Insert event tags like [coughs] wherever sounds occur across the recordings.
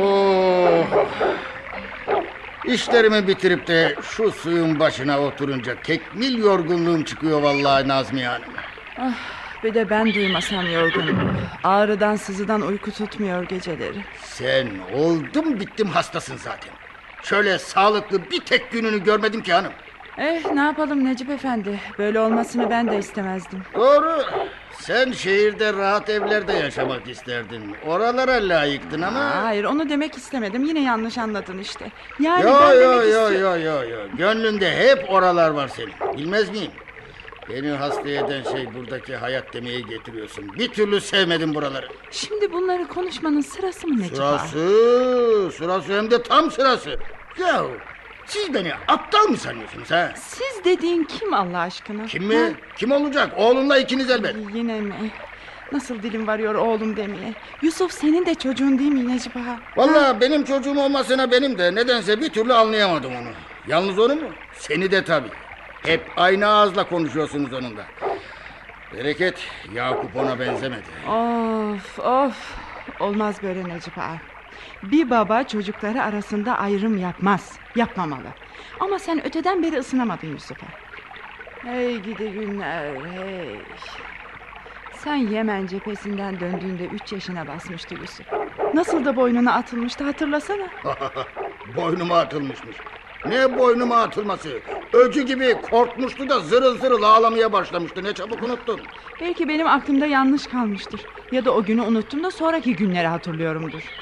Oh. İşlerimi bitirip de şu suyun başına oturunca kekmil yorgunluğum çıkıyor vallahi Nazmiye Hanım. Bir de ben duymasam yorgunum. Ağrıdan sızıdan uyku tutmuyor geceleri. Sen oldum bittim hastasın zaten. Şöyle sağlıklı bir tek gününü görmedim ki hanım. Eh ne yapalım Necip Efendi. Böyle olmasını ben de istemezdim. Doğru. Sen şehirde rahat evlerde yaşamak isterdin. Oralara layıktın ama... Hayır onu demek istemedim. Yine yanlış anladın işte. Yani Yo ben yo demek yo isti- yo yo yo. Gönlünde hep oralar var senin. Bilmez miyim? Beni hasta eden şey buradaki hayat demeye getiriyorsun. Bir türlü sevmedim buraları. Şimdi bunları konuşmanın sırası mı Necip? Sırası, sırası hem de tam sırası. Ya siz beni aptal mı sanıyorsunuz ha? Siz dediğin kim Allah aşkına? Kim Ha? mi? Kim olacak? Oğlunla ikiniz elbet. Yine mi? Nasıl dilim varıyor oğlum demeye? Yusuf senin de çocuğun değil mi Necip ağa? Vallahi benim çocuğum olmasına benim de nedense bir türlü anlayamadım onu. Yalnız onu mu? Seni de tabii. Hep aynı ağızla konuşuyorsunuz onunla. Bereket Yakup ona benzemedi. Of of. Olmaz böyle Necip ağa. Bir baba çocukları arasında ayrım yapmaz. Yapmamalı. Ama sen öteden beri ısınamadın Yusuf'a. Hey gidi günler hey. Sen Yemen cephesinden döndüğünde üç yaşına basmıştı Yusuf. Nasıl da boynuna atılmıştı hatırlasana. [laughs] Boynuma atılmışmış. Ne boynuma atılması? Öcü gibi korkmuştu da zırıl zırıl ağlamaya başlamıştı. Ne çabuk unuttun. Belki benim aklımda yanlış kalmıştır. Ya da o günü unuttum da sonraki günleri hatırlıyorumdur.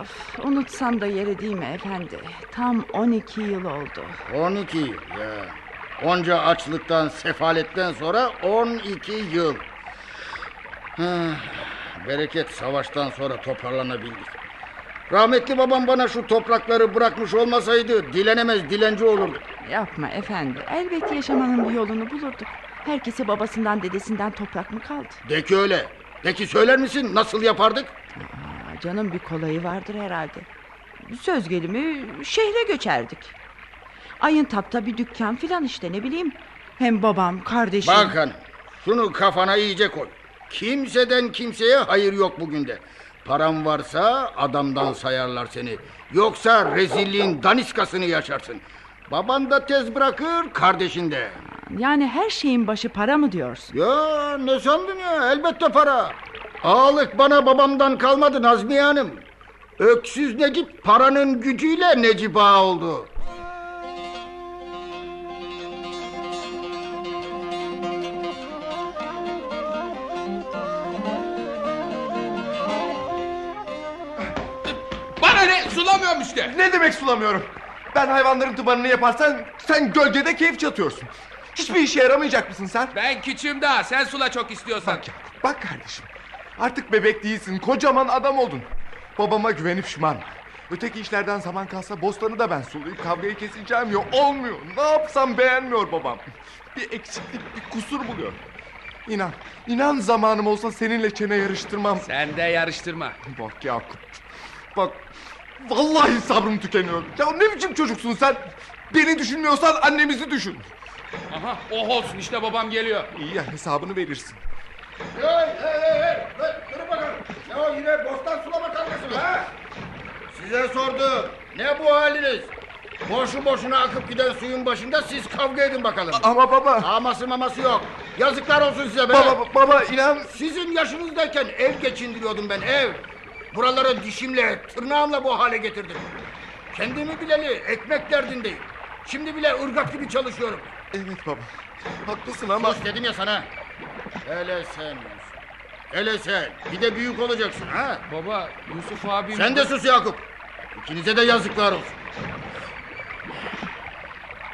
Of, unutsam da yeri değil mi efendi? Tam 12 yıl oldu. 12 yıl ya. Onca açlıktan, sefaletten sonra 12 yıl. Hah, bereket savaştan sonra toparlanabildik. Rahmetli babam bana şu toprakları bırakmış olmasaydı dilenemez dilenci olurdu. Yapma efendi. Elbet yaşamanın bir yolunu bulurduk. Herkese babasından dedesinden toprak mı kaldı? De ki öyle. Peki söyler misin nasıl yapardık? Aa, canım bir kolayı vardır herhalde. Söz gelimi şehre göçerdik. Ayın tapta bir dükkan filan işte ne bileyim. Hem babam, kardeşim. Bak hanım şunu kafana iyice koy. Kimseden kimseye hayır yok bugün de. Param varsa adamdan sayarlar seni. Yoksa rezilliğin daniskasını yaşarsın. Baban da tez bırakır, kardeşin de. Yani her şeyin başı para mı diyorsun? Ya ne sandın ya? Elbette para. Ağalık bana babamdan kalmadı Nazmiye Hanım. Öksüz Necip paranın gücüyle Necip Ağa oldu. Bana ne sulamıyorum işte. Ne demek sulamıyorum? Ben hayvanların tıbanını yaparsan sen gölgede keyif çatıyorsun. Hiçbir işe yaramayacak mısın sen? Ben küçüğüm daha sen sula çok istiyorsan. Bak Yakup, bak kardeşim. Artık bebek değilsin, kocaman adam oldun. Babama güvenip şımarma. Öteki işlerden zaman kalsa bostanı da ben sulayıp kavgayı keseceğim ya olmuyor. Ne yapsam beğenmiyor babam. Bir eksiklik, bir kusur buluyor. İnan, inan zamanım olsa seninle çene yarıştırmam. Sen de yarıştırma. Bak Yakup. Bak vallahi sabrım tükeniyor. Ya ne biçim çocuksun sen? Beni düşünmüyorsan annemizi düşün. Aha oh olsun işte babam geliyor. İyi ya hesabını verirsin. Hey hey hey hey! durun bakalım. Ne o yine bostan sulama kavgası ha? Size sordu. Ne bu haliniz? Boşu boşuna akıp giden suyun başında siz kavga edin bakalım. Ama baba. Aması maması yok. Yazıklar olsun size be. Baba baba inan. Sizin yaşınızdayken ev geçindiriyordum ben ev. Buraları dişimle, tırnağımla bu hale getirdim. Kendimi bileli ekmek derdindeyim. Şimdi bile ırgat gibi çalışıyorum. Evet baba. Haklısın ama. Sus dedim ya sana. Hele sen Yusuf. Hele sen. Bir de büyük olacaksın ha. Baba Yusuf abi. Sen de sus Yakup. İkinize de yazıklar olsun.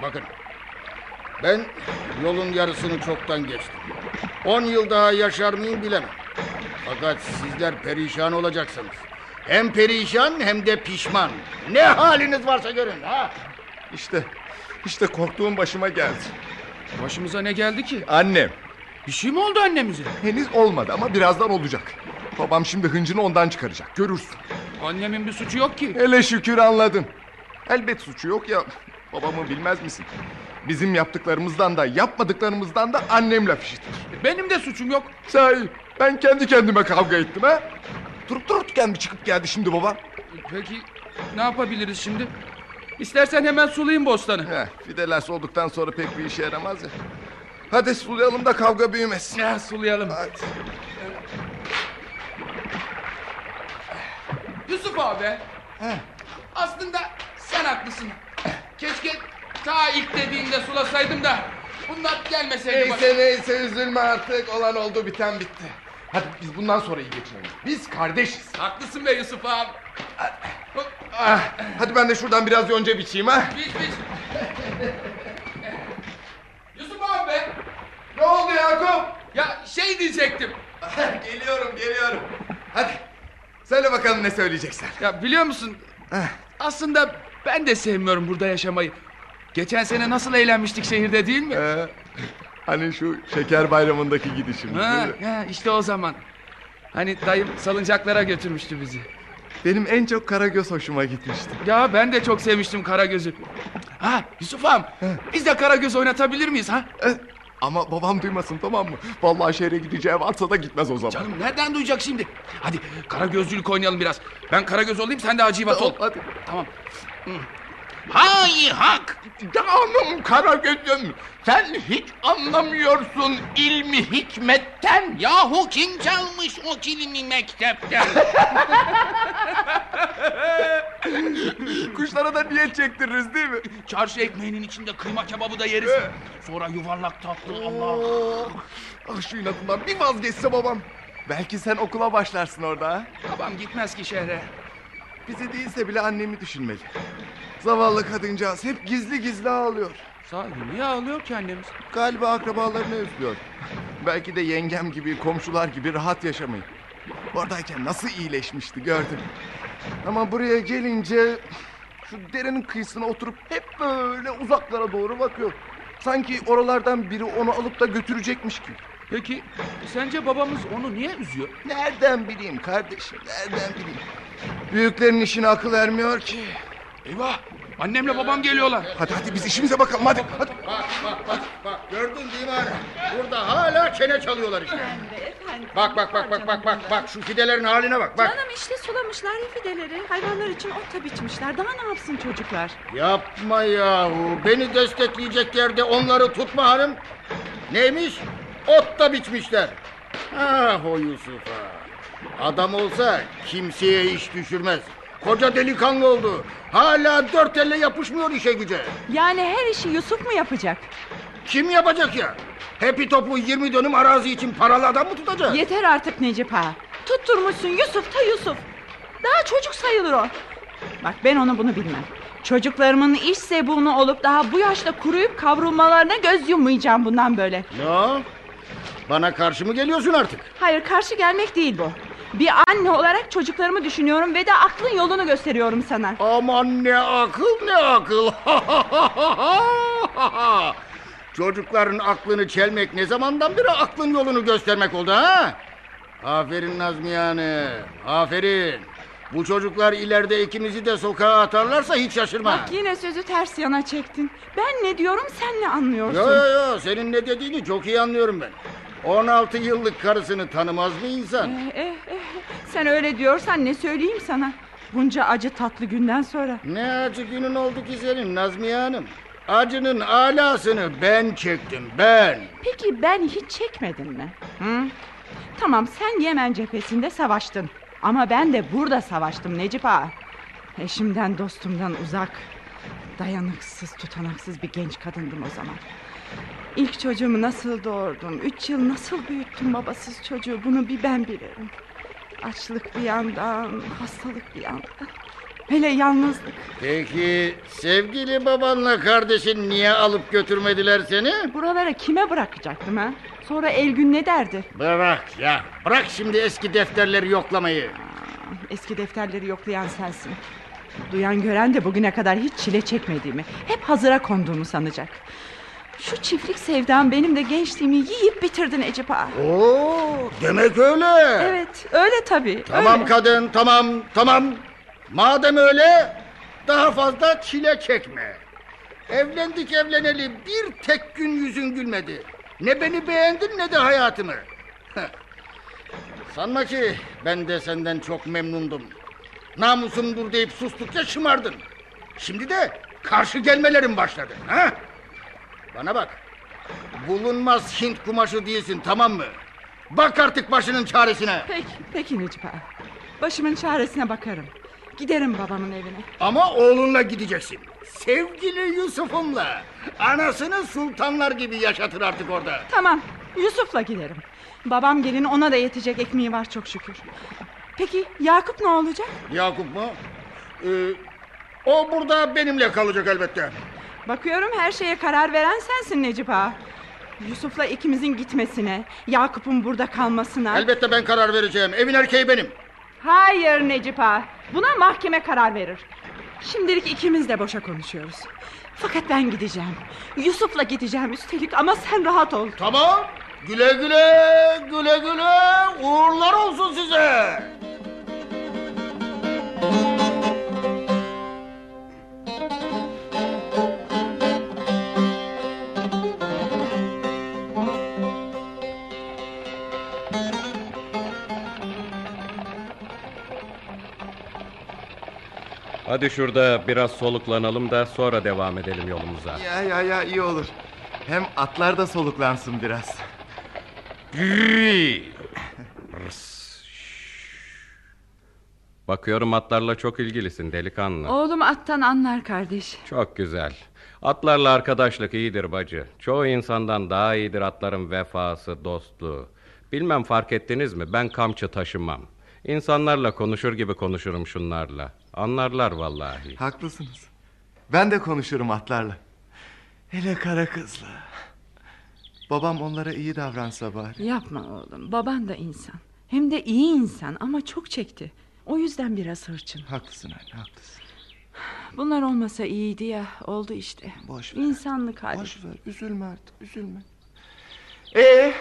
Bakın. Ben yolun yarısını çoktan geçtim. On yıl daha yaşar mıyım bilemem. Fakat sizler perişan olacaksınız. Hem perişan hem de pişman. Ne haliniz varsa görün ha. İşte. işte korktuğum başıma geldi. Başımıza ne geldi ki? Annem. Bir şey mi oldu annemize? Henüz olmadı ama birazdan olacak. Babam şimdi hıncını ondan çıkaracak. Görürsün. Annemin bir suçu yok ki. Hele şükür anladın. Elbet suçu yok ya. Babamı bilmez misin? Bizim yaptıklarımızdan da yapmadıklarımızdan da annem laf işitir. Benim de suçum yok. Sahi ben kendi kendime kavga ettim ha? Durup dururken mi çıkıp geldi şimdi baba? Peki ne yapabiliriz şimdi? İstersen hemen sulayayım bostanı. Heh, fideler solduktan sonra pek bir işe yaramaz ya. Hadi sulayalım da kavga büyümesin. Ya sulayalım. Hadi. Yusuf abi. Aslında sen haklısın. Keşke ta ilk dediğinde sulasaydım da bunlar gelmeseydi. bak. Neyse neyse üzülme artık. Olan oldu biten bitti. Hadi biz bundan sonra iyi geçinelim. Biz kardeşiz. Haklısın be Yusuf abi. Ah, hadi ben de şuradan biraz yonca biçeyim ha. Biz biz. Yusuf abi be. Ne oldu Yakup? Ya şey diyecektim. [laughs] geliyorum geliyorum. Hadi. Söyle bakalım ne söyleyeceksen. Ya biliyor musun? Aslında ben de sevmiyorum burada yaşamayı. Geçen sene nasıl eğlenmiştik şehirde değil mi? Ee, hani şu şeker bayramındaki gidişimiz Ha, değil mi? ha, işte o zaman. Hani dayım salıncaklara götürmüştü bizi. Benim en çok Karagöz hoşuma gitmişti. Ya ben de çok sevmiştim Karagöz'ü. Ha Yusuf ağam, biz de Karagöz oynatabilir miyiz ha? Eh, Ama babam duymasın tamam mı? Vallahi şehre gideceği varsa da gitmez o zaman. Canım nereden duyacak şimdi? Hadi Karagözlülük oynayalım biraz. Ben Karagöz olayım sen de Hacivat ol. Hadi. Tamam. Hay hak! Canım Karagöz'üm sen hiç anlamıyorsun ilmi hikmetten. Yahu kim çalmış o kilimi mektepten? Kuşlara da niyet çektiririz değil mi? Çarşı ekmeğinin içinde kıyma kebabı da yeriz. Sonra yuvarlak tatlı Allah. Oh, ah şu inatından bir vazgeçse babam. Belki sen okula başlarsın orada ha? Babam gitmez ki şehre. Bizi değilse bile annemi düşünmeli. Zavallı kadıncağız hep gizli gizli ağlıyor. Sahi niye ağlıyor ki annemiz? Galiba akrabalarını özlüyor. Belki de yengem gibi, komşular gibi rahat yaşamayı. Oradayken nasıl iyileşmişti gördüm. Ama buraya gelince şu derenin kıyısına oturup hep böyle uzaklara doğru bakıyor. Sanki oralardan biri onu alıp da götürecekmiş gibi. Peki sence babamız onu niye üzüyor? Nereden bileyim kardeşim, nereden bileyim? Büyüklerin işine akıl ermiyor ki. Eyvah! Annemle babam geliyorlar. Hadi hadi biz işimize bakalım hadi. hadi. Bak bak bak bak gördün değil mi ana? Burada hala çene çalıyorlar işte. Efendim. Bak bak bak bak bak bak bak şu fidelerin haline bak bak. Canım işte sulamışlar ya fideleri. Hayvanlar için ot da biçmişler. Daha ne yapsın çocuklar? Yapma yahu. Beni destekleyecek yerde onları tutma hanım. Neymiş? Ot da biçmişler. Ah o Yusuf'a. Adam olsa kimseye iş düşürmez. Koca delikanlı oldu. Hala dört elle yapışmıyor işe güce. Yani her işi Yusuf mu yapacak? Kim yapacak ya? Hepi topu 20 dönüm arazi için paralı adam mı tutacak? Yeter artık Necip ağa. Tutturmuşsun Yusuf da Yusuf. Daha çocuk sayılır o. Bak ben onu bunu bilmem. Çocuklarımın iş sebuğunu olup daha bu yaşta kuruyup kavrulmalarına göz yummayacağım bundan böyle. Ne? Bana karşı mı geliyorsun artık? Hayır karşı gelmek değil bu. Bir anne olarak çocuklarımı düşünüyorum ve de aklın yolunu gösteriyorum sana. Aman ne akıl ne akıl. [laughs] Çocukların aklını çelmek ne zamandan beri aklın yolunu göstermek oldu ha? Aferin Nazmiye Hanım. Aferin. Bu çocuklar ileride ikimizi de sokağa atarlarsa hiç şaşırma. Bak yine sözü ters yana çektin. Ben ne diyorum sen ne anlıyorsun? Yo yo yo senin ne dediğini çok iyi anlıyorum ben. 16 yıllık karısını tanımaz mı insan? Eh, eh, eh. Sen öyle diyorsan ne söyleyeyim sana? Bunca acı tatlı günden sonra. Ne acı günün oldu ki senin Nazmiye Hanım? Acının alasını ben çektim ben. Peki ben hiç çekmedim mi? Hı? Tamam sen Yemen cephesinde savaştın. Ama ben de burada savaştım Necip ağa. Eşimden dostumdan uzak. Dayanıksız tutanaksız bir genç kadındım o zaman. İlk çocuğumu nasıl doğurdum? Üç yıl nasıl büyüttüm babasız çocuğu? Bunu bir ben bilirim. Açlık bir yandan, hastalık bir yandan. Hele yalnızlık. Peki sevgili babanla kardeşin niye alıp götürmediler seni? Buralara kime bırakacaktım ha? Sonra Elgün ne derdi? Bırak ya. Bırak şimdi eski defterleri yoklamayı. Eski defterleri yoklayan sensin. Duyan gören de bugüne kadar hiç çile çekmediğimi, hep hazıra konduğumu sanacak. Şu çiftlik sevdam benim de gençliğimi yiyip bitirdi Necip ağa. Oo, demek öyle. Evet, öyle tabii. Tamam öyle. kadın, tamam, tamam. Madem öyle, daha fazla çile çekme. Evlendik evleneli bir tek gün yüzün gülmedi. Ne beni beğendin ne de hayatımı. Sanma ki ben de senden çok memnundum. Namusumdur deyip sustukça şımardın. Şimdi de karşı gelmelerin başladı. Ha? Bana bak. Bulunmaz Hint kumaşı değilsin tamam mı? Bak artık başının çaresine. Peki, peki Necip ağa. Başımın çaresine bakarım. Giderim babamın evine. Ama oğlunla gideceksin. Sevgili Yusuf'umla. Anasını sultanlar gibi yaşatır artık orada. Tamam, Yusuf'la giderim. Babam gelin ona da yetecek ekmeği var çok şükür. Peki Yakup ne olacak? Yakup mu? Ee, o burada benimle kalacak elbette. Bakıyorum her şeye karar veren sensin Necip ağa. Yusuf'la ikimizin gitmesine, Yakup'un burada kalmasına... Elbette ben karar vereceğim. Evin erkeği benim. Hayır Necip ağa. Buna mahkeme karar verir. Şimdilik ikimiz de boşa konuşuyoruz. Fakat ben gideceğim. Yusuf'la gideceğim üstelik ama sen rahat ol. Tamam. Güle güle, güle güle. Uğurlar olsun size. Hadi şurada biraz soluklanalım da sonra devam edelim yolumuza. Ya ya ya iyi olur. Hem atlar da soluklansın biraz. Bakıyorum atlarla çok ilgilisin delikanlı. Oğlum attan anlar kardeş. Çok güzel. Atlarla arkadaşlık iyidir bacı. Çoğu insandan daha iyidir atların vefası, dostluğu. Bilmem fark ettiniz mi? Ben kamçı taşımam. İnsanlarla konuşur gibi konuşurum şunlarla. Anlarlar vallahi. Haklısınız. Ben de konuşurum atlarla. Hele kara kızla. Babam onlara iyi davransa bari. Yapma oğlum. Baban da insan. Hem de iyi insan ama çok çekti. O yüzden biraz hırçın. Haklısın anne haklısın. Bunlar olmasa iyiydi ya. Oldu işte. Boş ver. İnsanlık hali. Boş ver üzülme artık üzülme. Ee,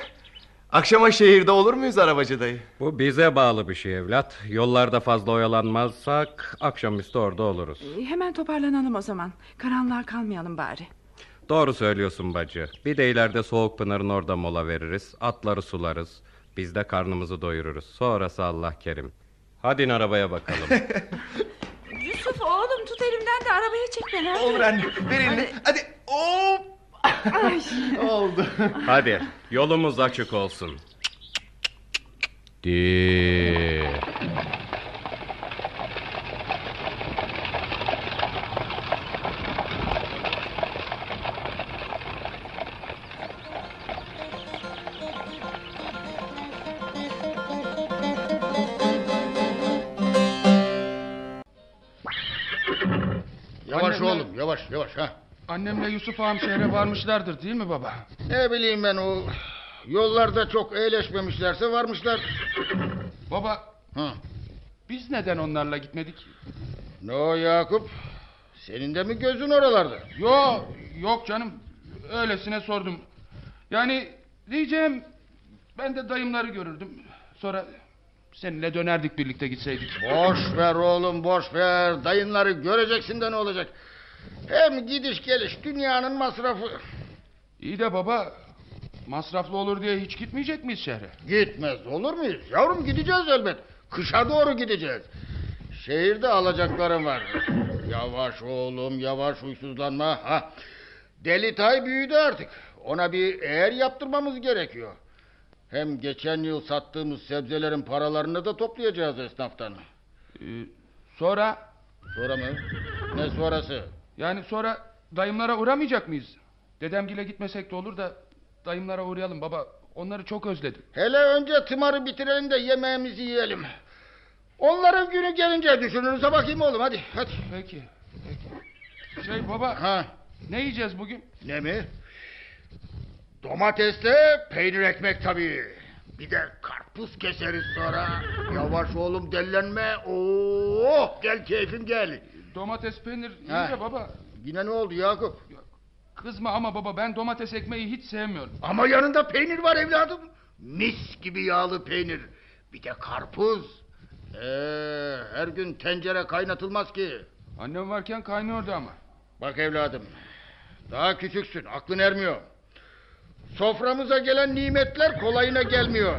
akşama şehirde olur muyuz arabacı dayı? Bu bize bağlı bir şey evlat. Yollarda fazla oyalanmazsak akşamüstü orada oluruz. Hemen toparlanalım o zaman. Karanlığa kalmayalım bari. Doğru söylüyorsun bacı. Bir de ileride Soğuk Pınar'ın orada mola veririz. Atları sularız. Biz de karnımızı doyururuz. Sonrası Allah kerim. Hadi in arabaya bakalım. [laughs] Yusuf oğlum tut elimden de arabaya çek beni. hadi. Olur anne ver elini. Hadi. Hop. Oldu. Hadi yolumuz açık olsun. Di. Annemle Yusuf ağam şehre varmışlardır değil mi baba? Ne bileyim ben o yollarda çok eğleşmemişlerse varmışlar. Baba Ha. biz neden onlarla gitmedik? Ne o Yakup? Senin de mi gözün oralarda? Yo yok canım öylesine sordum. Yani diyeceğim ben de dayımları görürdüm. Sonra seninle dönerdik birlikte gitseydik. Boş ver oğlum boş ver. Dayınları göreceksin de ne olacak? Hem gidiş geliş dünyanın masrafı. İyi de baba masraflı olur diye hiç gitmeyecek miyiz şehre? Gitmez olur muyuz? Yavrum gideceğiz elbet. Kışa doğru gideceğiz. Şehirde alacaklarım var. Yavaş oğlum yavaş huysuzlanma. Ha. Deli tay büyüdü artık. Ona bir eğer yaptırmamız gerekiyor. Hem geçen yıl sattığımız sebzelerin paralarını da toplayacağız esnaftan. Ee, sonra Sonra mı? Ne sonrası? Yani sonra dayımlara uğramayacak mıyız? Dedemgile gitmesek de olur da dayımlara uğrayalım baba. Onları çok özledim. Hele önce tımarı bitirelim de yemeğimizi yiyelim. Onların günü gelince düşünürüze bakayım oğlum hadi hadi. Peki. Peki. Şey baba Ha ne yiyeceğiz bugün? ne mi? Domatesle peynir ekmek tabii. Bir de karpuz keseriz sonra. Yavaş oğlum dellenme. Oo, gel keyfin gel. Domates peynir iyi Ha. de baba. Yine ne oldu Yakup? Kızma ama baba ben domates ekmeği hiç sevmiyorum. Ama yanında peynir var evladım. Mis gibi yağlı peynir. Bir de karpuz. Ee, her gün tencere kaynatılmaz ki. Annem varken kaynıyordu ama. Bak evladım. Daha küçüksün. Aklın ermiyor. Soframıza gelen nimetler kolayına gelmiyor.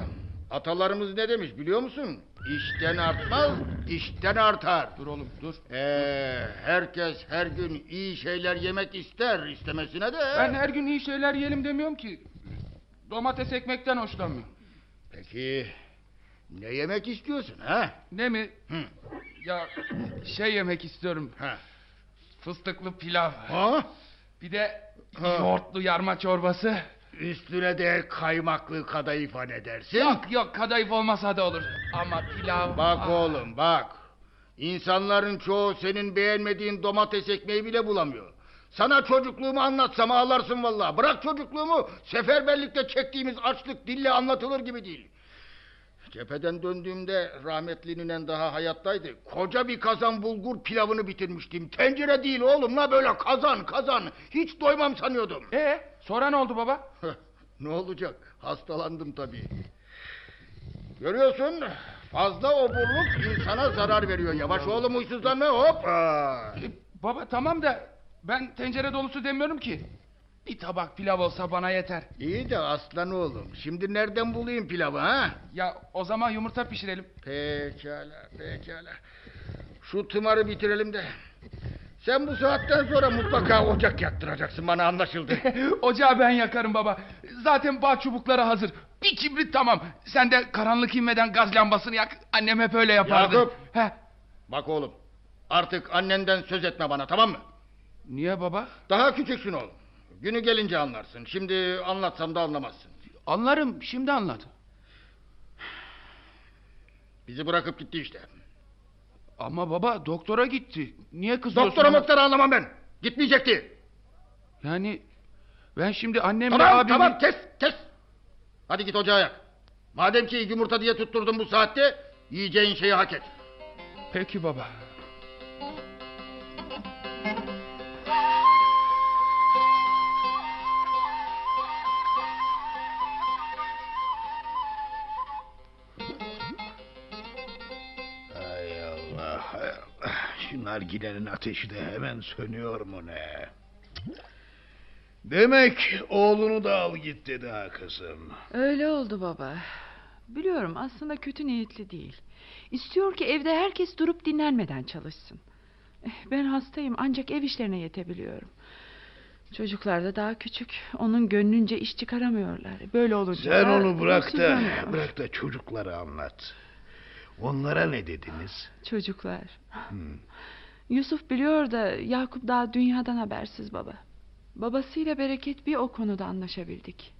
Atalarımız ne demiş biliyor musun? işten artmaz, işten artar. Dur oğlum dur. Ee, herkes her gün iyi şeyler yemek ister istemesine de. Ben her gün iyi şeyler yiyelim demiyorum ki. Domates ekmekten hoşlanmıyorum. Peki ne yemek istiyorsun ha? Ne mi? Hı. Ya şey yemek istiyorum. Ha? Fıstıklı pilav. Ha? Bir de Ha. yoğurtlu yarma çorbası. Üstüne de kaymaklı kadayıf ne dersin? Yok yok kadayıf olmasa da olur. Ama pilav... Bak Ah. oğlum bak. İnsanların çoğu senin beğenmediğin domates ekmeği bile bulamıyor. Sana çocukluğumu anlatsam ağlarsın vallahi. Bırak çocukluğumu. Seferberlikte çektiğimiz açlık dille anlatılır gibi değil. Cepheden döndüğümde rahmetli ninen daha hayattaydı. Koca bir kazan bulgur pilavını bitirmiştim. Tencere değil oğlum la böyle kazan kazan. Hiç doymam sanıyordum. Ee, sonra ne oldu baba? ne olacak? Hastalandım tabii. Görüyorsun fazla oburluk insana zarar veriyor. Yavaş oğlum huysuzlanma hop. E, baba tamam da ben tencere dolusu demiyorum ki. Bir tabak pilav olsa bana yeter. İyi de aslan oğlum. Şimdi nereden bulayım pilavı ha? Ya o zaman yumurta pişirelim. Pekala pekala. Şu tımarı bitirelim de. Sen bu saatten sonra mutlaka ocak yaktıracaksın bana anlaşıldı. [laughs] Ocağı ben yakarım baba. Zaten bağ çubukları hazır. Bir kibrit tamam. Sen de karanlık inmeden gaz lambasını yak. Annem hep öyle yapardı. Yakup! He. Bak oğlum artık annenden söz etme bana tamam mı? Niye baba? Daha küçüksün oğlum. Günü gelince anlarsın. Şimdi anlatsam da anlamazsın. Anlarım şimdi anladım. Bizi bırakıp gitti işte. Ama baba doktora gitti. Niye kızıyorsun? Doktora ona? moktora anlamam ben. Gitmeyecekti. Yani ben şimdi annemle Tamam abimi... tamam kes kes. Hadi git ocağa yak. Madem ki yumurta diye tutturdun bu saatte yiyeceğin şeyi hak et. Peki baba. Şu nargilenin ateşi de hemen sönüyor mu ne? Demek oğlunu da al git dedi ha kızım. Öyle oldu baba. Biliyorum aslında kötü niyetli değil. İstiyor ki evde herkes durup dinlenmeden çalışsın. Eh, Ben hastayım ancak ev işlerine yetebiliyorum. Çocuklar da daha küçük. Onun gönlünce iş çıkaramıyorlar. Böyle olunca Sen onu bırak da bırak da çocuklara anlat. Onlara ne dediniz? Çocuklar. Yusuf biliyor da Yakup daha dünyadan habersiz baba. Babasıyla bereket bir o konuda anlaşabildik.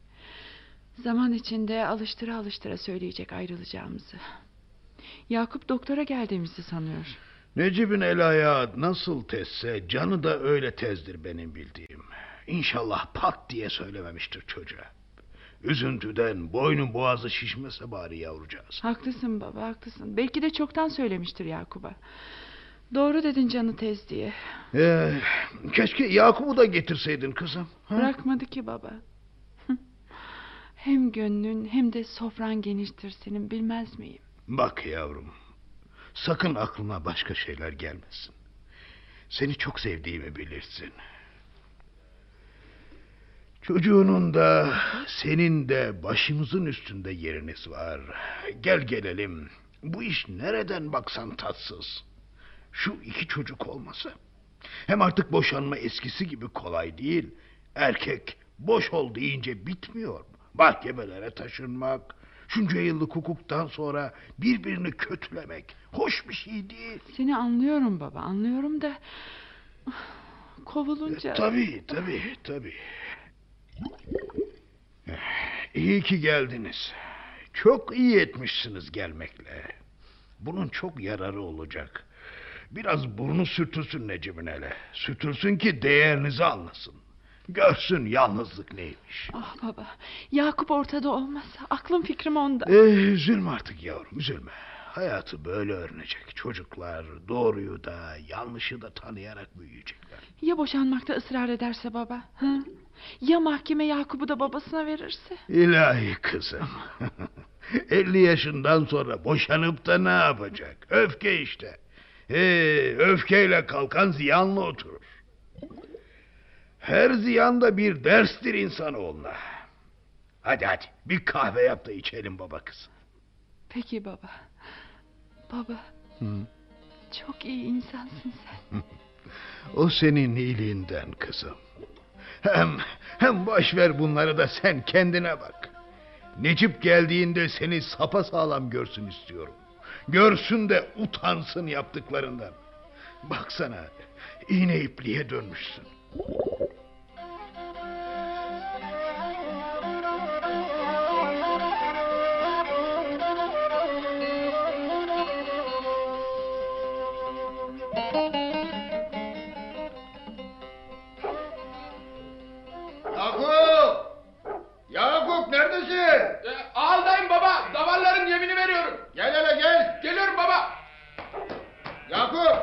Zaman içinde alıştıra alıştıra söyleyecek ayrılacağımızı. Yakup doktora geldiğimizi sanıyor. Necip'in el ayağı nasıl tezse canı da öyle tezdir benim bildiğim. İnşallah pat diye söylememiştir çocuğa. Üzüntüden boynun boğazı şişmese bari yavrucağız. Haklısın baba haklısın. Belki de çoktan söylemiştir Yakup'a. Doğru dedin canı tez diye. Ee, keşke Yakup'u da getirseydin kızım. ha? Bırakmadı ki baba. [laughs] hem gönlün hem de sofran geniştir senin bilmez miyim? Bak yavrum, sakın aklına başka şeyler gelmesin. Seni çok sevdiğimi bilirsin. Çocuğunun da senin de başımızın üstünde yeriniz var. Gel gelelim. Bu iş nereden baksan tatsız. Şu iki çocuk olmasa. Hem artık boşanma eskisi gibi kolay değil. Erkek boş ol deyince bitmiyor. Mahkemelere taşınmak, şunca yıllık hukuktan sonra birbirini kötülemek hoş bir şey değil. Seni anlıyorum baba anlıyorum da... Kovulunca... E, Tabii tabii tabii. İyi ki geldiniz. Çok iyi etmişsiniz gelmekle. Bunun çok yararı olacak. Biraz burnu sürtülsün Necip'in hele. Sürtülsün ki değerinizi anlasın. Görsün yalnızlık neymiş. Ah baba Yakup ortada olmazsa aklım fikrim onda. Ee, üzülme artık yavrum üzülme. Hayatı böyle öğrenecek. Çocuklar doğruyu da yanlışı da tanıyarak büyüyecekler. Ya boşanmakta ısrar ederse baba? Ha? Ya mahkeme Yakup'u da babasına verirse? İlahi kızım. [laughs] 50 yaşından sonra boşanıp da ne yapacak? Öfke işte. Ee, öfkeyle kalkan ziyanla oturur. Her ziyan da bir derstir insanoğluna. Hadi hadi bir kahve yap da içelim baba kız. Peki baba. Baba. Çok iyi insansın sen. [laughs] O senin iyiliğinden kızım. Hem, hem boş ver bunları da sen kendine bak. Necip geldiğinde seni sapasağlam görsün istiyorum. Görsün de utansın yaptıklarından. Baksana iğne ipliğe dönmüşsün.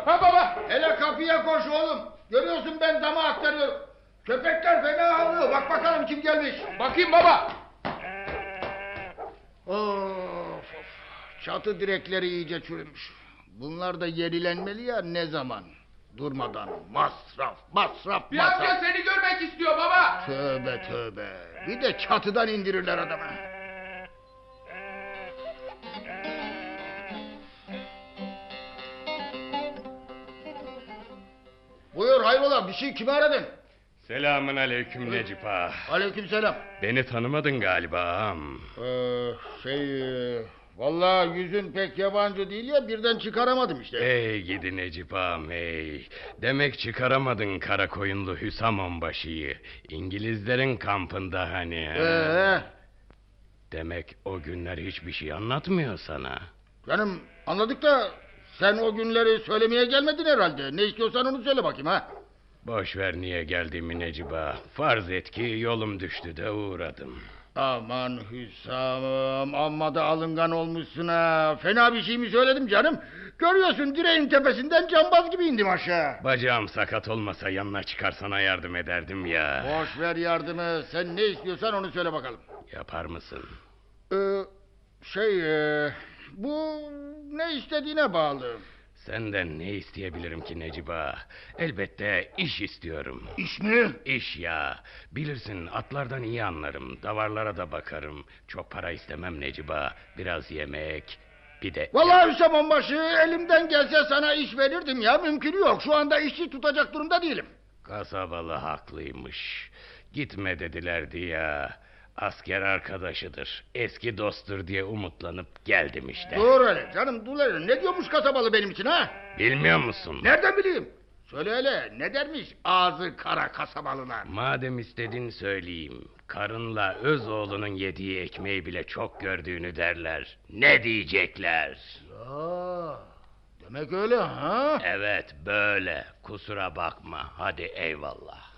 Ha baba. Hele kapıya koş oğlum. Görüyorsun ben dama aktarıyorum. Köpekler fena havlıyor. Bak bakalım kim gelmiş. Bakayım baba. Of, of. Çatı direkleri iyice çürümüş. Bunlar da yenilenmeli ya ne zaman? Durmadan masraf, masraf, Bir masraf. amca seni görmek istiyor baba. Tövbe tövbe. Bir de çatıdan indirirler adamı. Buyur hayrola bir şey kimi aradın? Selamün aleyküm Necip ağa. Aleykümselam. Beni tanımadın galiba ağam. Ee, şey e, vallahi yüzün pek yabancı değil ya birden çıkaramadım işte. Ey gidi Necip ağam ey. Demek çıkaramadın kara koyunlu Hüsam Onbaşı'yı. İngilizlerin kampında hani. ha? Ee, Demek o günler hiçbir şey anlatmıyor sana. canım anladık da sen o günleri söylemeye gelmedin herhalde. Ne istiyorsan onu söyle bakayım ha. Boş ver niye geldiğimi Necip ağa. Farz et ki yolum düştü de uğradım. Aman Hüsam'ım amma da alıngan olmuşsun ha. Fena bir şey mi söyledim canım? Görüyorsun direğin tepesinden cambaz gibi indim aşağı. Bacağım sakat olmasa yanına çıkarsana yardım ederdim ya. Boş ver yardımı. Sen ne istiyorsan onu söyle bakalım. Yapar mısın? Ee, şey e, bu ne istediğine bağlı. Senden ne isteyebilirim ki Necip ağa? Elbette iş istiyorum. İş mi? İş ya. Bilirsin atlardan iyi anlarım. Davarlara da bakarım. Çok para istemem Necip ağa. Biraz yemek. Bir de... Vallahi Hüsam Onbaşı elimden gelse sana iş verirdim ya. Mümkünü yok. Şu anda işçi tutacak durumda değilim. Kasabalı haklıymış. Gitme dedilerdi ya. Asker arkadaşıdır. Eski dosttur diye umutlanıp geldim işte. Dur hele canım dur hele. Ne diyormuş kasabalı benim için ha? Bilmiyor musun? Nereden bileyim? Söyle hele ne dermiş ağzı kara kasabalılar? Madem istedin söyleyeyim. Karınla öz oğlunun yediği ekmeği bile çok gördüğünü derler. Ne diyecekler? Ya, demek öyle ha? Evet böyle. Kusura bakma. Hadi eyvallah.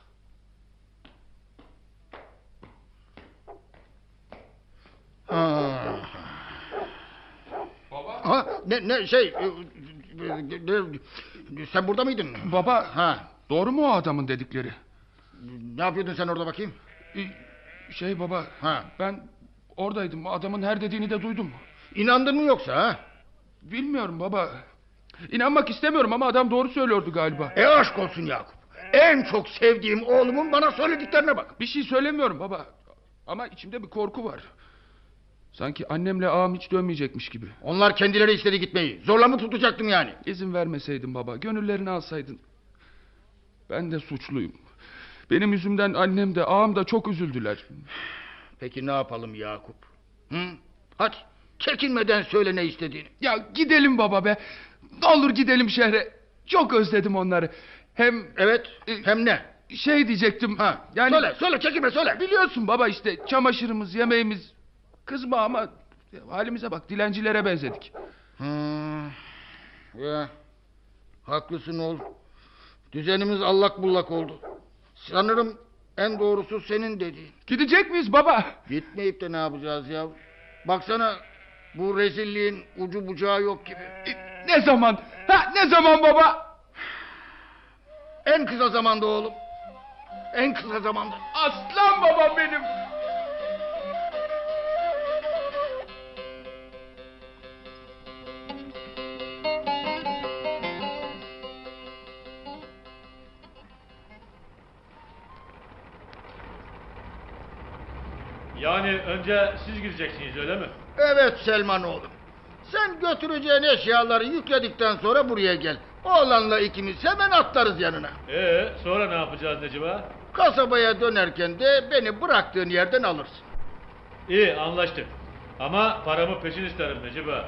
Baba. Ha, ne, ne şey e, e, e, sen burada mıydın? Baba. Ha, Doğru mu o adamın dedikleri? ne yapıyordun sen orada bakayım? E, Şey baba. Ha. Ben oradaydım. Adamın her dediğini de duydum. İnandın mı yoksa ha? Bilmiyorum baba. İnanmak istemiyorum ama adam doğru söylüyordu galiba. E aşk olsun Yakup. En çok sevdiğim oğlumun bana söylediklerine bak. Bir şey söylemiyorum baba. Ama içimde bir korku var. Sanki annemle ağam hiç dönmeyecekmiş gibi. Onlar kendileri istedi gitmeyi. Zorla mı tutacaktım yani? İzin vermeseydin baba. Gönüllerini alsaydın. Ben de suçluyum. Benim yüzümden annem de ağam da çok üzüldüler. Peki ne yapalım Yakup? Hı? Hadi çekinmeden söyle ne istediğini. Ya gidelim baba be. Ne olur gidelim şehre. Çok özledim onları. Hem Evet E, hem ne? şey diyecektim. Ha, yani söyle söyle çekinme söyle. biliyorsun baba işte çamaşırımız, yemeğimiz. Kızma ama halimize bak dilencilere benzedik. Hmm. Ya, haklısın oğul. Düzenimiz allak bullak oldu. Sanırım en doğrusu senin dediğin. Gidecek miyiz baba? Gitmeyip de ne yapacağız ya? Baksana bu rezilliğin ucu bucağı yok gibi. E, Ne zaman? Ha ne zaman baba? En kısa zamanda oğlum. En kısa zamanda. Aslan babam benim. Yani önce siz gireceksiniz öyle mi? Evet Selman oğlum. Sen götüreceğin eşyaları yükledikten sonra buraya gel. Oğlanla ikimiz hemen atlarız yanına. Ee, sonra ne yapacağız Neciba? Kasabaya dönerken de beni bıraktığın yerden alırsın. İyi anlaştık. Ama paramı peşin isterim Neciba.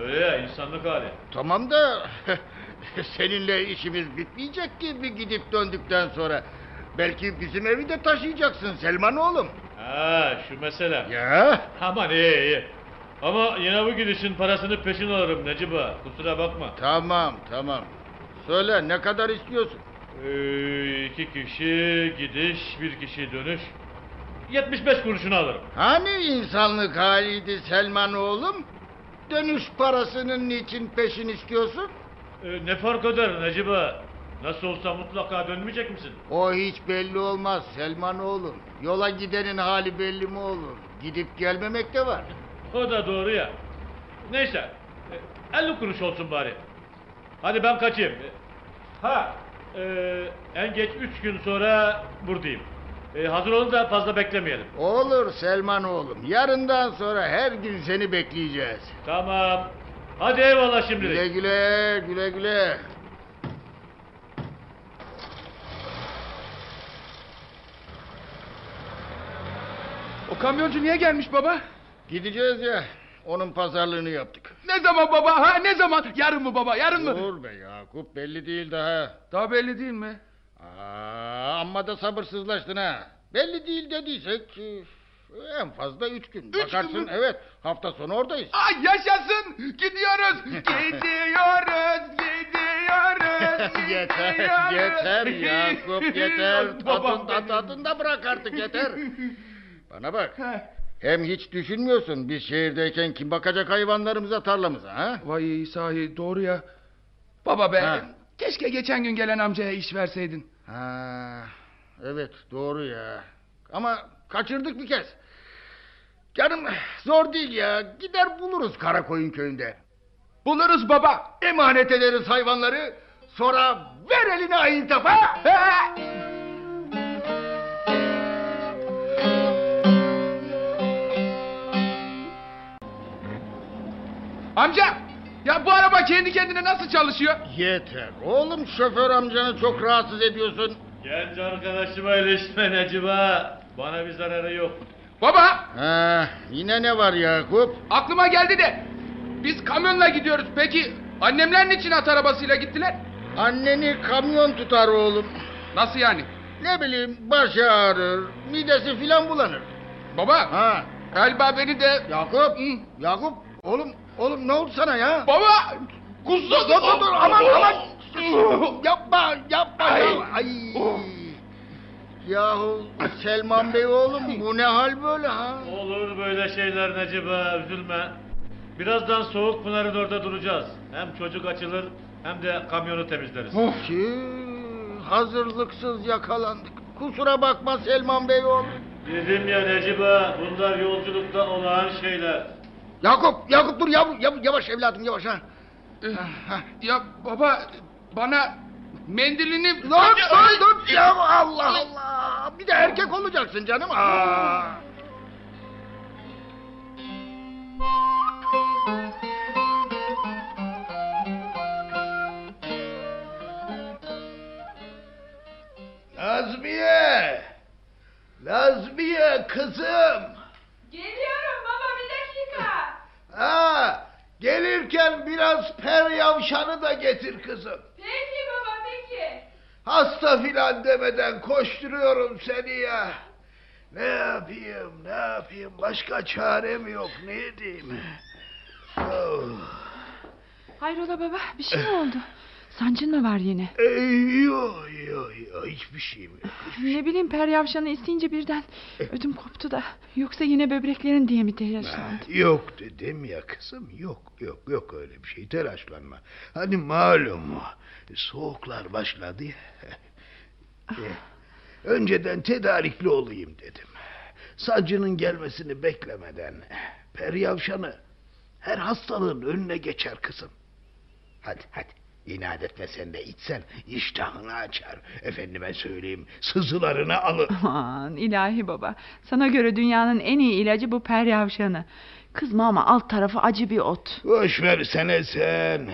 Öyle ya insanlık hali. Tamam da [laughs] seninle işimiz bitmeyecek ki bir gidip döndükten sonra. Belki bizim evi de taşıyacaksın Selman oğlum. Ha şu mesele. Ya Aman iyi iyi. Ama yine bu gidişin parasını peşin alırım Neciba. Kusura bakma. tamam tamam. Söyle ne kadar istiyorsun? Ee, iki kişi gidiş, bir kişi dönüş. 75 kuruşunu alırım. Hani insanlık haliydi Selman oğlum? Dönüş parasının niçin peşin istiyorsun? Ee, ne fark eder Neciba? Nasıl olsa mutlaka dönmeyecek misin? O hiç belli olmaz Selman oğlum. Yola gidenin hali belli mi olur? Gidip gelmemek de var. [laughs] O da doğru ya. Neyse. e, 50 kuruş olsun bari. Hadi ben kaçayım. E, Ha. e, en geç 3 gün sonra buradayım. E, hazır olun da fazla beklemeyelim. Olur Selman oğlum. Yarından sonra her gün seni bekleyeceğiz. Tamam. Hadi eyvallah Güle şimdilik. güle güle güle. O kamyoncu niye gelmiş baba? Gideceğiz ya. Onun pazarlığını yaptık. Ne zaman baba ha ne zaman? Yarın mı baba yarın mı? Dur be Yakup belli değil daha. Daha belli değil mi? Aa, amma da sabırsızlaştın ha. Belli değil dediysek en fazla üç gün. gün Bakarsın mü? evet hafta sonu oradayız. Ay yaşasın gidiyoruz [laughs] gidiyoruz gidiyoruz [laughs] yeter gidiyoruz. yeter Yakup yeter. [laughs] Babam Tadında tadında bırak artık yeter. Bana bak. Hem hiç düşünmüyorsun biz şehirdeyken kim bakacak hayvanlarımıza tarlamıza ha? Vay sahi doğru ya. Baba be Ha. keşke geçen gün gelen amcaya iş verseydin. Ha, evet doğru ya. Ama kaçırdık bir kez. Canım zor değil ya. Gider buluruz Karakoyun köyünde. Buluruz baba. Emanet ederiz hayvanları. Sonra ver eline ayın tafa. [laughs] Amca ya bu araba kendi kendine nasıl çalışıyor? Yeter. Oğlum şoför amcanı çok rahatsız ediyorsun. Genç arkadaşıma ilişme Neciba. Bana bir zararı yok. Baba Ha, yine ne var Yakup? aklıma geldi de biz kamyonla gidiyoruz. Peki annemler niçin at arabasıyla gittiler? Anneni kamyon tutar oğlum. Nasıl yani? Ne bileyim başı ağrır, midesi filan bulanır. Baba Ha, galiba beni de... Yakup, Hı. Yakup, oğlum, oğlum ne oldu sana ya? Baba! Kuzu! Dur dur dur aman aman. yapma yapma Ay. Ay. Yahu Selman Bey oğlum bu ne hal böyle ha? Olur böyle şeyler Neciba üzülme. Birazdan soğuk pınarın orada duracağız. Hem çocuk açılır hem de kamyonu temizleriz. Tüh, hazırlıksız yakalandık. Kusura bakma Selman Bey oğlum. Dedim ya Neciba bunlar yolculukta olağan şeyler. Yakup, Yakup dur yavaş, yavaş evladım yavaş ha. Ya baba bana mendilini... Dur dur dur ya Allah Allah. Bir de erkek olacaksın canım. Aa. Nazmiye! Nazmiye kızım! Geliyorum baba Ha, gelirken biraz per yavşanı da getir kızım. Peki baba peki. Hasta filan demeden koşturuyorum seni ya. Ne yapayım, ne yapayım? Başka çarem yok, ne diyeyim? Oh. Hayrola baba bir şey mi [laughs] oldu? Sancın mı var yine? Ee, yok, yok, yok, hiçbir şeyim yok. Ne bileyim per yavşanı isteyince birden ödüm koptu da. Yoksa yine böbreklerin diye mi telaşlandı? Yok dedim ya kızım, yok, yok, yok öyle bir şey, telaşlanma. Hani malum, soğuklar başladı ya. Eh, Önceden tedarikli olayım dedim. Sancının gelmesini beklemeden peryavşanı her hastalığın önüne geçer kızım. Hadi hadi inat etme sen de içsen iştahını açar. Efendime söyleyeyim sızılarını alır. Aman ilahi baba. Sana göre dünyanın en iyi ilacı bu per yavşanı. Kızma ama alt tarafı acı bir ot. Boş versene sen.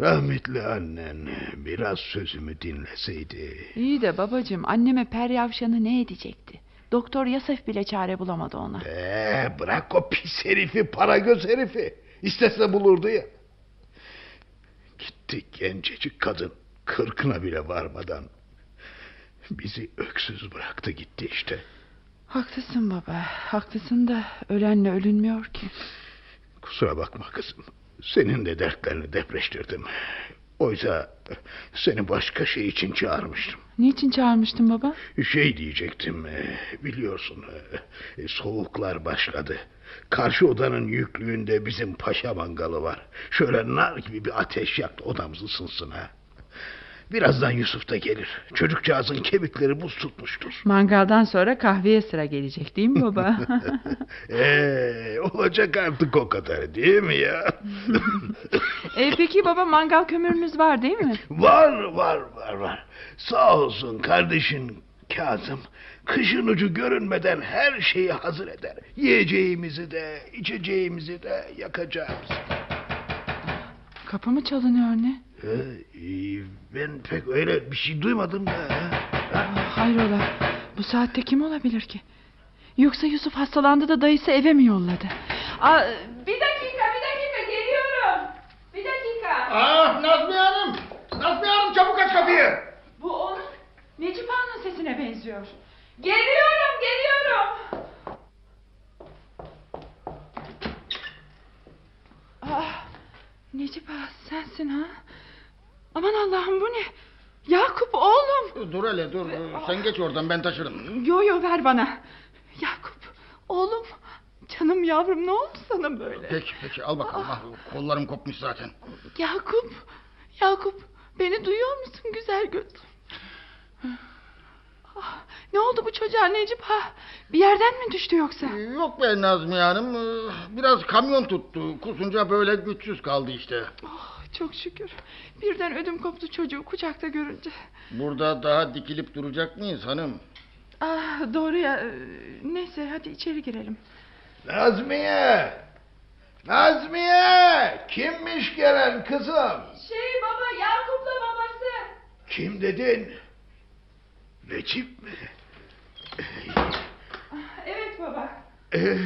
Rahmetli annen biraz sözümü dinleseydi. İyi de babacığım anneme peryavşanı ne edecekti? Doktor Yasef bile çare bulamadı ona. Ee, bırak o pis herifi, para göz herifi. İstese bulurdu ya. Gitti gencecik kadın, kırkına bile varmadan. Bizi öksüz bıraktı gitti işte. Haklısın baba, haklısın da ölenle ölünmüyor ki. Kusura bakma kızım. Senin de dertlerini depreştirdim. Oysa seni başka şey için çağırmıştım. Niçin çağırmıştın baba? Şey diyecektim, e, biliyorsun e, soğuklar başladı. Karşı odanın yüklüğünde bizim paşa mangalı var. Şöyle nar gibi bir ateş yak odamız ısınsın ha. Birazdan Yusuf da gelir. Çocukcağızın kemikleri buz tutmuştur. Mangaldan sonra kahveye sıra gelecek değil mi baba? [laughs] Ee, olacak artık o kadar değil mi ya? [laughs] e, peki baba mangal kömürünüz var değil mi? var var var var. Sağ olsun kardeşin Kazım. Kışın ucu görünmeden her şeyi hazır eder. Yiyeceğimizi de içeceğimizi de yakacağımız. Kapı mı çalınıyor ne? Ee, ben pek öyle bir şey duymadım da. ha. Hayrola bu saatte kim olabilir ki? Yoksa Yusuf hastalandı da dayısı eve mi yolladı? Aa, bir dakika bir dakika geliyorum. Bir dakika. Ah Nazmiye Hanım! Nazmiye Hanım çabuk aç kapıyı! Bu onun Necip Ağa'nın sesine benziyor. Geliyorum geliyorum. Ah, Necip Ağa sensin ha? Aman Allah'ım bu ne? Yakup oğlum. Dur hele dur. Sen geç oradan ben taşırım. Yo yo ver bana. Yakup oğlum. Canım yavrum ne oldu sana böyle? Peki peki al bakalım. Al, kollarım kopmuş zaten. Yakup. Yakup beni duyuyor musun güzel gözlüm? Ah, ne oldu bu çocuğa Necip ha? Bir yerden mi düştü yoksa? Yok be Nazmiye Hanım. ee, Biraz kamyon tuttu. Kusunca böyle güçsüz kaldı işte. Oh, çok şükür. Birden ödüm koptu çocuğu kucakta görünce. Burada daha dikilip duracak mıyız hanım? Ah, doğru ya. Ee, Neyse hadi içeri girelim. Nazmiye! Nazmiye! Kimmiş gelen kızım? Şey baba Yakup'la babası. Kim dedin? Necip mi? Evet baba. Ee,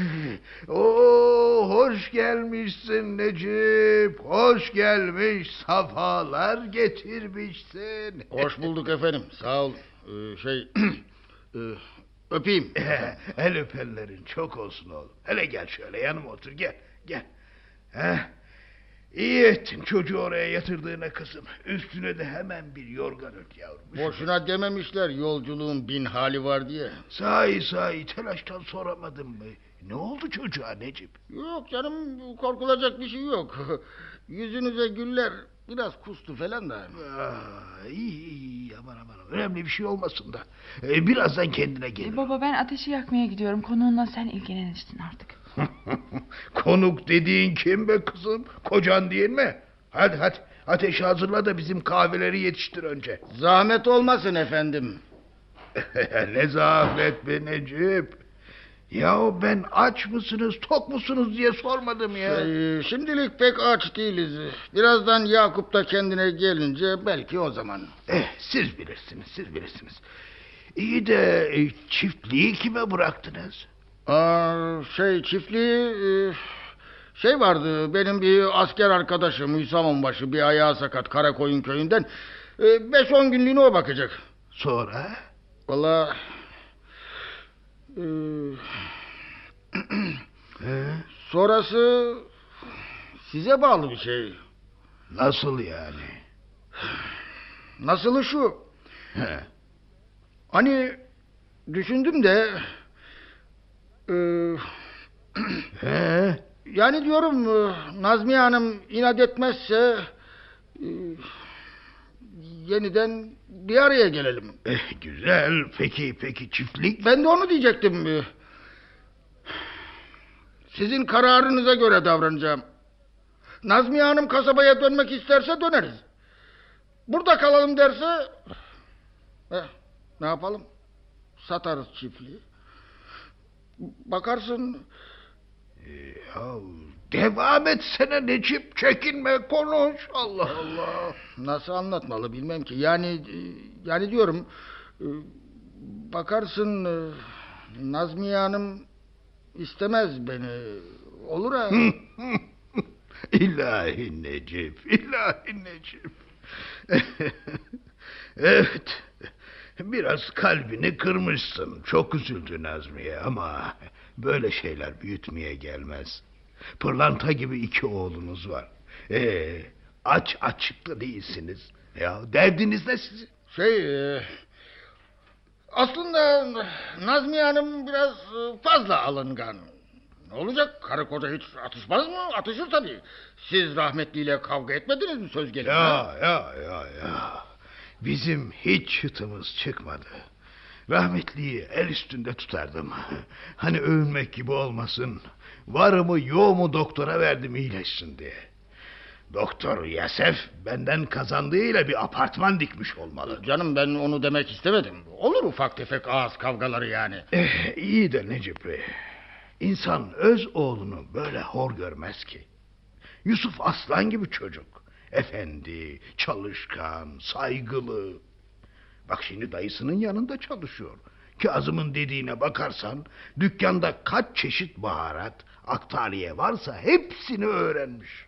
Oo, hoş gelmişsin Necip. Hoş gelmiş. Safalar getirmişsin. Hoş bulduk efendim. Sağ ol. Ee, şey ee, [clears throat] öpeyim. [laughs] El öpenlerin çok olsun oğlum. Hele gel şöyle yanıma otur gel. Gel. Heh. İyi ettin çocuğu oraya yatırdığına kızım. Üstüne de hemen bir yorgan ört yavrum. Boşuna dememişler yolculuğun bin hali var diye. Sahi sahi telaştan soramadım mı? Ne oldu çocuğa Necip? Yok canım korkulacak bir şey yok. [laughs] Yüzünüze güller biraz kustu falan da. Aa, iyi iyi aman aman önemli bir şey olmasın da. Ee, birazdan kendine gelir. Baba ben ateşi yakmaya gidiyorum. Konuğunla sen ilgilenirsin artık. [laughs] Konuk dediğin kim be kızım? Kocan değil mi? Hadi hadi ateşi hazırla da bizim kahveleri yetiştir önce. Zahmet olmasın efendim. [laughs] ne zahmet be Necip. Yahu ben aç mısınız tok musunuz diye sormadım ya. Şey, şimdilik pek aç değiliz. Birazdan Yakup da kendine gelince belki o zaman. Eh, siz bilirsiniz siz bilirsiniz. İyi de e, çiftliği kime bıraktınız? Aa, şey çiftliği e, şey vardı benim bir asker arkadaşım Hüsam Onbaşı bir ayağı sakat Karakoyun köyünden. E, Beş on günlüğüne o bakacak. Sonra? Vallahi e, sonrası size bağlı bir şey. Nasıl yani? Nasılı şu. He. Hani düşündüm de e, [clears throat] He? yani diyorum e, Nazmiye Hanım inat etmezse e, yeniden bir araya gelelim. Eh, güzel peki peki çiftlik? Ben de onu diyecektim. e. Sizin kararınıza göre davranacağım. Nazmiye Hanım kasabaya dönmek isterse döneriz. Burada kalalım derse eh, ne yapalım? Satarız çiftliği. Bakarsın Ya devam etsene Necip çekinme konuş Allah Allah. nasıl anlatmalı bilmem ki. Yani e, yani diyorum e, bakarsın e, Nazmiye Hanım istemez beni. Olur ha. ilahi Necip, ilahi Necip. [laughs] evet, biraz kalbini kırmışsın. Çok üzüldü Nazmiye ama böyle şeyler büyütmeye gelmez. Pırlanta gibi iki oğlunuz var. Ee, aç açıklı değilsiniz. Ya derdiniz ne sizin? Şey e, aslında Nazmiye Hanım biraz e, fazla alıngan. Ne olacak? Karı koca hiç atışmaz mı? Atışır tabii. Siz rahmetliyle kavga etmediniz mi söz gelimi? ha? Ya ya ya ya. Bizim hiç çıtımız çıkmadı. Rahmetliyi el üstünde tutardım. Hani övünmek gibi olmasın. Varımı yoğumu doktora verdim iyileşsin diye. Doktor Yasef benden kazandığıyla bir apartman dikmiş olmalı. Canım ben onu demek istemedim. Olur ufak tefek ağız kavgaları yani. Eh, iyi de Necip Bey. İnsan öz oğlunu böyle hor görmez ki. Yusuf aslan gibi çocuk. Efendi, çalışkan, saygılı. Bak şimdi dayısının yanında çalışıyor. Kazım'ın dediğine bakarsan dükkanda kaç çeşit baharat, aktariye varsa hepsini öğrenmiş.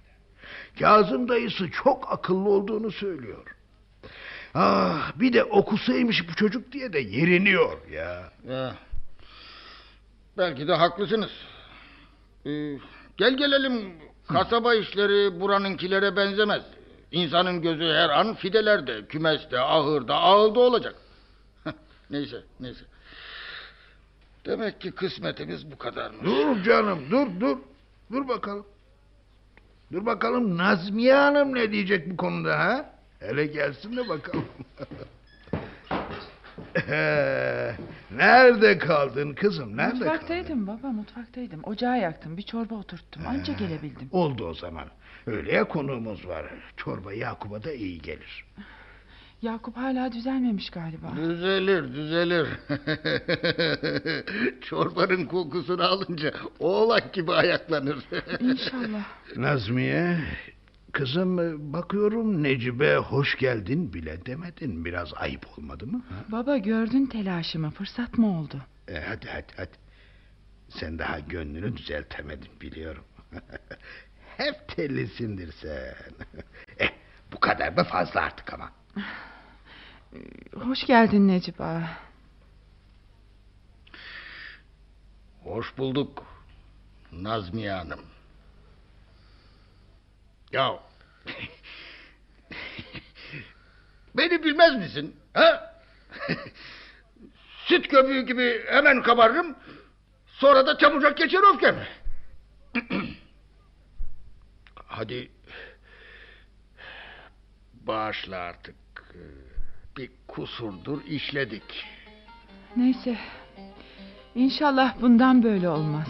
Kazım dayısı çok akıllı olduğunu söylüyor. Ah bir de okusaymış bu çocuk diye de yeriniyor ya. Ya. Belki de haklısınız. Ee, gel gelelim kasaba işleri buranınkilere benzemez. İnsanın gözü her an fidelerde, kümeste, ahırda, ağılda olacak. [laughs] neyse, neyse. Demek ki kısmetimiz bu kadarmış. Dur canım dur dur. Dur bakalım. Dur bakalım Nazmiye Hanım ne diyecek bu konuda ha? Hele gelsin de bakalım. [laughs] [laughs] Nerede kaldın kızım? Nerede kaldın? Mutfaktaydım baba mutfaktaydım. Ocağı yaktım bir çorba oturttum. Anca gelebildim. Oldu o zaman. Öyle ya konuğumuz var. Çorba Yakup'a da iyi gelir. Yakup hala düzelmemiş galiba. Düzelir, düzelir. [laughs] Çorbanın kokusunu alınca oğlak gibi ayaklanır. İnşallah. Nazmiye, kızım bakıyorum Necip'e hoş geldin bile demedin. Biraz ayıp olmadı mı? ha? Baba gördün telaşımı fırsat mı oldu? E, hadi hadi hadi. Sen daha gönlünü düzeltemedin biliyorum. [laughs] Hep tellisindir sen. [laughs] eh, bu kadar da fazla artık ama. [sighs] Hoş geldin Necip ağa. Hoş bulduk Nazmiye Hanım. Ya beni bilmez misin? Ha? Süt köpüğü gibi hemen kabarırım. Sonra da çabucak geçer öfkem. [clears throat] Hadi bağışla artık. Bir kusurdur işledik. Neyse. İnşallah bundan böyle olmaz.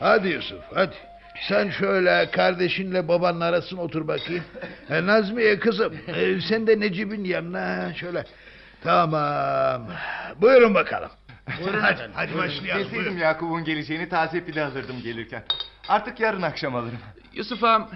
Hadi Yusuf hadi. Sen şöyle kardeşinle babanın arasına otur bakayım. [laughs] E, Nazmiye kızım e, sen de Necip'in yanına şöyle. Tamam. Buyurun bakalım. Buyurun hadi, hadi başlayalım. Bilseydim Buyurun. Yakup'un geleceğini taze pide alırdım gelirken. Artık yarın akşam alırım. Yusuf ağam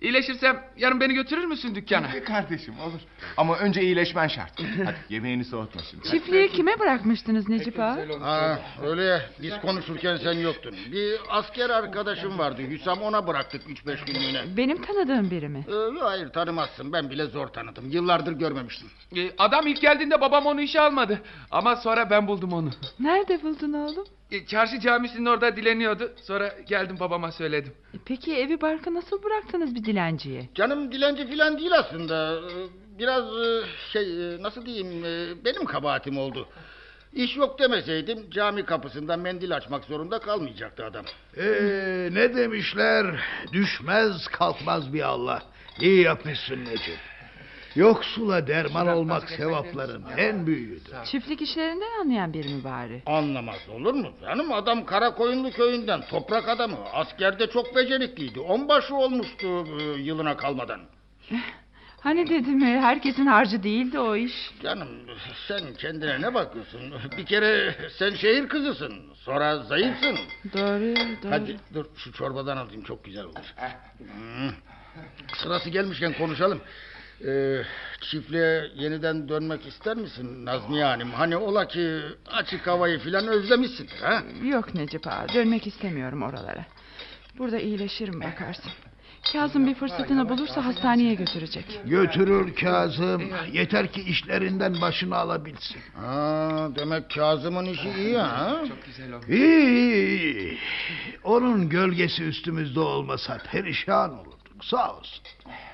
iyileşirsem yarın beni götürür müsün dükkana? Tabii kardeşim olur. Ama önce iyileşmen şart. Hadi yemeğini soğutma şimdi. Çiftliği kime bırakmıştınız Necip ağa? Ha, öyle ya. Biz konuşurken sen yoktun. Bir asker arkadaşım vardı. Hüsam ona bıraktık üç beş günlüğüne. Benim tanıdığım biri mi? Ee, hayır tanımazsın. Ben bile zor tanıdım. Yıllardır görmemiştim. Ee, adam ilk geldiğinde babam onu işe almadı. Ama sonra ben buldum onu. Nerede buldun oğlum? Ee, Çarşı camisinin orada dileniyordu. Sonra geldim babama söyledim. E, Peki evi barkı nasıl bıraktınız bir dilenciye? Canım dilenci filan değil aslında. Ee, Biraz e, şey e, nasıl diyeyim e, benim kabahatim oldu. İş yok demeseydim cami kapısında mendil açmak zorunda kalmayacaktı adam. Ee, ne demişler? Düşmez kalkmaz bir Allah. İyi yapmışsın Necip. Yoksula derman olmak sevapların en büyüğüdür. Çiftlik işlerinden anlayan bir mübari. Anlamaz olur mu canım? Adam Karakoyunlu köyünden toprak adamı. Askerde çok becerikliydi. Onbaşı olmuştu e, yılına kalmadan. Hani dedim ya herkesin harcı değildi o iş. Canım sen kendine ne bakıyorsun? Bir kere sen şehir kızısın. Sonra zayıfsın. Doğru doğru. Hadi dur şu çorbadan alayım çok güzel olur. Hmm. Sırası gelmişken konuşalım. Ee, çiftliğe yeniden dönmek ister misin Nazmiye Hanım? Hani ola ki açık havayı filan özlemişsindir ha? Yok Necip ağa dönmek istemiyorum oralara. Burada iyileşirim bakarsın. Kazım bir fırsatını bulursa hastaneye götürecek. Götürür Kazım. Yeter ki işlerinden başını alabilsin. Ha, demek Kazım'ın işi iyi ha? İyi, iyi, iyi. Onun gölgesi üstümüzde olmasa perişan olurduk. Sağ olsun.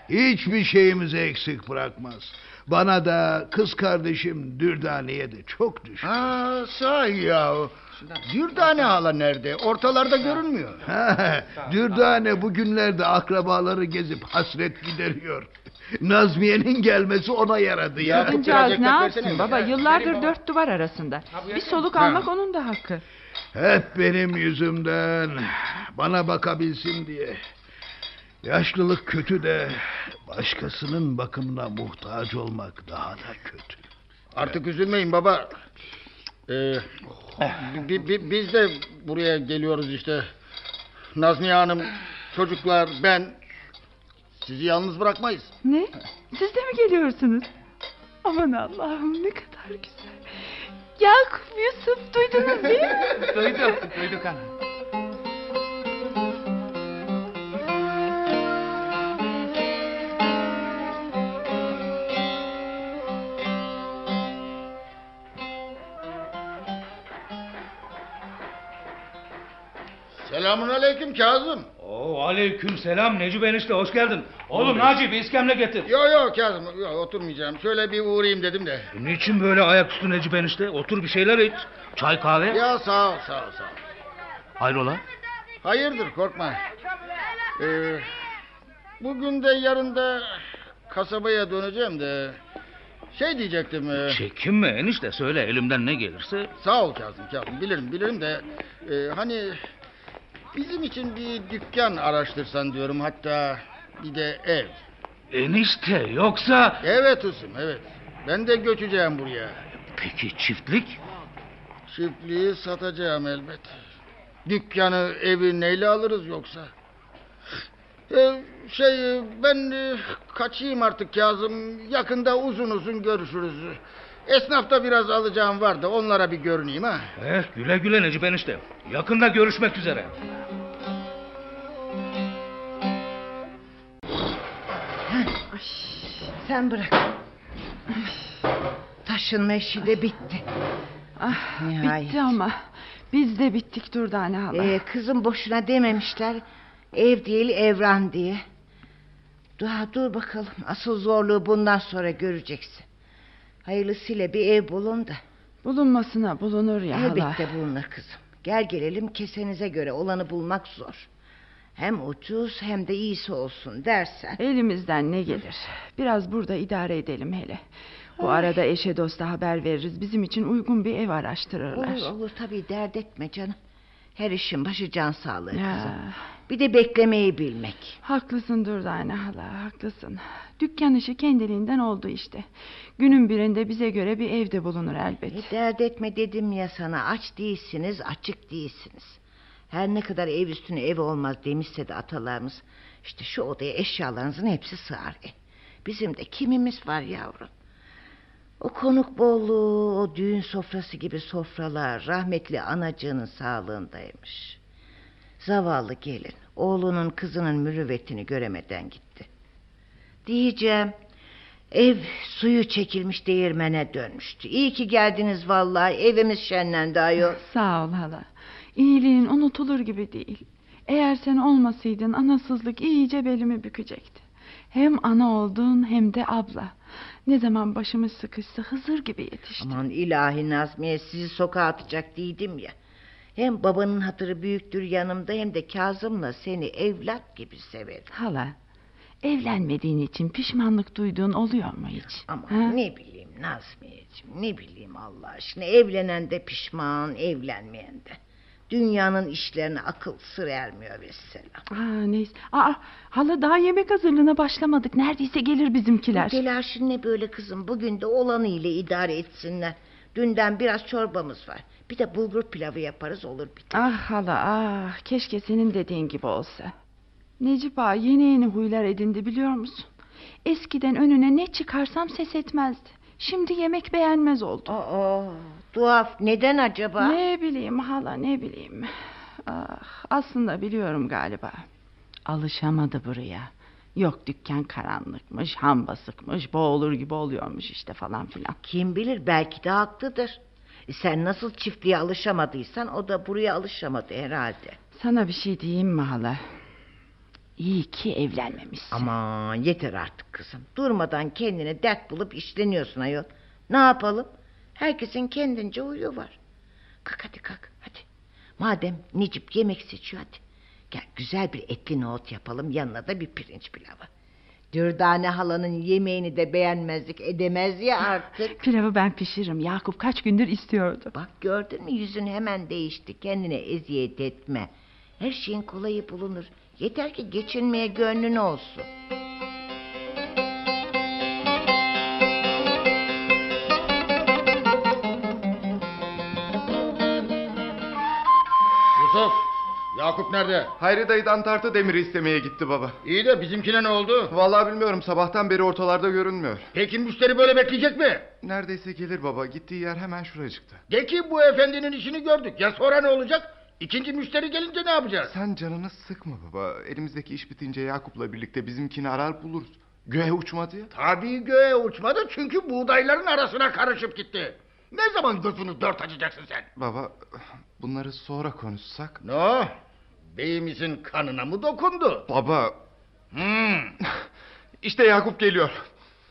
Hiçbir şeyimizi eksik bırakmaz. Bana da kız kardeşim Dürdane'ye de çok düşkün. Ha, sahi ya. Dürdane hala nerede? Ortalarda görünmüyor. Dürdane bugünlerde akrabaları gezip hasret gideriyor. Nazmiye'nin gelmesi ona yaradı ya. Kadıncağız ne yapsın baba yıllardır dört duvar arasında. Bir soluk almak onun da hakkı. Hep benim yüzümden. Bana bakabilsin diye. Yaşlılık kötü de başkasının bakımına muhtaç olmak daha da kötü. Artık üzülmeyin baba. Ee, bi- bi- biz de buraya geliyoruz işte. Nazmiye Hanım, çocuklar, ben sizi yalnız bırakmayız. Ne? Siz de mi geliyorsunuz? Aman Allah'ım ne kadar güzel. Yakup Yusuf duydunuz değil mi? [laughs] duyduk, duyduk hanım. Selamun aleyküm Kazım. Oo, aleyküm selam Necip enişte hoş geldin. Oğlum Naci bir iskemle getir. Yo yo Kazım, yo, oturmayacağım. Şöyle bir uğrayayım dedim de. Niçin böyle ayaküstü Necip enişte? Otur bir şeyler iç. Çay kahve. Ya sağ ol, sağ ol, sağ ol. Hayrola? Hayırdır korkma. Ee, bugün de yarın da kasabaya döneceğim de... Şey diyecektim... e, Çekinme enişte söyle elimden ne gelirse. Sağ ol Kazım Kazım bilirim bilirim de e, hani bizim için bir dükkan araştırsan diyorum hatta bir de ev. Enişte yoksa... Evet Hüsnü evet ben de göçeceğim buraya. Peki çiftlik? Çiftliği satacağım elbet. Dükkanı evi neyle alırız yoksa? E, şey ben e, kaçayım artık Kazım yakında uzun uzun görüşürüz. Esnafta biraz alacağım var da onlara bir görüneyim ha. Eh güle güle Necip enişte. Yakında görüşmek üzere. Sen bırak. Taşınma işi de bitti. Ah, Nihayet. bitti ama. Biz de bittik Durdane hala. Ee, kızım boşuna dememişler. Ev değil evran diye. Dur, dur bakalım. Asıl zorluğu bundan sonra göreceksin. Hayırlısıyla bir ev bulun da. Bulunmasına bulunur ya hala. Elbette bulunur kızım. Gel gelelim kesenize göre olanı bulmak zor. Hem ucuz hem de iyisi olsun dersen. Elimizden ne gelir? Biraz burada idare edelim hele. Bu arada eşe dosta haber veririz. Bizim için uygun bir ev araştırırlar. Olur olur tabii dert etme canım. Her işin başı can sağlığı Ya, kızım. Bir de beklemeyi bilmek. haklısın Durdane hala haklısın. Dükkan işi kendiliğinden oldu işte. Günün birinde bize göre bir evde bulunur elbet. E, dert etme dedim ya sana aç değilsiniz açık değilsiniz. Her ne kadar ev üstüne ev olmaz demişse de atalarımız... ...işte şu odaya eşyalarınızın hepsi sığar. E, bizim de kimimiz var yavrum. O konuk bolluğu, o düğün sofrası gibi sofralar... ...rahmetli anacığının sağlığındaymış. Zavallı gelin, oğlunun kızının mürüvvetini göremeden gitti. Diyeceğim... Ev suyu çekilmiş değirmene dönmüştü. İyi ki geldiniz vallahi. Evimiz şenlendi ayol. Sağ ol hala. İyiliğin unutulur gibi değil. Eğer sen olmasaydın anasızlık iyice belimi bükecekti. Hem ana oldun hem de abla. Ne zaman başımız sıkışsa Hızır gibi yetiştin. Aman ilahi Nazmiye sizi sokağa atacak değildim ya. Hem babanın hatırı büyüktür yanımda hem de Kazım'la seni evlat gibi severim. Hala, Evlenmediğin için pişmanlık duyduğun oluyor mu hiç? Ama Ha? ne bileyim Nazmiyeciğim ne bileyim Allah aşkına evlenen de pişman evlenmeyen de. Dünyanın işlerine akıl sır ermiyor mesela. Aa, neyse. Aa, hala daha yemek hazırlığına başlamadık. Neredeyse gelir bizimkiler. Telaşın ne böyle kızım bugün de olanı ile idare etsinler. Dünden biraz çorbamız var. Bir de bulgur pilavı yaparız olur biter. Ah hala ah keşke senin dediğin gibi olsa. Necip ağa yeni yeni huylar edindi biliyor musun? Eskiden önüne ne çıkarsam ses etmezdi. Şimdi yemek beğenmez oldu. Aa, tuhaf neden acaba? Ne bileyim hala ne bileyim. Ah, aslında biliyorum galiba. Alışamadı buraya. Yok dükkan karanlıkmış, ham basıkmış, boğulur gibi oluyormuş işte falan filan. Kim bilir belki de haklıdır. Sen nasıl çiftliğe alışamadıysan o da buraya alışamadı herhalde. Sana bir şey diyeyim mi hala? İyi ki evlenmemişsin. Aman yeter artık kızım. Durmadan kendine dert bulup işleniyorsun ayol. Ne yapalım? Herkesin kendince huyu var. Kalk hadi kalk hadi. Madem Necip yemek seçiyor hadi. Gel güzel bir etli nohut yapalım yanına da bir pirinç pilavı. Dürdane halanın yemeğini de beğenmezlik edemez ya artık. [laughs] Pilavı ben pişiririm. Yakup kaç gündür istiyordu. Bak gördün mü yüzün hemen değişti. Kendine eziyet etme. Her şeyin kolayı bulunur. Yeter ki geçinmeye gönlün olsun. Yusuf, Yakup nerede? Hayri dayıdan tartı demiri istemeye gitti baba. İyi de bizimkine ne oldu? Vallahi bilmiyorum sabahtan beri ortalarda görünmüyor. Peki müşteri böyle bekleyecek mi? Neredeyse gelir baba. Gittiği yer hemen şuracıkta. De ki bu efendinin işini gördük. Ya sonra ne olacak? İkinci müşteri gelince ne yapacağız? Sen canını sıkma baba. Elimizdeki iş bitince Yakup'la birlikte bizimkini arar buluruz. Göğe uçmadı ya. Tabii göğe uçmadı çünkü buğdayların arasına karışıp gitti. Ne zaman gözünü dört açacaksın sen? Baba bunları sonra konuşsak. Ne? Beyimizin kanına mı dokundu? Baba Hmm. [laughs] işte Yakup geliyor.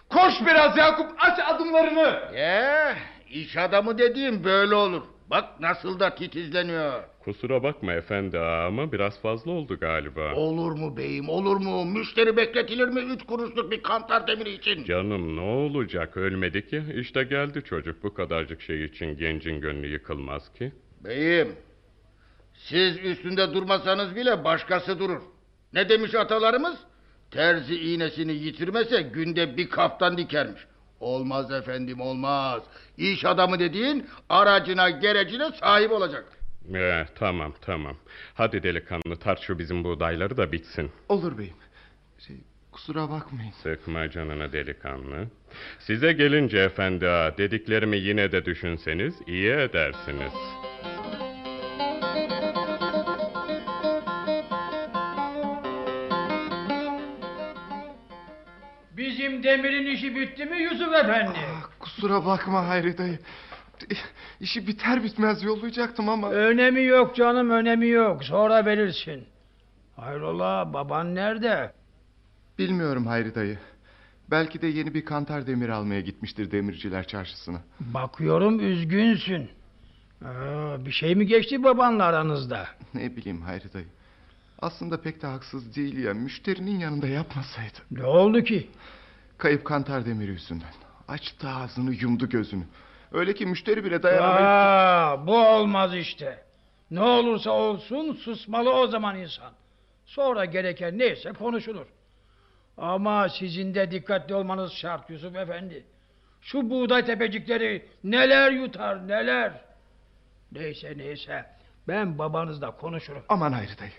Koş biraz Yakup aç adımlarını. Ya, iş adamı dediğim böyle olur. Bak nasıl da titizleniyor. Kusura bakma efendi ağa ama biraz fazla oldu galiba. Olur mu beyim olur mu? Müşteri bekletilir mi üç kuruşluk bir kantar demiri için? Canım ne olacak ölmedi ki işte geldi çocuk bu kadarcık şey için gencin gönlü yıkılmaz ki. Beyim, siz üstünde durmasanız bile başkası durur. Ne demiş atalarımız? Terzi iğnesini yitirmese günde bir kaftan dikermiş. Olmaz efendim olmaz. İş adamı dediğin aracına gerecine sahip olacak. Ee, tamam tamam. Hadi delikanlı tart şu bizim buğdayları da bitsin. Olur beyim. Şey, kusura bakmayın. Sıkma canını delikanlı. Size gelince efendi ağa dediklerimi yine de düşünseniz iyi edersiniz. Bizim demirin işi bitti mi Yusuf Efendi? Ah, kusura bakma Hayri dayı. İşi biter bitmez yollayacaktım ama... Önemi yok canım önemi yok. Sonra verirsin. Hayrola baban nerede? Bilmiyorum Hayri dayı. Belki de yeni bir kantar demir almaya gitmiştir demirciler çarşısına. Bakıyorum üzgünsün. Aa, bir şey mi geçti babanla aranızda? Ne bileyim Hayri dayı. Aslında pek de haksız değil ya. Müşterinin yanında yapmasaydı. Ne oldu ki? Kayıp kantar demiri yüzünden. Açtı ağzını yumdu gözünü. Öyle ki müşteri bile dayanamayıp... Aa, bu olmaz işte. Ne olursa olsun susmalı o zaman insan. Sonra gereken neyse konuşulur. Ama sizin de dikkatli olmanız şart Yusuf Efendi. Şu buğday tepecikleri neler yutar neler. Neyse neyse ben babanızla konuşurum. Aman Hayri dayı.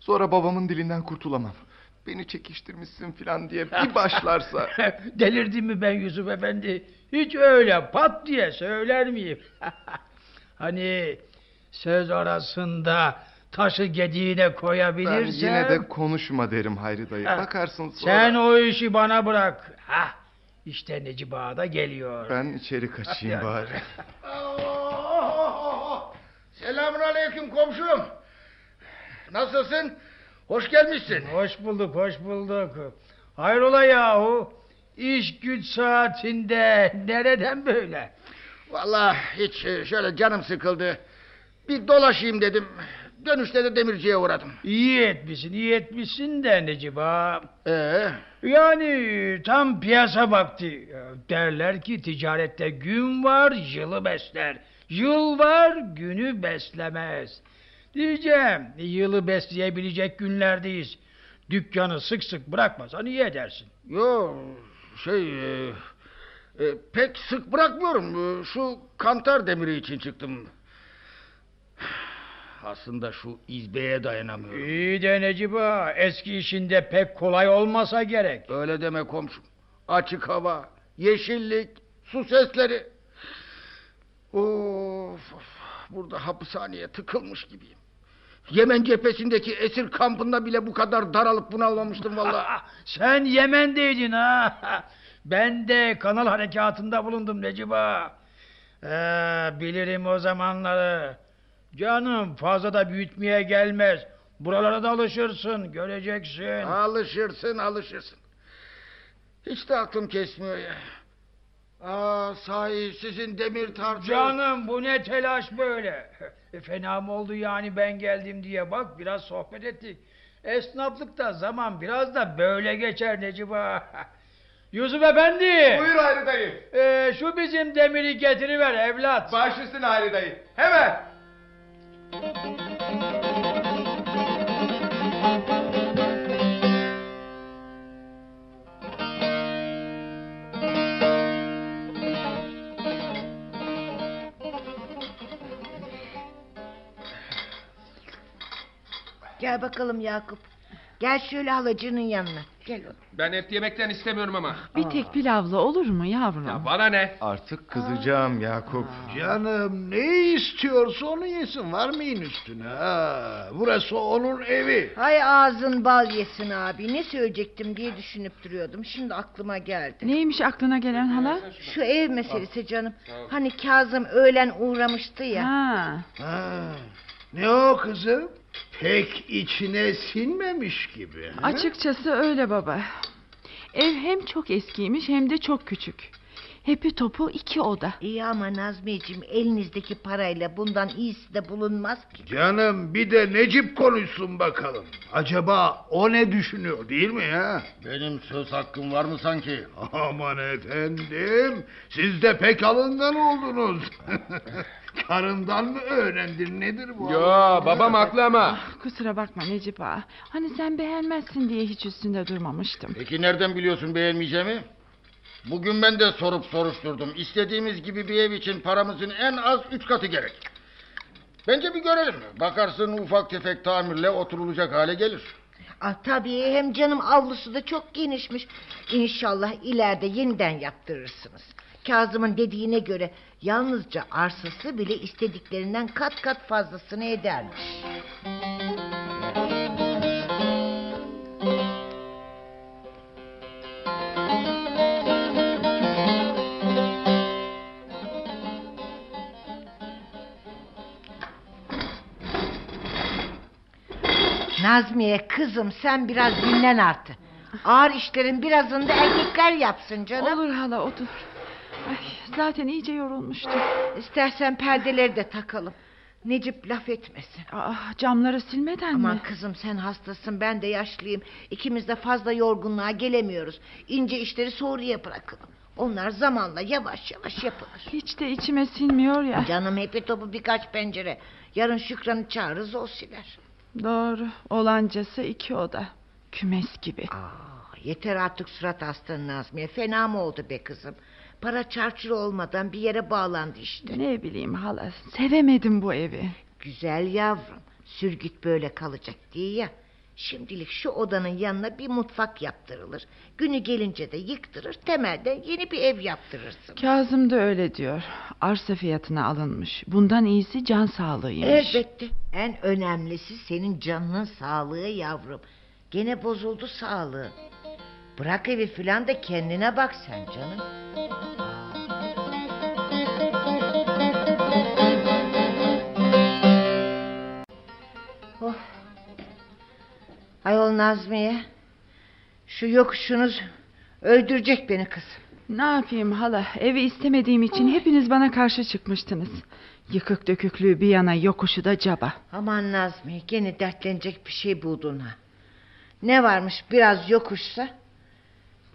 Sonra babamın dilinden kurtulamam. Beni çekiştirmişsin filan diye bir başlarsa... [laughs] Delirdim mi ben Yusuf Efendi? Hiç öyle pat diye söyler miyim? [laughs] hani söz arasında taşı gediğine ben koyabilirsem... yine de konuşma derim Hayri dayı. Ha, Bakarsın sonra... Sen o işi bana bırak. Hah, işte Necip Ağa da geliyor. Ben içeri kaçayım [laughs] bari. Selamun aleyküm komşum. Nasılsın? Hoş gelmişsin. Hoş bulduk, hoş bulduk. Hayrola yahu? İş güç saatinde nereden böyle? Vallahi hiç e, şöyle canım sıkıldı. Bir dolaşayım dedim. Dönüşte de demirciye uğradım. İyi etmişsin, iyi etmişsin de Necip ağa. Ee, Yani tam piyasa vakti. Derler ki ticarette gün var yılı besler. Yıl var günü beslemez. Diyeceğim yılı besleyebilecek günlerdeyiz. Dükkanı sık sık bırakmasan iyi edersin. yo şey e, e, pek sık bırakmıyorum. E, Şu kantar demiri için çıktım. Aslında şu izbeye dayanamıyorum. İyi de Necip ağa eski işinde pek kolay olmasa gerek. Öyle deme komşum. Açık hava, yeşillik, su sesleri. Of, of. Burada hapishaneye tıkılmış gibiyim. Yemen cephesindeki esir kampında bile bu kadar daralıp bunalmamıştım vallahi. [laughs] Sen Yemen'deydin ha. Ben de kanal harekatında bulundum Necip ağa. Ee, bilirim o zamanları. Canım fazla da büyütmeye gelmez. Buralara da alışırsın, göreceksin. alışırsın, alışırsın. Hiç de aklım kesmiyor ya. Aa, sahi sizin demir tartı... Canım bu ne telaş böyle? E, [laughs] fena mı oldu yani ben geldim diye bak biraz sohbet ettik. Esnaflıkta zaman biraz da böyle geçer Necip ağa. [laughs] Yusuf Efendi. Buyur Hayri dayı. Ee, şu bizim demiri getiriver evlat. Baş üstüne Hayri dayı. Hemen. Gel bakalım Yakup. Gel şöyle halacının yanına. Gel oğlum. Ben et yemekten istemiyorum ama. Bir tek pilavla olur mu yavrum? Ya bana ne? Artık kızacağım Yakup. Canım ne istiyorsa onu yesin varmayın üstüne. Ha, burası onun evi. Hay ağzın bal yesin abi. Ne söyleyecektim diye düşünüp duruyordum. Şimdi aklıma geldi. Neymiş aklına gelen hala? Şu ev meselesi canım. Hani Kazım öğlen uğramıştı ya. Ha. Ha, ne o kızım? Pek içine sinmemiş gibi. ha? Açıkçası öyle baba. Ev hem çok eskiymiş hem de çok küçük. Hepi topu iki oda. İyi ama Nazmiyeciğim elinizdeki parayla bundan iyisi de bulunmaz ki. Canım bir de Necip konuşsun bakalım. Acaba o ne düşünüyor değil mi ya? Benim söz hakkım var mı sanki? Aman efendim, siz de pek alıngan oldunuz. [laughs] Karından mı öğrendin nedir bu? Yo babam haklı ama. Kusura bakma Necip ağa. Hani sen beğenmezsin diye hiç üstünde durmamıştım. Peki nereden biliyorsun beğenmeyeceğimi? Bugün ben de sorup soruşturdum. İstediğimiz gibi bir ev için paramızın en az üç katı gerek. Bence bir görelim. Bakarsın ufak tefek tamirle oturulacak hale gelir. Ah tabii hem canım avlusu da çok genişmiş. İnşallah ileride yeniden yaptırırsınız. Kazım'ın dediğine göre yalnızca arsası bile istediklerinden kat kat fazlasını edermiş. Nazmiye kızım sen biraz dinlen artık. Ağır işlerin birazını da erkekler yapsın canım. Olur hala otur. Ay, zaten iyice yorulmuştum. İstersen perdeleri de takalım. Necip laf etmesin. Aa, camları silmeden Aman mi? kızım sen hastasın ben de yaşlıyım. İkimiz de fazla yorgunluğa gelemiyoruz. İnce işleri sonraya bırakalım. Onlar zamanla yavaş yavaş yapılır. Hiç de içime sinmiyor ya. Canım hepi topu birkaç pencere. Yarın Şükran'ı çağırırız o siler. Doğru. Olancası iki oda. Kümes gibi. Aa, yeter artık surat aslanın Nazmiye. Fena mı oldu be kızım? Para çarçur olmadan bir yere bağlandı işte. Ne bileyim hala. Sevemedim bu evi. Güzel yavrum. Sürgüt böyle kalacak diye ya. Şimdilik şu odanın yanına bir mutfak yaptırılır. Günü gelince de yıktırır temelden yeni bir ev yaptırırsın. Kazım da öyle diyor. Arsa fiyatına alınmış. Bundan iyisi can sağlığıymış. Elbette. En önemlisi senin canının sağlığı yavrum. Gene bozuldu sağlığı. Bırak evi filan da kendine bak sen canım. Oh. Ayol Nazmiye. Şu yokuşunuz öldürecek beni kız. Ne yapayım hala evi istemediğim için hepiniz bana karşı çıkmıştınız. Yıkık döküklüğü bir yana yokuşu da caba. Aman Nazmi gene dertlenecek bir şey buldun ha. Ne varmış biraz yokuşsa?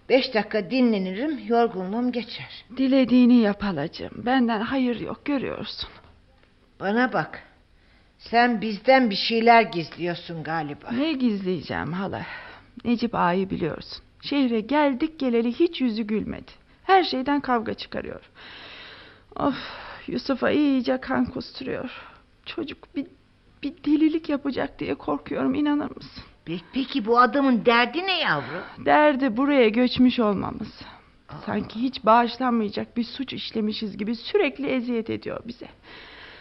Beş dakika dinlenirim yorgunluğum geçer. Dilediğini yap halacığım. Benden hayır yok görüyorsun. Bana bak. Sen bizden bir şeyler gizliyorsun galiba. Ne gizleyeceğim hala. Necip ağayı biliyorsun. Şehre geldik geleli hiç yüzü gülmedi. Her şeyden kavga çıkarıyor. Of Yusuf'a iyice kan kusturuyor. Çocuk bir, bir delilik yapacak diye korkuyorum inanır mısın? Pe- Peki bu adamın derdi ne yavrum? Derdi buraya göçmüş olmamız. Sanki hiç bağışlanmayacak bir suç işlemişiz gibi sürekli eziyet ediyor bize.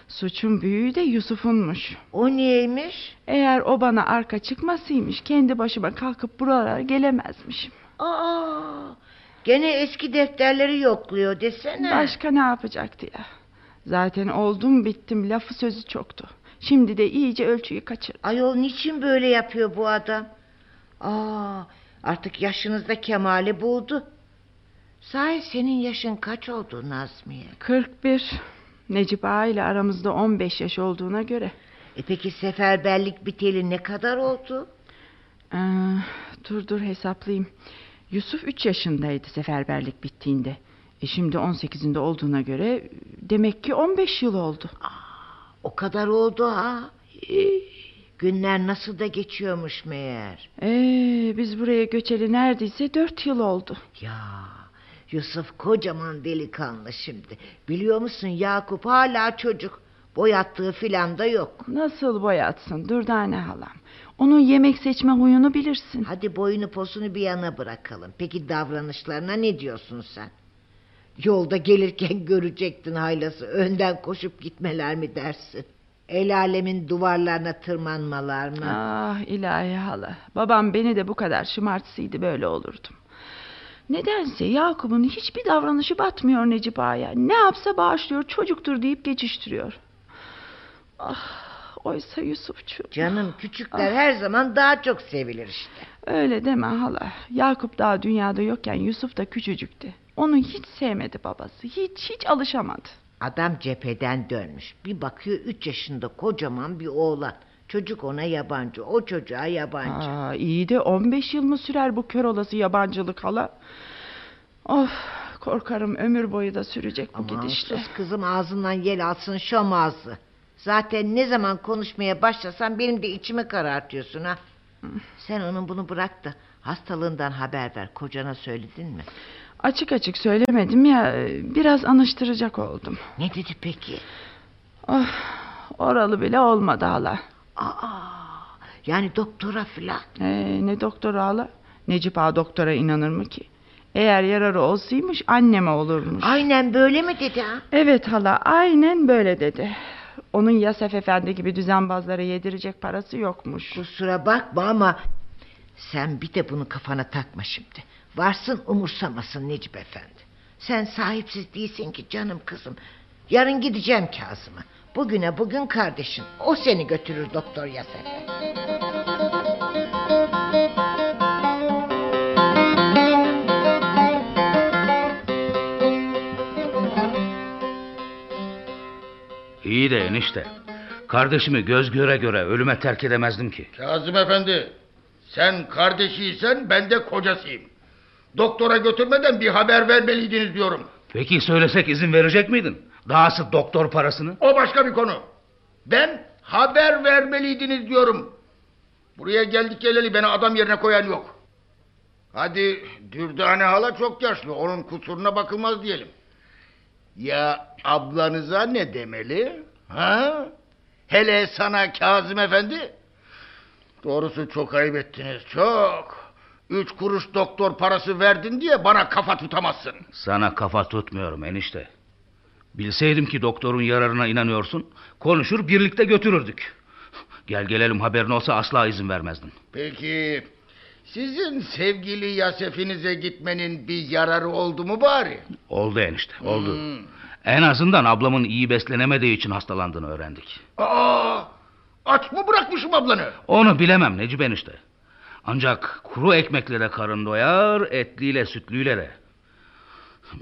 Suçun büyüğü de Yusuf'unmuş. O niyeymiş? Eğer o bana arka çıkmasıymış kendi başıma kalkıp buralara gelemezmişim. Aa, gene eski defterleri yokluyor desene. Başka ne yapacaktı ya? Zaten oldum bittim lafı sözü çoktu. Şimdi de iyice ölçüyü kaçırdı. Ayol niçin böyle yapıyor bu adam? Aa, artık yaşınızda kemali buldu. Sahi senin yaşın kaç oldu Nazmiye? 41. Necip Ağa ile aramızda 15 yaş olduğuna göre. E peki seferberlik biteli ne kadar oldu? Ee, dur dur hesaplayayım. Yusuf 3 yaşındaydı seferberlik bittiğinde. E şimdi 18'inde olduğuna göre demek ki 15 yıl oldu. O kadar oldu ha. Günler nasıl da geçiyormuş meğer. Ee, biz buraya göçeli neredeyse 4 yıl oldu. Ya Yusuf kocaman delikanlı şimdi. Biliyor musun Yakup hala çocuk. Boyattığı filan da yok. Nasıl boyatsın Dürdane halam. Onun yemek seçme huyunu bilirsin. Hadi boyunu posunu bir yana bırakalım. Peki davranışlarına ne diyorsun sen? Yolda gelirken [laughs] görecektin haylası. Önden koşup gitmeler mi dersin? El alemin duvarlarına tırmanmalar mı? Ah ilahi hala. Babam beni de bu kadar şımartsaydı böyle olurdum. Nedense Yakup'un hiçbir davranışı batmıyor Necip Ağa'ya. Ne yapsa bağışlıyor çocuktur deyip geçiştiriyor. Ah oysa Yusufçu. Canım küçükler her zaman daha çok sevilir işte. Öyle deme hala. Yakup daha dünyada yokken Yusuf da küçücüktü. Onu hiç sevmedi babası. Hiç hiç alışamadı. Adam cepheden dönmüş. Bir bakıyor üç yaşında kocaman bir oğlan. Çocuk ona yabancı, o çocuğa yabancı. Aa, iyi de 15 yıl mı sürer bu kör olası yabancılık hala? Of korkarım ömür boyu da sürecek bu Aman gidişle. sus kızım ağzından yel alsın şom ağzı. Zaten ne zaman konuşmaya başlasan benim de içimi karartıyorsun ha. Sen onun bunu bırak da hastalığından haber ver. Kocana söyledin mi? Açık açık söylemedim ya biraz anıştıracak oldum. Ne dedi peki? Oh, oralı bile olmadı hala. Aa, yani doktora filan. Ee, ne doktor hala? Necip Ağa doktora inanır mı ki? Eğer yararı olsaymış anneme olurmuş. Aynen böyle mi dedi ha? Evet hala aynen böyle dedi. Onun Yasef Efendi gibi düzenbazlara yedirecek parası yokmuş. Kusura bakma ama sen bir de bunu kafana takma şimdi. Varsın umursamasın Necip Efendi. Sen sahipsiz değilsin ki canım kızım. Yarın gideceğim Kazım'a. Bugüne bugün kardeşin. O seni götürür doktor Yasef'e. İyi de enişte. Kardeşimi göz göre göre ölüme terk edemezdim ki. Kazım Efendi, sen kardeşiysen ben de kocasıyım. Doktora götürmeden bir haber vermeliydiniz diyorum. Peki söylesek izin verecek miydin? Dahası doktor parasını. O başka bir konu. Ben haber vermeliydiniz diyorum. Buraya geldik geleli beni adam yerine koyan yok. Hadi Dürdane hala çok yaşlı. Onun kusuruna bakılmaz diyelim. Ya ablanıza ne demeli? Ha? Hele sana Kazım Efendi. Doğrusu çok ayıp ettiniz çok. Üç kuruş doktor parası verdin diye bana kafa tutamazsın. Sana kafa tutmuyorum enişte. Bilseydim ki doktorun yararına inanıyorsun, konuşur birlikte götürürdük. Gel gelelim haberin olsa asla izin vermezdin. Peki sizin sevgili Yasef'inize gitmenin bir yararı oldu mu bari? Oldu enişte, oldu. Hmm. En azından ablamın iyi beslenemediği için hastalandığını öğrendik. Aa, aç mı bırakmışım ablanı? Onu bilemem Necip enişte. Ancak kuru ekmekle de karın doyar, etliyle sütlüyle de.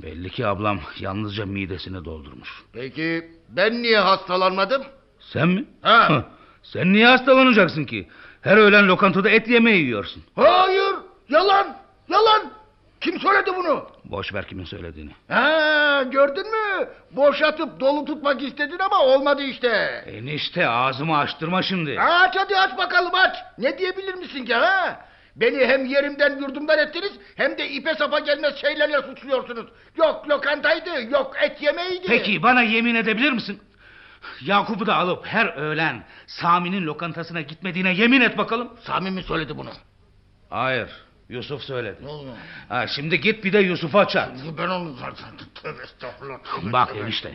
Belli ki ablam yalnızca midesini doldurmuş. Peki ben niye hastalanmadım? Sen mi? Ha. Sen niye hastalanacaksın ki? Her öğlen lokantada et yemeği yiyorsun. Hayır yalan yalan. Kim söyledi bunu? Boş ver kimin söylediğini. Ha gördün mü? Boşatıp dolu tutmak istedin ama olmadı işte. Enişte ağzımı açtırma şimdi. Aç hadi aç bakalım aç. Ne diyebilir misin ki ha? Beni hem yerimden yurdumdan ettiniz hem de ipe sapa gelmez şeylerle suçluyorsunuz. Yok lokantaydı yok et yemeğiydi. Peki bana yemin edebilir misin? Yakup'u da alıp her öğlen Sami'nin lokantasına gitmediğine yemin et bakalım. Sami mi söyledi bunu? Hayır. Yusuf söyledi. Ne oldu? Ha, şimdi git bir de Yusuf'a çat. Ben onu zaten [laughs] tövbe estağfurullah. tövbe Bak tövbe. enişte.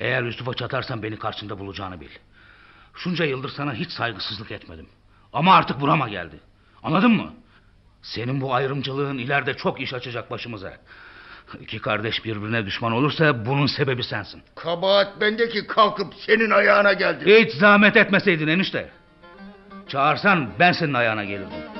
Eğer Yusuf'a çatarsan beni karşında bulacağını bil. Şunca yıldır sana hiç saygısızlık etmedim. Ama artık burama geldi. Anladın mı? Senin bu ayrımcılığın ileride çok iş açacak başımıza. İki kardeş birbirine düşman olursa bunun sebebi sensin. Kabahat bendeki kalkıp senin ayağına geldi. Hiç zahmet etmeseydin enişte. Çağırsan ben senin ayağına gelirdim.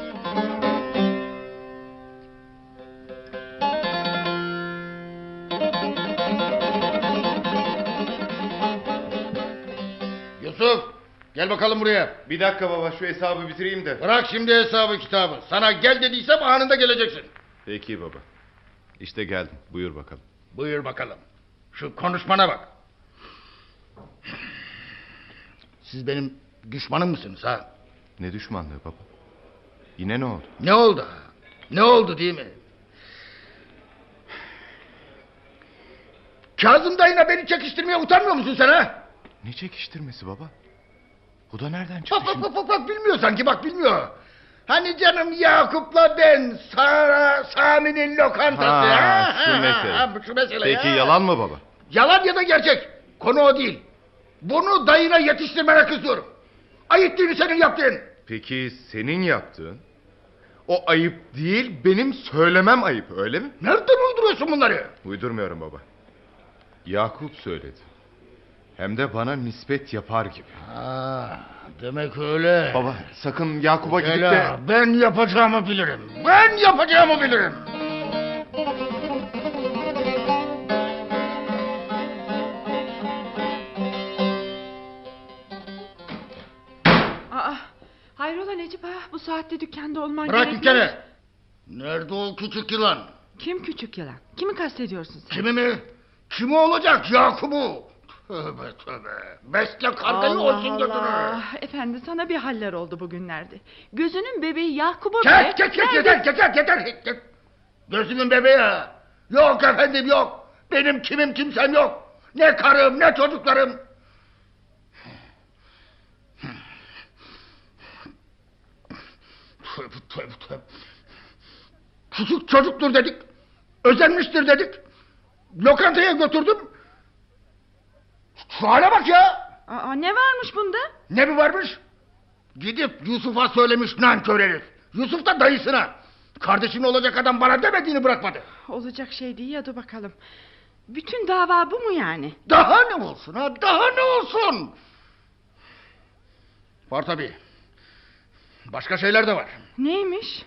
Gel bakalım buraya. Bir dakika baba şu hesabı bitireyim de. Bırak şimdi hesabı kitabı. Sana gel dediysem anında geleceksin. Peki baba. İşte geldim. Buyur bakalım. Buyur bakalım. Şu konuşmana bak. Siz benim düşmanım mısınız ha? Ne düşmanlığı baba? Yine ne oldu? Ne oldu? Ne oldu değil mi? Kazım dayına beni çekiştirmeye utanmıyor musun sen ha? Ne çekiştirmesi baba? Bu da nereden çıktı Bak şimdi? bak bak, bak bilmiyor sanki bak bilmiyor. Hani canım Yakup'la ben Sara Sami'nin lokantası. Ha, ha, şu ha, mesele. ha, şu mesele. Peki ha. yalan mı baba? Yalan ya da gerçek. Konu o değil. Bunu dayına yetiştirmene kızıyorum. Ayıp değil mi senin yaptığın? Peki senin yaptığın? O ayıp değil benim söylemem ayıp öyle mi? Nereden uyduruyorsun bunları? Uydurmuyorum baba. Yakup söyledi. Hem de bana nispet yapar gibi. Ha, demek öyle. Baba sakın Yakup'a gidip de... Ben yapacağımı bilirim. Ben yapacağımı bilirim. Aa, hayrola Necip ağa bu saatte dükkanda olman Bırak gerekmiyor. dükkanı. Nerede o küçük yılan? Kim küçük yılan? Kimi kastediyorsun sen? Kimi mi? Kimi olacak Yakup'u? Tövbe tövbe. Besle kargayı olsun gözünü. Efendi sana bir haller oldu bugünlerde. Gözünün bebeği Yakup'u Kes kes kes yeter yeter yeter. yeter. Gözümün bebeği. ha. Yok efendim yok. Benim kimim kimsem yok. Ne karım ne çocuklarım. Tövbe tövbe tövbe. Küçük çocuktur dedik. Özenmiştir dedik. Lokantaya götürdüm. Şu hale bak ya. Aa, ne varmış bunda? Ne mi varmış? Gidip Yusuf'a söylemiş nankör herif. Yusuf da dayısına. Kardeşin olacak adam bana demediğini bırakmadı. Olacak şey değil ya dur bakalım. Bütün dava bu mu yani? Daha ne olsun ha? Daha ne olsun? Var tabii. Başka şeyler de var. Neymiş?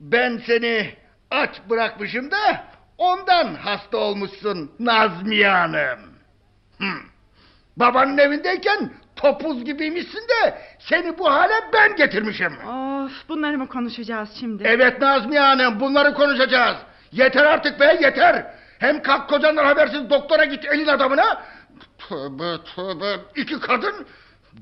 Ben seni aç bırakmışım da ondan hasta olmuşsun Nazmiye Hanım. Hı. Babanın evindeyken topuz gibiymişsin de seni bu hale ben getirmişim. Of bunları mı konuşacağız şimdi? Evet Nazmiye Hanım bunları konuşacağız. Yeter artık be yeter. Hem kalk kocandan habersiz doktora git elin adamına. Tövbe tövbe iki kadın.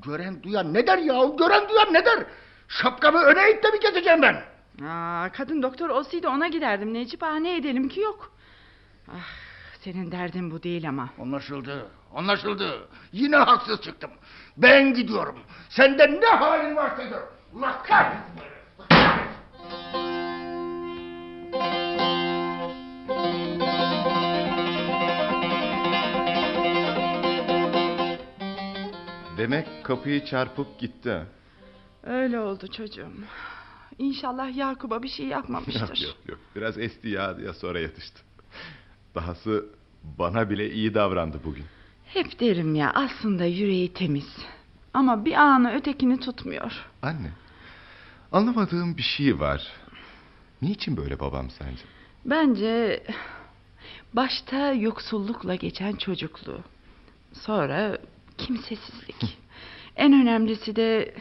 Gören duyan ne der ya gören duyan ne der. Şapkamı öne eğip de mi gezeceğim ben? Aa, kadın doktor olsaydı ona giderdim Necip ağa ne edelim ki yok. Ah, senin derdin bu değil ama. Anlaşıldı anlaşıldı. Yine haksız çıktım. Ben gidiyorum. Senden ne halin varsa gör. Allah kahretsin. Demek kapıyı çarpıp gitti. Öyle oldu çocuğum. İnşallah Yakup'a bir şey yapmamıştır. [laughs] Yok yok yok. Biraz esti ya, ya sonra yatıştı. Dahası bana bile iyi davrandı bugün. Hep derim ya aslında yüreği temiz. Ama bir anı ötekini tutmuyor. Anne, anlamadığım bir şey var. Niçin böyle babam sence? Bence başta yoksullukla geçen çocukluğu. Sonra kimsesizlik. [laughs] en önemlisi de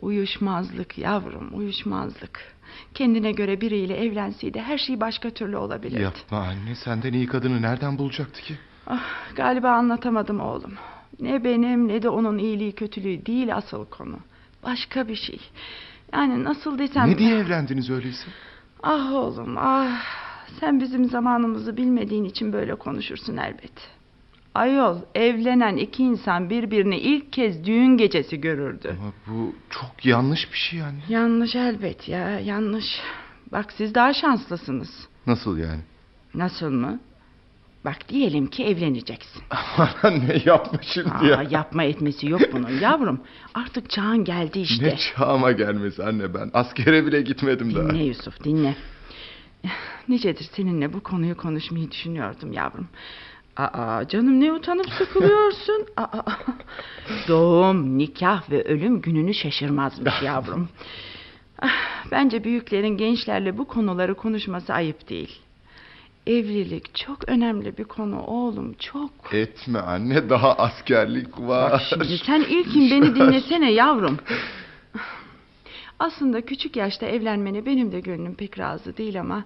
uyuşmazlık yavrum, uyuşmazlık. Kendine göre biriyle evlenseydi her şey başka türlü olabilirdi. Yapma anne senden iyi kadını nereden bulacaktı ki? Ah, galiba anlatamadım oğlum. Ne benim ne de onun iyiliği kötülüğü değil asıl konu. Başka bir şey. Yani nasıl desem... Ne diye evlendiniz öyleyse? Ah oğlum ah. Sen bizim zamanımızı bilmediğin için böyle konuşursun elbet. Ayol evlenen iki insan birbirini ilk kez düğün gecesi görürdü. Ama bu çok yanlış bir şey anne. Yanlış elbet ya yanlış. Bak siz daha şanslısınız. Nasıl yani? Nasıl mı? Bak diyelim ki evleneceksin. [laughs] anne yapma şimdi Aa, ya. yapma etmesi yok bunun yavrum. Artık çağın geldi işte. Ne çağıma gelmesi anne ben. Askere bile gitmedim daha. Dinle Yusuf dinle. Nicedir seninle bu konuyu konuşmayı düşünüyordum yavrum. Aa canım ne utanıp sıkılıyorsun. [laughs] Aa, doğum, nikah ve ölüm gününü şaşırmazmış [laughs] yavrum. Ah, Bence büyüklerin gençlerle bu konuları konuşması ayıp değil. Evlilik çok önemli bir konu oğlum çok. Etme anne daha askerlik var. Bak şimdi sen ilkin [laughs] beni dinlesene yavrum. Aslında küçük yaşta evlenmene benim de gönlüm pek razı değil ama...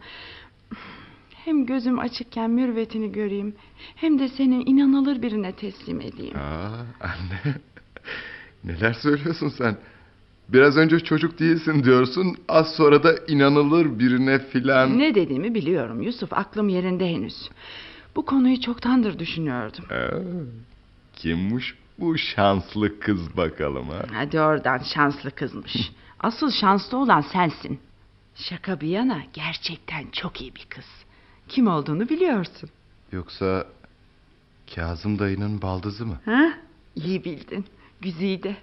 Hem gözüm açıkken mürvetini göreyim... ...hem de seni inanılır birine teslim edeyim. Aa, anne neler söylüyorsun sen? Biraz önce çocuk değilsin diyorsun. Az sonra da inanılır birine filan. Ne dediğimi biliyorum Yusuf aklım yerinde henüz. Bu konuyu çoktandır düşünüyordum. Aa, kimmiş bu şanslı kız bakalım ha? Hadi oradan şanslı kızmış. Asıl şanslı olan sensin. Şaka bir yana gerçekten çok iyi bir kız. Kim olduğunu biliyorsun. Yoksa Kazım dayının baldızı mı? Ha? İyi bildin. Güzide.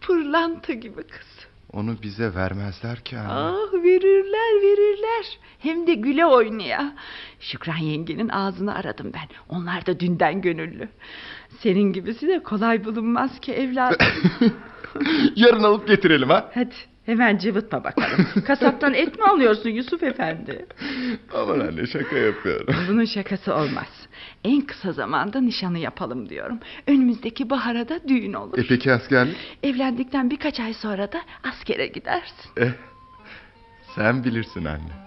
Pırlanta gibi kız. Onu bize vermezler ki anne. Ah verirler verirler. Hem de güle oynaya. Şükran yengenin ağzını aradım ben. Onlar da dünden gönüllü. Senin gibisi de kolay bulunmaz ki evladım. [laughs] [laughs] Yarın alıp getirelim ha. Hadi hemen cıvıtma bakalım. [laughs] Kasaptan et mi alıyorsun Yusuf efendi? Aman anne şaka yapıyorum. [laughs] Bunun şakası olmaz. En kısa zamanda nişanı yapalım diyorum. Önümüzdeki bahara da düğün olur. E peki askerlik? Evlendikten birkaç ay sonra da askere gidersin. Eh, sen bilirsin anne.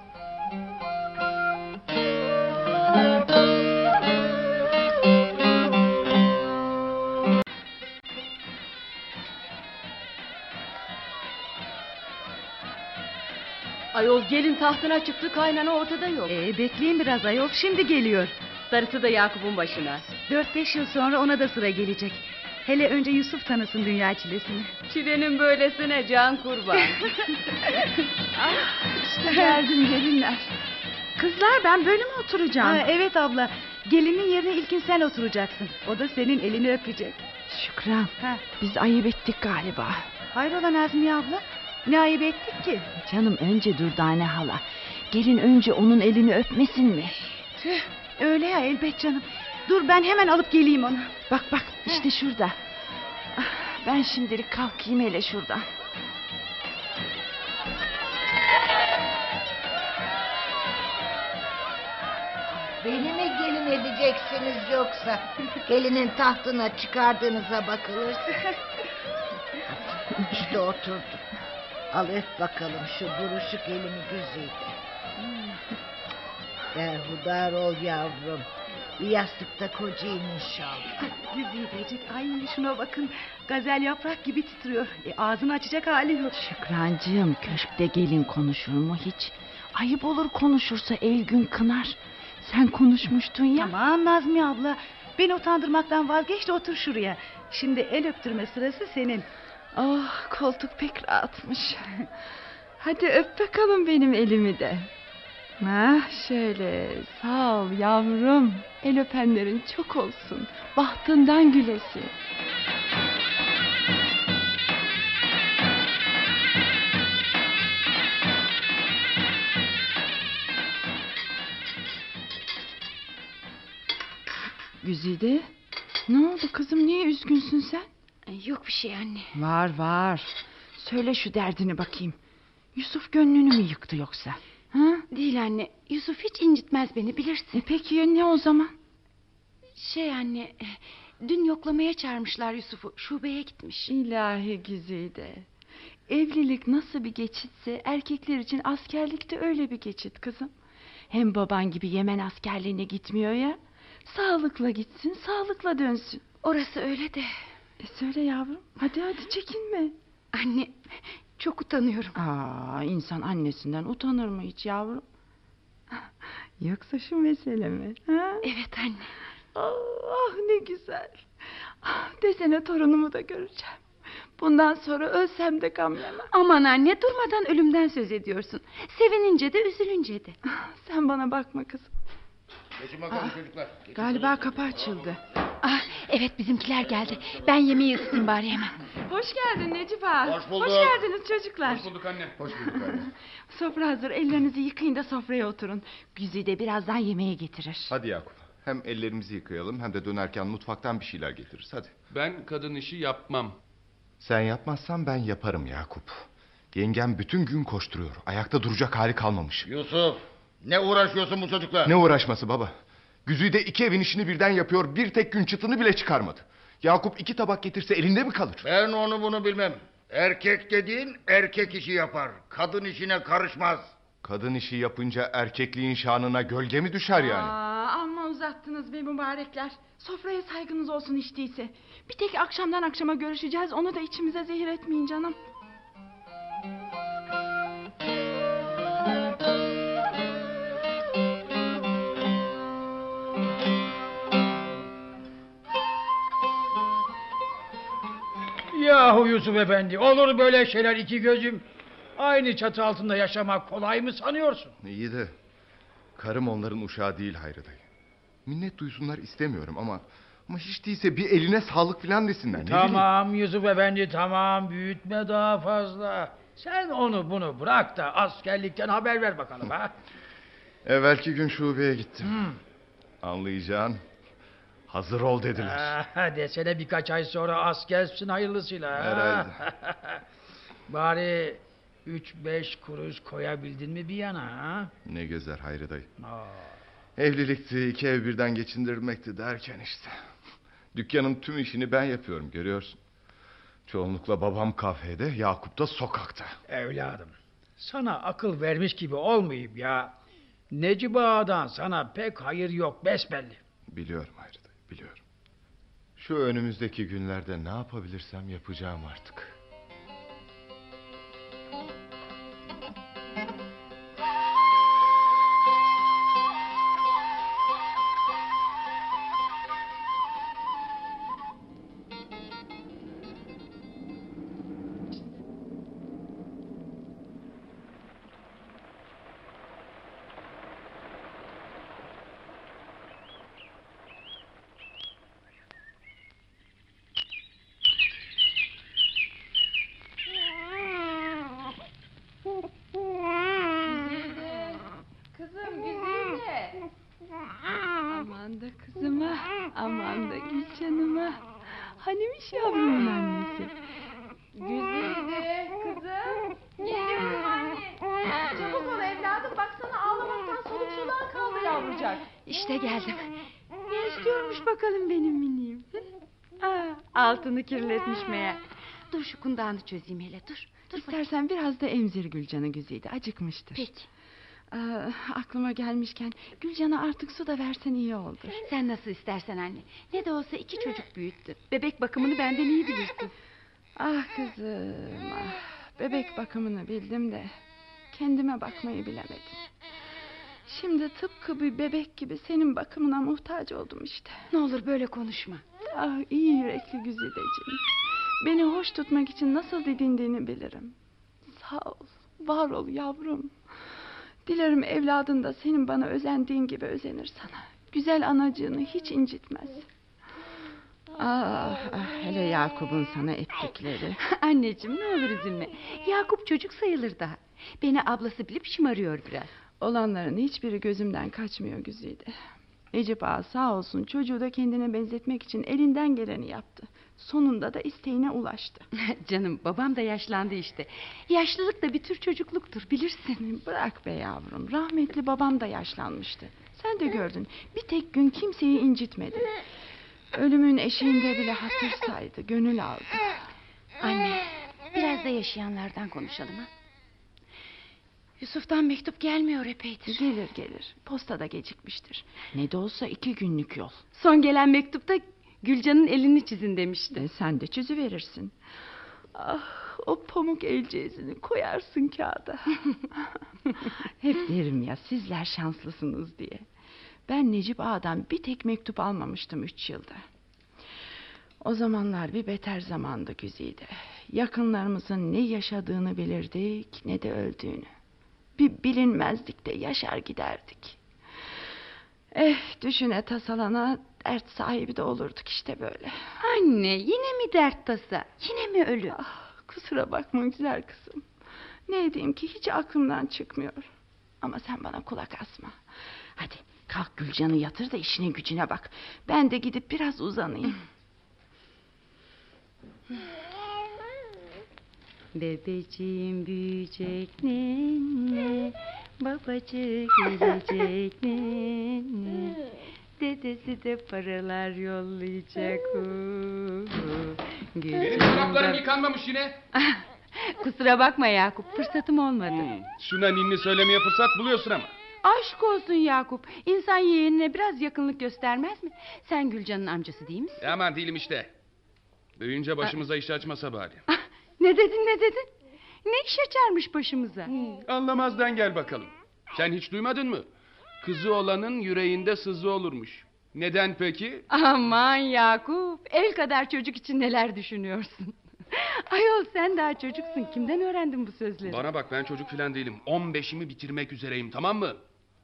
Ayol gelin tahtına çıktı kaynana ortada yok. Ee, bekleyin biraz ayol şimdi geliyor. Darısı da Yakup'un başına. 4-5 yıl sonra ona da sıra gelecek. Hele önce Yusuf tanısın dünya çilesini. Çilenin böylesine can kurban. [laughs] [laughs] İşte geldim gelinler. Kızlar ben böyle mi oturacağım? Ha, evet abla. Gelinin yerine ilkin sen oturacaksın. O da senin elini öpecek. Şükran Ha. biz ayıp ettik galiba. Hayrola Nazmiye abla? Ne ayıp ettik ki? Canım önce Dürdane hala. Gelin önce onun elini öpmesin mi? Tüh, öyle ya elbet canım. Dur ben hemen alıp geleyim onu. Bak bak işte şurada. Ah, Ben şimdilik kalkayım hele şuradan. Beni mi gelin edeceksiniz yoksa? Gelinin tahtına çıkardığınıza bakılırsa. [laughs] işte oturdum. Al öp bakalım şu buruşuk elimi güzide. Berhudar ol yavrum. Bir yastıkta kocayım inşallah. Güzidecik ay şuna bakın. Gazel yaprak gibi titriyor. E, ağzını açacak hali yok. Şükrancığım köşkte gelin konuşur mu hiç? Ayıp olur konuşursa el gün kınar. Sen konuşmuştun ya. Aman Nazmiye abla. Beni utandırmaktan vazgeç de otur şuraya. Şimdi el öptürme sırası senin. Oh koltuk pek rahatmış. [laughs] Hadi öp bakalım benim elimi de. Ah şöyle sağ ol yavrum. El öpenlerin çok olsun. Bahtından gülesin. Güzide ne oldu kızım niye üzgünsün sen? Yok bir şey anne. Var var. Söyle şu derdini bakayım. Yusuf gönlünü mü yıktı yoksa? Ha? Değil anne. Yusuf hiç incitmez beni bilirsin. E peki ya ne o zaman? Şey anne... Dün yoklamaya çağırmışlar Yusuf'u. Şubeye gitmiş. İlahi Güzide. Evlilik nasıl bir geçitse erkekler için askerlik de öyle bir geçit kızım. Hem baban gibi Yemen askerliğine gitmiyor ya. Sağlıkla gitsin, sağlıkla dönsün. Orası öyle de. E söyle yavrum. Hadi hadi çekinme. Anne çok utanıyorum. Aa, insan annesinden utanır mı hiç yavrum? [laughs] Yoksa şu mesele mi? Ha? Evet anne. Ah ne güzel. Ah, desene torunumu da göreceğim. Bundan sonra ölsem de gam yemem. Aman anne durmadan ölümden söz ediyorsun. Sevinince de üzülünce de. Sen bana bakma kızım. Geçin bakalım çocuklar. Geçin. Galiba kapı açıldı. Ah, evet bizimkiler geldi. Ben yemeği ısıtayım bari hemen. Hoş geldin Necip ağa. Hoş bulduk. Hoş geldiniz çocuklar. Hoş bulduk anne. Hoş bulduk anne. [laughs] Sofra hazır. Ellerinizi yıkayın da sofraya oturun. Güzide birazdan yemeğe getirir. Hadi Yakup. Hem ellerimizi yıkayalım hem de dönerken mutfaktan bir şeyler getiririz. Hadi. Ben kadın işi yapmam. Sen yapmazsan ben yaparım Yakup. Yengem bütün gün koşturuyor. Ayakta duracak hali kalmamış. Yusuf ne uğraşıyorsun bu çocukla? Ne uğraşması baba? Güzide iki evin işini birden yapıyor. Bir tek gün çıtını bile çıkarmadı. Yakup iki tabak getirse elinde mi kalır? Ben onu bunu bilmem. Erkek dediğin erkek işi yapar. Kadın işine karışmaz. Kadın işi yapınca erkekliğin şanına gölge mi düşer yani? Aa, amma uzattınız be mübarekler. Sofraya saygınız olsun hiç değilse. Bir tek akşamdan akşama görüşeceğiz. Onu da içimize zehir etmeyin canım. Yahu Yusuf Efendi olur böyle şeyler iki gözüm. Aynı çatı altında yaşamak kolay mı sanıyorsun? İyi de karım onların uşağı değil Hayri dayı. Minnet duysunlar istemiyorum ama ama hiç değilse bir eline sağlık filan desinler. ne bileyim. Tamam Yusuf Efendi tamam büyütme daha fazla. Sen onu bunu bırak da askerlikten haber ver bakalım ha. Evvelki gün şubeye gittim. Hmm. Anlayacağın hazır ol dediler. Ah, desene birkaç ay sonra askersin hayırlısıyla. ha. Herhalde. [laughs] Bari üç beş kuruş koyabildin mi bir yana ha? Ne gezer Hayri dayı. Aa, Evlilikti, iki ev birden geçindirmekti derken işte. Dükkanın tüm işini ben yapıyorum görüyorsun. Çoğunlukla babam kafede, Yakup da sokakta. evladım sana akıl vermiş gibi olmayayım ya. Necip Ağa'dan sana pek hayır yok besbelli. Biliyorum Hayri biliyorum. Şu önümüzdeki günlerde ne yapabilirsem yapacağım artık. Altını kirletmiş meğer. Dur şu kundağını çözeyim hele dur. Dur bakayım. İstersen biraz da emzir Gülcan'ı Güzide acıkmıştır. Peki. Aa, aklıma gelmişken Gülcan'a artık su da versen iyi olur. Sen nasıl istersen anne. Ne de olsa iki çocuk büyüttü. Bebek bakımını benden iyi bilirsin. Ah kızım ah. Bebek bakımını bildim de kendime bakmayı bilemedim. Şimdi tıpkı bir bebek gibi senin bakımına muhtaç oldum işte. Ne olur böyle konuşma. Ah iyi yürekli güzideciğim. Beni hoş tutmak için nasıl didindiğini bilirim. Sağ ol, var ol yavrum. Dilerim evladın da senin bana özendiğin gibi özenir sana. Güzel anacığını hiç incitmez. Ah, ah hele Yakup'un sana ettikleri. [laughs] Anneciğim ne olur üzülme. Yakup çocuk sayılır daha. Beni ablası bilip şımarıyor biraz. Olanların hiçbiri gözümden kaçmıyor Güzide. Necip Ağa sağ olsun çocuğu da kendine benzetmek için elinden geleni yaptı. Sonunda da isteğine ulaştı. [laughs] Canım babam da yaşlandı işte. Yaşlılık da bir tür çocukluktur bilirsin. Bırak be yavrum. Rahmetli babam da yaşlanmıştı. Sen de gördün. Bir tek gün kimseyi incitmedi. Ölümün eşiğinde bile hatır saydı. Gönül aldı. Anne biraz da yaşayanlardan konuşalım ha. Yusuf'tan mektup gelmiyor epeydir. Gelir gelir. Postada gecikmiştir. Ne de olsa iki günlük yol. Son gelen mektupta Gülcan'ın elini çizin demişti. E, sen de çiziverirsin. Ah, o pamuk elceğizini koyarsın kağıda. [laughs] Hep derim ya sizler şanslısınız diye. Ben Necip Ağa'dan bir tek mektup almamıştım üç yılda. O zamanlar bir beter zamandı Güzide. Yakınlarımızın ne yaşadığını bilirdik ne de öldüğünü. Bir bilinmezlikte yaşar giderdik. Eh düşüne tasalana dert sahibi de olurduk işte böyle. Anne yine mi dert tasa? Yine mi ölüm? Ah, kusura bakma güzel kızım. Ne edeyim ki hiç aklımdan çıkmıyor. Ama sen bana kulak asma. Hadi kalk Gülcan'ı yatır da işine gücüne bak. Ben de gidip biraz uzanayım. [laughs] Bebeciğim büyüyecek nene Babacık gelecek nene Dedesi de paralar yollayacak. Benim çoraplarım yıkanmamış yine. [laughs] Kusura bakma Yakup fırsatım olmadı Şuna ninni söylemeye fırsat buluyorsun ama. Aşk olsun Yakup İnsan yeğenine biraz yakınlık göstermez mi Sen Gülcan'ın amcası değil misin E aman değilim işte. Büyüyünce başımıza iş açmasa bari. [laughs] Ne dedin ne dedin Ne iş açarmış başımıza Anlamazdan gel bakalım. Sen hiç duymadın mı? Kızı olanın yüreğinde sızı olurmuş. Neden peki? Aman Yakup el kadar çocuk için neler düşünüyorsun [laughs] Ayol sen daha çocuksun kimden öğrendin bu sözleri Bana bak ben çocuk falan değilim. 15'imi bitirmek üzereyim tamam mı?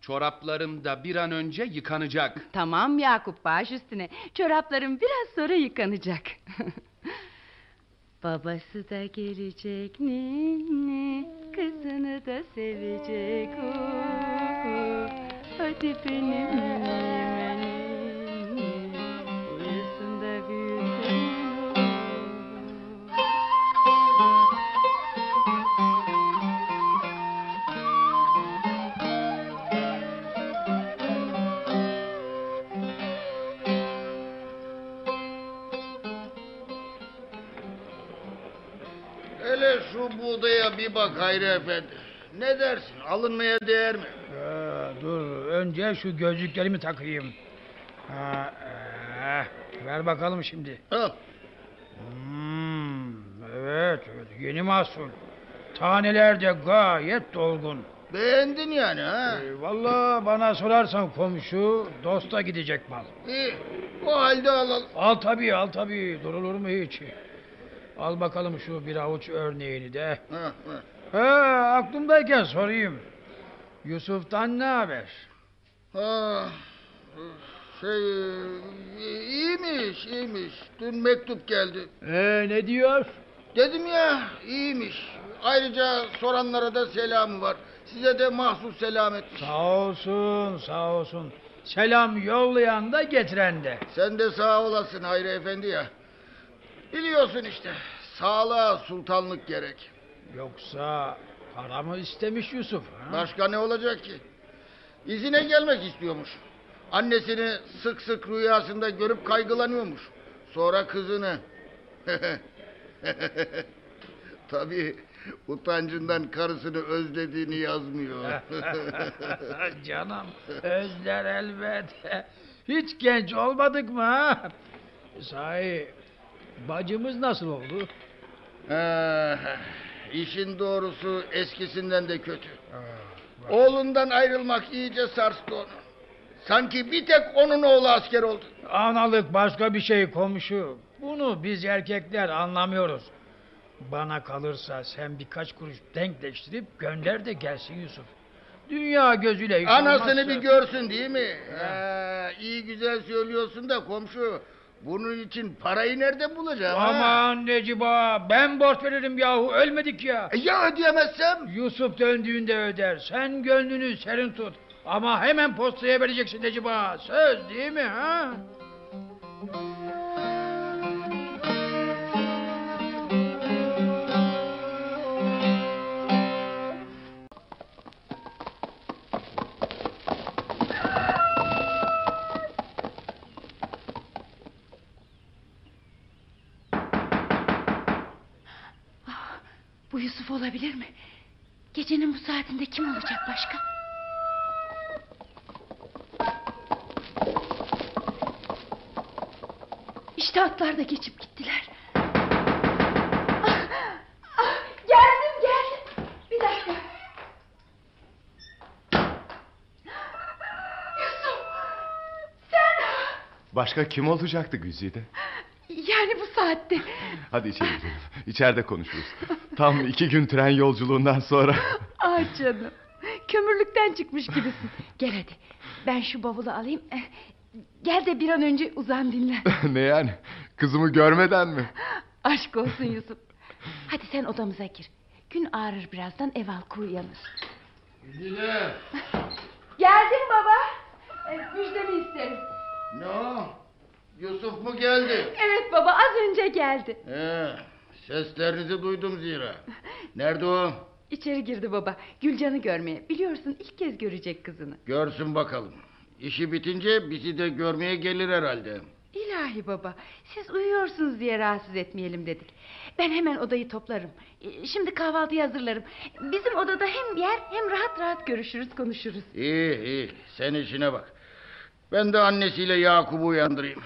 Çoraplarım da bir an önce yıkanacak. Tamam Yakup baş üstüne. Çoraplarım biraz sonra yıkanacak. [laughs] Babası da gelecek ninni. Kızını da sevecek. Oo, hadi benim Şu buğdaya bir bak Hayri Efendi. Ne dersin? Alınmaya değer mi? Ee, dur önce şu gözlüklerimi takayım. Ha, eh, ver bakalım şimdi. Al. Hmm, evet, evet yeni mahsul. Taneler de gayet dolgun. Beğendin yani ha? Ee, Vallahi bana sorarsan komşu dosta gidecek mal. İyi. O halde alalım. Al tabii al tabii durulur mu hiç? Al bakalım şu bir avuç örneğini de. He aklımdayken sorayım. Yusuf'tan ne haber? Ha, şey iyiymiş iyiymiş. Dün mektup geldi. Ee, ne diyor? Dedim ya iyiymiş. Ayrıca soranlara da selamı var. Size de mahsus selam etmiş. Sağ olsun sağ olsun. Selam yollayan da getiren de. Sen de sağ olasın Hayri Efendi ya. Biliyorsun işte sağlığa sultanlık gerek. Yoksa para mı istemiş Yusuf? ha? Başka ne olacak ki? İzine gelmek istiyormuş. Annesini sık sık rüyasında görüp kaygılanıyormuş. Sonra kızını. [laughs] Tabii utancından karısını özlediğini yazmıyor. [laughs] Canım [laughs] özler elbet. Hiç genç olmadık mı? Sahi bacımız nasıl oldu? Ah, işin doğrusu eskisinden de kötü. Oğlundan ayrılmak iyice sarstı onu. Sanki bir tek onun oğlu asker oldu. Analık başka bir şey komşu. Bunu biz erkekler anlamıyoruz. Bana kalırsa sen birkaç kuruş denkleştirip gönder de gelsin Yusuf. Dünya gözüyle iş Anasını olmazsa- bir görsün değil mi? Ha, iyi güzel söylüyorsun da komşu. Bunun için parayı nerede bulacağım? ha? Aman Necip ağa, ben borç veririm yahu ölmedik ya. E ya ödeyemezsem? Yusuf döndüğünde öder. Sen gönlünü serin tut. Ama hemen postaya vereceksin Necip ağa. Söz değil mi ha? Olabilir mi? Gecenin bu saatinde kim olacak başka? İşte atlar da geçip gittiler. Ah, ah, geldim geldim. Bir dakika. Yusuf. Sen Başka kim olacaktı Güzide? yani saatte. Hadi içeri girelim. İçeride konuşuruz. Tam iki gün tren yolculuğundan sonra. Ah canım. Kömürlükten çıkmış gibisin. Gel hadi. Ben şu bavulu alayım. Eh, Gel de bir an önce uzan dinlen. [laughs] ne yani? Kızımı görmeden mi? Aşk olsun Yusuf. Hadi sen odamıza gir. Gün ağrır birazdan ev halkı uyanır. Güzide. Geldim baba. E, müjdemi isterim. Ne o? Yusuf mu geldi? Evet baba az önce geldi. He, seslerinizi duydum zira. [laughs] Nerede o? İçeri girdi baba. Gülcan'ı görmeye. Biliyorsun ilk kez görecek kızını. Görsün bakalım. İşi bitince bizi de görmeye gelir herhalde. İlahi baba. Siz uyuyorsunuz diye rahatsız etmeyelim dedik. Ben hemen odayı toplarım. E, Şimdi kahvaltıyı hazırlarım. Bizim odada hem yer hem rahat rahat görüşürüz konuşuruz. İyi iyi sen işine bak. Ben de annesiyle Yakup'u uyandırayım.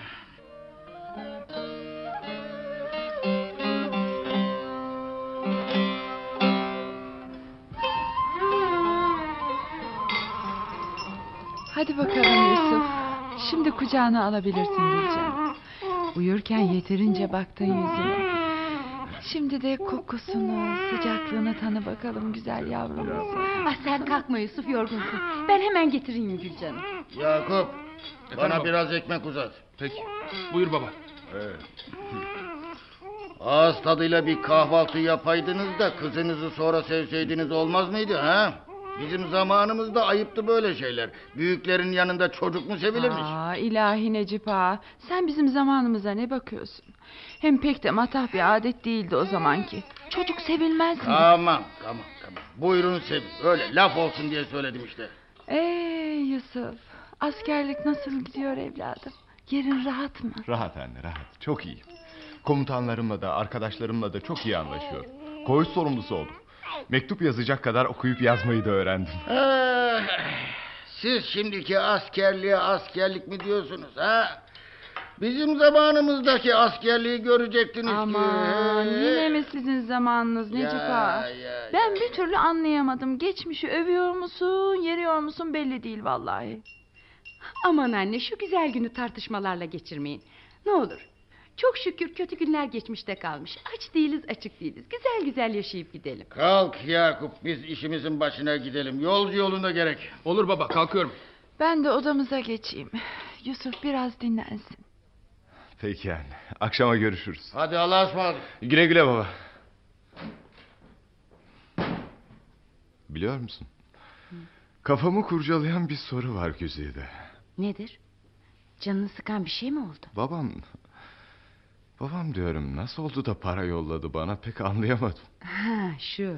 Hadi bakalım Yusuf. Şimdi kucağına alabilirsin Gülcan. Uyurken yeterince baktın yüzüne. Şimdi de kokusunu, sıcaklığını tanı bakalım güzel yavrumuzu. Ah sen kalkma Yusuf yorgunsun. Ben hemen getireyim Gülcan'ı. Yakup bana baba. biraz ekmek uzat. Peki. Buyur baba. Ağız tadıyla bir kahvaltı yapaydınız da kızınızı sonra sevseydiniz olmaz mıydı ha? Bizim zamanımızda ayıptı böyle şeyler. Büyüklerin yanında çocuk mu sevilirmiş? Aa, ilahi Necip ağa. Sen bizim zamanımıza ne bakıyorsun? Hem pek de matah bir adet değildi o zamanki. Çocuk sevilmez mi? Tamam tamam tamam. Buyurun sevin. Öyle laf olsun diye söyledim işte. Ey Yusuf. Askerlik nasıl gidiyor evladım? Yerin rahat mı? Rahat anne rahat. Çok iyi. Komutanlarımla da arkadaşlarımla da çok iyi anlaşıyorum. Koğuş sorumlusu oldum. Mektup yazacak kadar okuyup yazmayı da öğrendim. Eh, Siz şimdiki askerliğe askerlik mi diyorsunuz ha? Bizim zamanımızdaki askerliği görecektiniz ki. Aman yine mi sizin zamanınız Necip Ya, ağa? ya, Ben bir türlü anlayamadım. Geçmişi övüyor musun, yeriyor musun belli değil vallahi. Aman anne şu güzel günü tartışmalarla geçirmeyin. Ne olur. Çok şükür kötü günler geçmişte kalmış. Aç değiliz açık değiliz. Güzel güzel yaşayıp gidelim. Kalk Yakup biz işimizin başına gidelim. Yolcu yolunda gerek. Olur baba kalkıyorum. Ben de odamıza geçeyim. Yusuf biraz dinlensin. Peki anne. Akşama görüşürüz. Hadi Allah'a ısmarladık. Güle güle baba. Biliyor musun? Kafamı kurcalayan bir soru var Güzide. Nedir? Canını sıkan bir şey mi oldu? Babam... Babam diyorum nasıl oldu da para yolladı bana pek anlayamadım. Ha şu.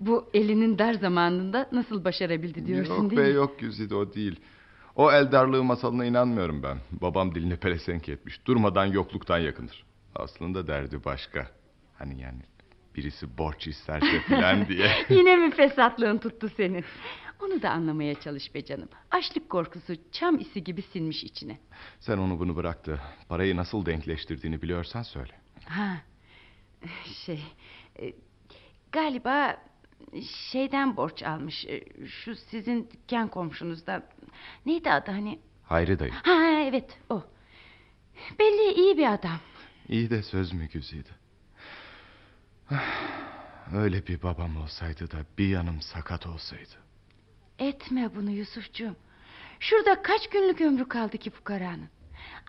Bu elinin dar zamanında nasıl başarabildi diyorsun yok değil be mi? yok Güzide o değil. O el darlığı masalına inanmıyorum ben. Babam dilini pelesenk etmiş. Durmadan yokluktan yakınır. Aslında derdi başka. Hani yani birisi borç isterse filan [laughs] diye. Yine mi fesatlığın tuttu senin? Onu da anlamaya çalış be canım. Açlık korkusu çam isi gibi sinmiş içine. Sen onu bunu bırak da parayı nasıl denkleştirdiğini biliyorsan söyle. Ha. Şey. e, Galiba şeyden borç almış. E, Şu sizin dükkan komşunuzda. Neydi adı hani? Hayri dayı. Ha evet o. Belli iyi bir adam. İyi de söz mü Güzide? Öyle bir babam olsaydı da bir yanım sakat olsaydı. Etme bunu Yusufcuğum. Şurada kaç günlük ömrü kaldı ki fukaranın?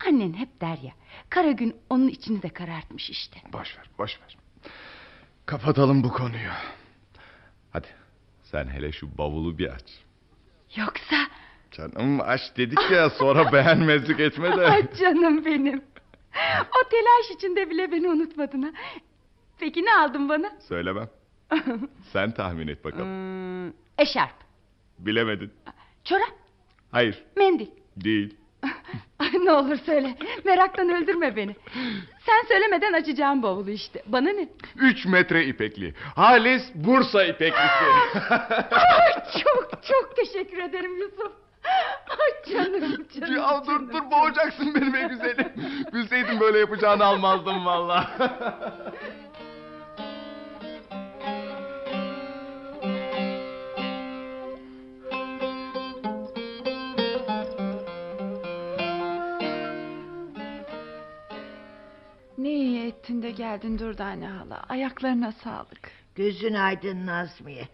Annen hep der ya. Kara gün onun içini de karartmış işte. Boş ver, boş ver. Kapatalım bu konuyu. Hadi sen hele şu bavulu bir aç. Yoksa... Canım aç dedik ya sonra [laughs] beğenmezlik etme de. Ay canım benim. O telaş içinde bile beni unutmadın ha. Peki ne aldın bana? Söylemem. [laughs] Sen tahmin et bakalım. Hmm, eşarp, Bilemedin. çorap, Hayır, mendil. değil. [laughs] Ne olur söyle. Meraktan öldürme beni. Sen söylemeden açacağım bavulu işte. Bana ne? Üç metre ipekli. Halis Bursa ipeklisi. [laughs] Çok çok teşekkür ederim Yusuf. Ay canım canım. ya dur dur boğacaksın beni be güzelim. Bilseydim böyle yapacağını almazdım valla. Ne iyi ettin de geldin Durdane hala. Ayaklarına sağlık. Gözün aydın Nazmiye.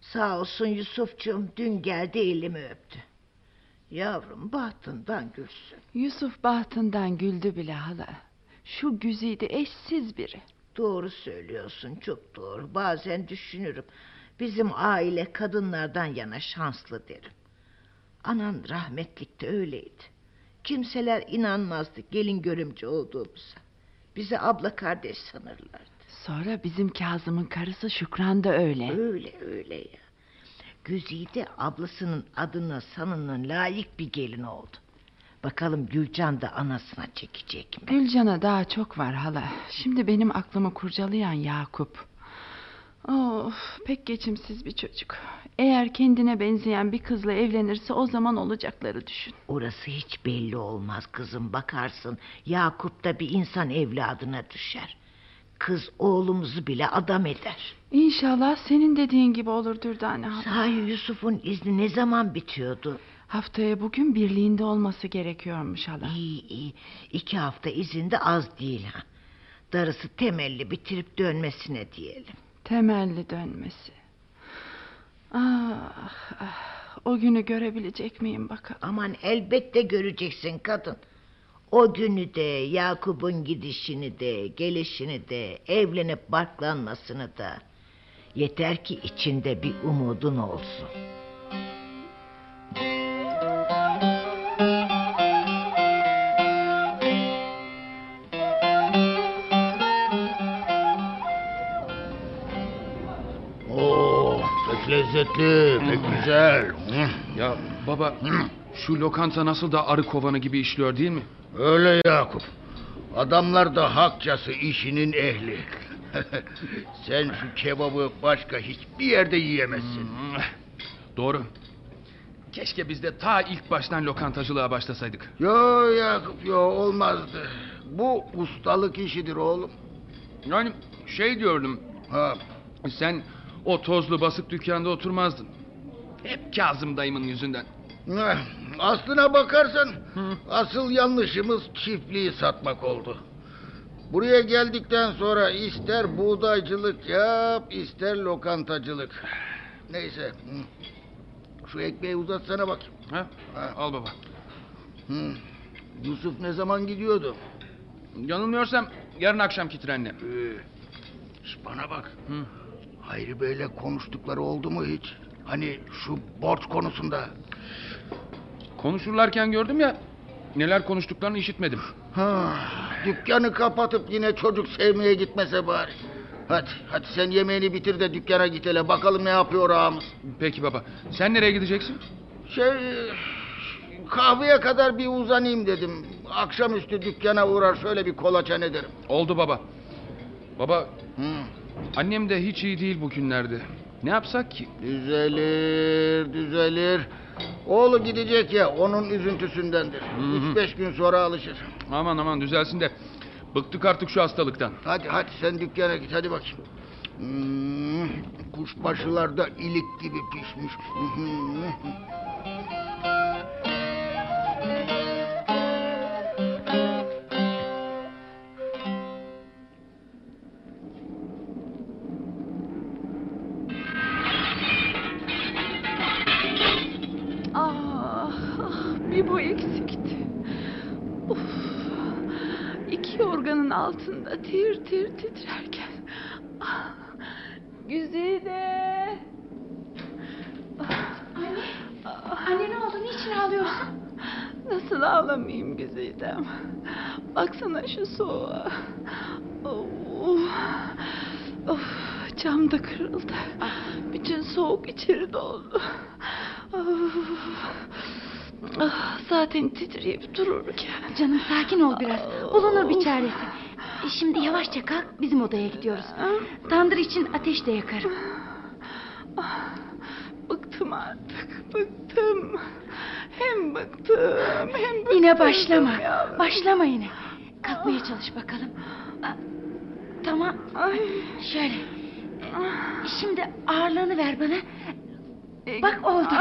Sağ olsun Yusufcuğum dün geldi elimi öptü. Yavrum bahtından gülsün. Yusuf bahtından güldü bile hala. Şu güzide eşsiz biri. Doğru söylüyorsun çok doğru. Bazen düşünürüm. Bizim aile kadınlardan yana şanslı derim. Anan rahmetlikte öyleydi. Kimseler inanmazdı gelin görümce olduğumuza. Bizi abla kardeş sanırlardı. Sonra bizim Kazım'ın karısı Şükran da öyle. Öyle öyle ya. Güzide ablasının adına sanının layık bir gelin oldu. Bakalım Gülcan da anasına çekecek mi? Gülcan'a daha çok var hala. Şimdi benim aklımı kurcalayan Yakup. Of pek geçimsiz bir çocuk. Eğer kendine benzeyen bir kızla evlenirse o zaman olacakları düşün. Orası hiç belli olmaz kızım bakarsın. Yakup da bir insan evladına düşer. Kız oğlumuzu bile adam eder. İnşallah senin dediğin gibi olur Dürdane hala. Sahi Yusuf'un izni ne zaman bitiyordu? Haftaya bugün birliğinde olması gerekiyormuş hala. İyi iyi. İki hafta izinde az değil ha. Darısı temelli bitirip dönmesine diyelim. Temelli dönmesi. Ah, ah, o günü görebilecek miyim bakalım. Aman elbette göreceksin kadın. O günü de Yakup'un gidişini de gelişini de evlenip barklanmasını da. Yeter ki içinde bir umudun olsun. Lezzetli, pek güzel. Hı. Ya baba şu lokanta nasıl da arı kovanı gibi işliyor değil mi? Öyle Yakup. Adamlar da hakçası işinin ehli. [laughs] Sen şu kebabı başka hiçbir yerde yiyemezsin. Doğru. Keşke biz de ta ilk baştan lokantacılığa başlasaydık. Yo Yakup yo olmazdı. Bu ustalık işidir oğlum. Yani şey diyordum. Ha. Sen o tozlu basık dükkanda oturmazdın. Hep Kazım dayımın yüzünden. Eh, Aslına bakarsan asıl yanlışımız çiftliği satmak oldu. Buraya geldikten sonra ister buğdaycılık yap ister lokantacılık. Neyse. hı. Şu ekmeği uzatsana bakayım. Ha? Al baba. Hı. Yusuf ne zaman gidiyordu? Yanılmıyorsam yarın akşamki trenle. Ee, bana bak. Hı. Hayri Bey'le konuştukları oldu mu hiç? Hani şu borç konusunda. Konuşurlarken gördüm ya. Neler konuştuklarını işitmedim. Ha, dükkanı kapatıp yine çocuk sevmeye gitmese bari. Hadi, hadi sen yemeğini bitir de dükkana git hele. Bakalım ne yapıyor ağamız. Peki baba. Sen nereye gideceksin? Şey, kahveye kadar bir uzanayım dedim. Akşamüstü dükkana uğrar şöyle bir kolaçan ederim. Oldu baba. Baba Hı. Annem de hiç iyi değil bugünlerde. Ne yapsak ki? Düzelir, düzelir. Oğlu gidecek ya, onun üzüntüsündendir. Üç beş gün sonra alışır. Aman aman düzelsin de. Bıktık artık şu hastalıktan. Hadi hadi sen dükkana git hadi bakayım. Hmm, kuşbaşılar da ilik gibi pişmiş. Bir bu eksikti. Uf, iki organın altında tir tir titrerken. Ah, Güzide. Anne, anne ne oldu? Niçin ağlıyorsun? Nasıl ağlamayayım güzidem? Baksana şu soğuğa. Of, of, cam da kırıldı. Bütün soğuk içeri doldu. Of. Ah, zaten titreyip dururken. Canım sakin ol biraz. Bulunur bir çaresi. Şimdi yavaşça kalk bizim odaya gidiyoruz. Tandır için ateş de yakarım. Bıktım artık. Bıktım. Hem bıktım hem bıktım. Yine başlama. yavrum. Başlama yine. Kalkmaya çalış bakalım. Aa, Tamam. Şöyle. Şimdi ağırlığını ver bana. Bak oldu.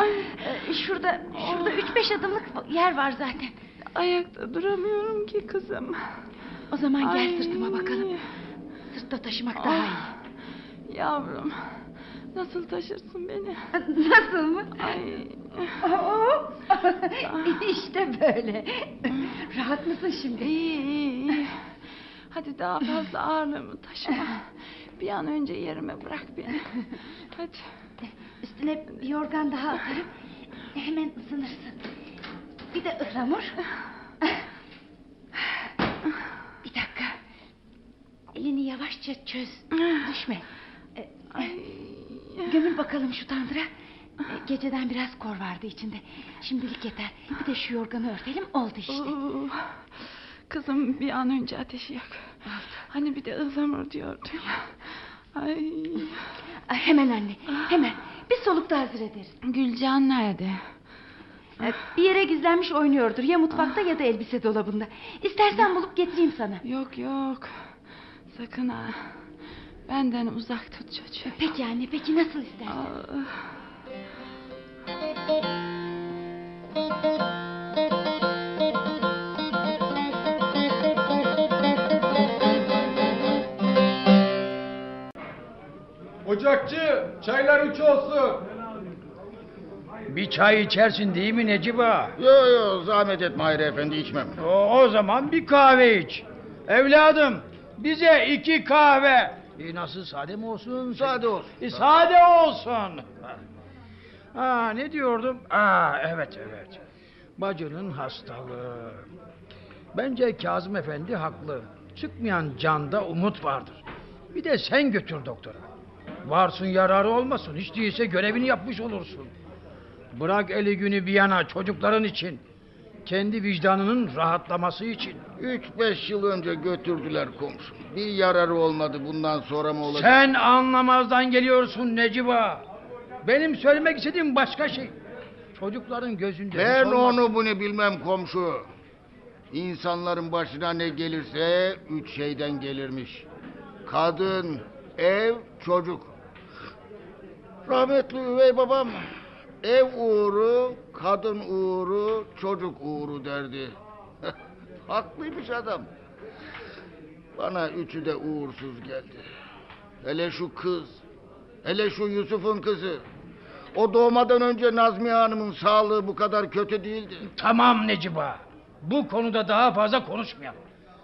E, Şurada şurada üç beş adımlık yer var zaten. Ayakta duramıyorum ki kızım. O zaman gel Ay. sırtıma bakalım. Sırtta taşımak daha iyi. Yavrum. Nasıl taşırsın beni? Nasıl mı? Ay. [laughs] işte böyle. Rahat mısın şimdi? İyi iyi iyi. Hadi daha fazla ağırlığımı taşıma. Bir an önce yerime bırak beni. Hadi. Üstüne bir yorgan daha atarım. Hemen ısınırsın. Bir de ıhlamur. Bir dakika. Elini yavaşça çöz. Düşme. E, Gömül bakalım şu tandıra. E, Geceden biraz kor vardı içinde. Şimdilik yeter. Bir de şu yorganı örtelim oldu işte. Oo, Kızım bir an önce ateşi yak. Hani bir de ıhlamur diyordun ya. Ay. Ay, Hemen anne hemen. Bir solukta hazır ederiz. Gülcan nerede? E, Bir yere gizlenmiş oynuyordur. Ya mutfakta ya da elbise dolabında. İstersen bulup getireyim sana. Yok yok. Sakın ha. Benden uzak tut çocuğu. Peki anne peki nasıl istersen. Ah. Ocakçı çaylar üç olsun. Bir çay içersin değil mi Necip ağa? Yo yo zahmet etme Hayri Efendi içmem. O, o zaman bir kahve iç. Evladım bize iki kahve. E, nasıl sade mi olsun? Sade olsun. E, sade olsun. Ha, ne diyordum? Aa, evet evet. Bacının hastalığı. Bence Kazım Efendi haklı. Çıkmayan canda umut vardır. Bir de sen götür doktora. Varsın yararı olmasın. Hiç değilse görevini yapmış olursun. Bırak eli günü bir yana çocukların için. Kendi vicdanının rahatlaması için. Üç beş yıl önce götürdüler komşum. Bir yararı olmadı bundan sonra mı olacak? Sen anlamazdan geliyorsun Necip ağa. Benim söylemek istediğim başka şey. Çocukların gözünde... Ben olmaz. onu bunu bilmem komşu. İnsanların başına ne gelirse üç şeyden gelirmiş. Kadın, ev, çocuk. Rahmetli üvey babam ev uğru, kadın uğru, çocuk uğru derdi. [laughs] Haklıymış adam. Bana üçü de uğursuz geldi. Hele şu kız, hele şu Yusuf'un kızı. O doğmadan önce Nazmiye Hanım'ın sağlığı bu kadar kötü değildi. Tamam Necip ağa. Bu konuda daha fazla konuşmayalım.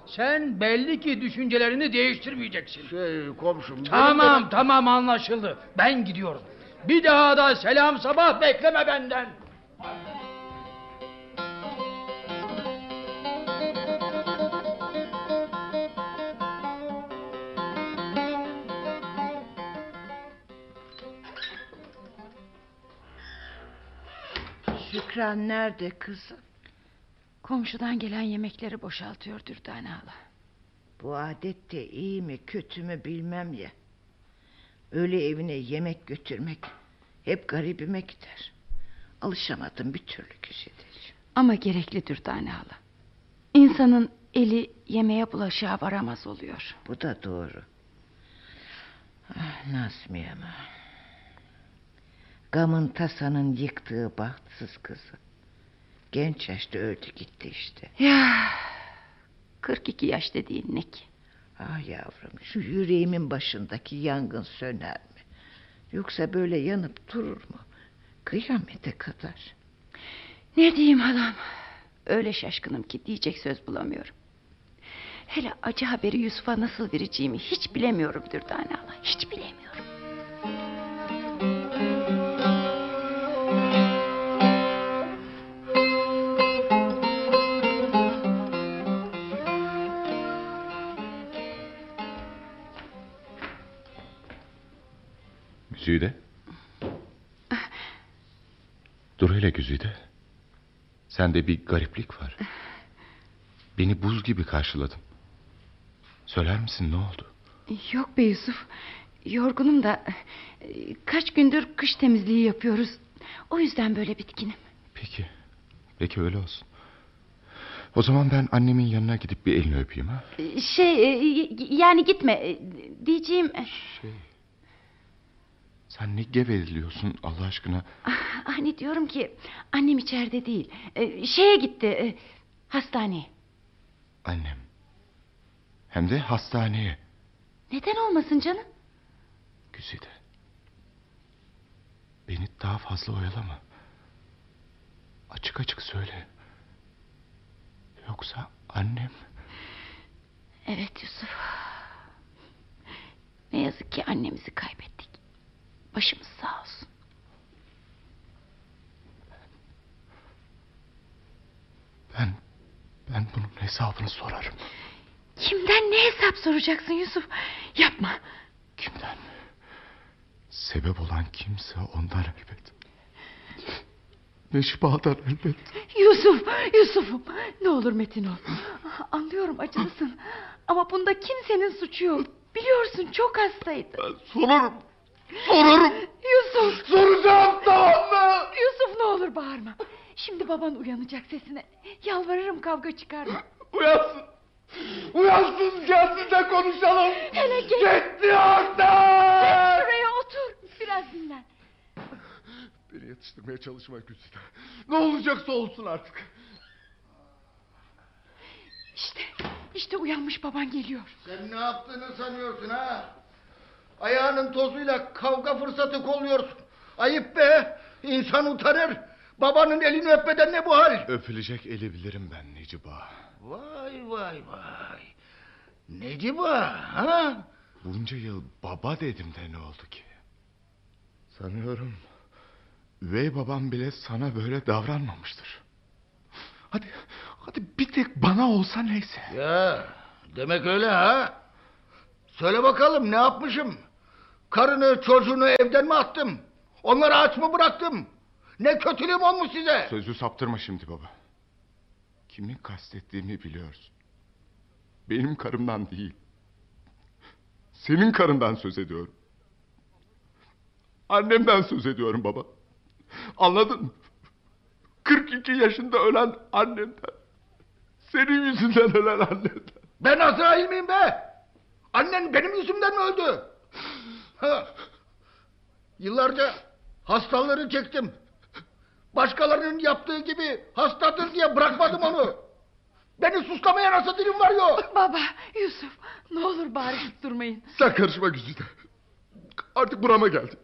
Sen belli ki düşüncelerini değiştirmeyeceksin. Şey komşum... benim Tamam tamam anlaşıldı. Ben gidiyorum. Bir daha da selam sabah bekleme benden. Şükran nerede kızım? Komşudan gelen yemekleri boşaltıyor Dürdane hala. Bu adet de iyi mi kötü mü bilmem ya. Öyle evine yemek götürmek hep garibime gider. Alışamadım bir türlü güzedelim. Ama gerekli Dürdane hala. İnsanın eli yemeğe bulaşığa varamaz oluyor. Bu da doğru. Ah Nazmiye mi? Gamın tasanın yıktığı bahtsız kızı. Genç yaşta öldü gitti işte. Ya 42 yaş dediğin ne ki? Ah yavrum şu yüreğimin başındaki yangın söner mi? Yoksa böyle yanıp durur mu? Kıyamete kadar. Ne diyeyim halam? Öyle şaşkınım ki diyecek söz bulamıyorum. Hele acı haberi Yusuf'a nasıl vereceğimi hiç bilemiyorum Dürdane hala. Hiç bilemiyorum. Güzide. Dur hele Güzide. Sende bir gariplik var. Beni buz gibi karşıladın. Söyler misin ne oldu? Yok be Yusuf. Yorgunum da kaç gündür kış temizliği yapıyoruz. O yüzden böyle bitkinim. Peki. Peki öyle olsun. O zaman ben annemin yanına gidip bir elini öpeyim ha. Şey e, yani gitme. E, Diyeceğim Şey. Sen ne geveliliyorsun Allah aşkına? hani diyorum ki annem içeride değil. E, Şeye gitti. e, Hastaneye. Annem. Hem de hastaneye. Neden olmasın canım? Güzide. Beni daha fazla oyalama. Açık açık söyle. Yoksa annem... Evet Yusuf. Ne yazık ki annemizi kaybettik. Başımız sağ olsun. Ben... Ben bunun hesabını sorarım. Kimden ne hesap soracaksın Yusuf? Yapma. Kimden? Sebep olan kimse ondan elbet. Neşba'dan elbet. Yusuf, Yusuf'um. Ne olur Metin ol. Anlıyorum acılısın. Ama bunda kimsenin suçu yok. Biliyorsun çok hastaydı. Sorarım. Sorarım. Yusuf. Soracağım tamam mı? Yusuf ne olur bağırma. Şimdi baban uyanacak sesine. Yalvarırım kavga çıkarma. Uyansın. Uyansın gelsin de konuşalım. Hele geç. Gitti artık. Geç şuraya otur. Biraz dinlen. Beni yetiştirmeye çalışma Güzide. Ne olacaksa olsun artık. İşte, işte uyanmış baban geliyor. Sen ne yaptığını sanıyorsun ha? Ayağının tozuyla kavga fırsatı kolluyorsun. Ayıp be. İnsan utanır. Babanın elini öpmeden ne bu hal? Öpülecek eli bilirim ben Neciba. Vay vay vay. Neciba ha? Bunca yıl baba dedim de ne oldu ki? Sanıyorum üvey babam bile sana böyle davranmamıştır. Hadi, hadi bir tek bana olsa neyse. Ya demek öyle ha? Söyle bakalım ne yapmışım? Karını çocuğunu evden mi attım? Onları aç mı bıraktım? Ne kötülüğüm olmuş size? Sözü saptırma şimdi baba. Kimi kastettiğimi biliyorsun. Benim karımdan değil. Senin karından söz ediyorum. Annemden söz ediyorum baba. Anladın mı? 42 yaşında ölen annemden. Senin yüzünden ölen annemden. Ben Azrail miyim be? Annen benim yüzümden mi öldü? Ha. [laughs] Yıllarca hastaları çektim. Başkalarının yaptığı gibi hastadır diye bırakmadım onu. Beni suslamaya nasıl dilim varıyor? [laughs] Baba, Yusuf. Ne olur bağırıp durmayın. Sen karışma Güzide. Artık burama geldi.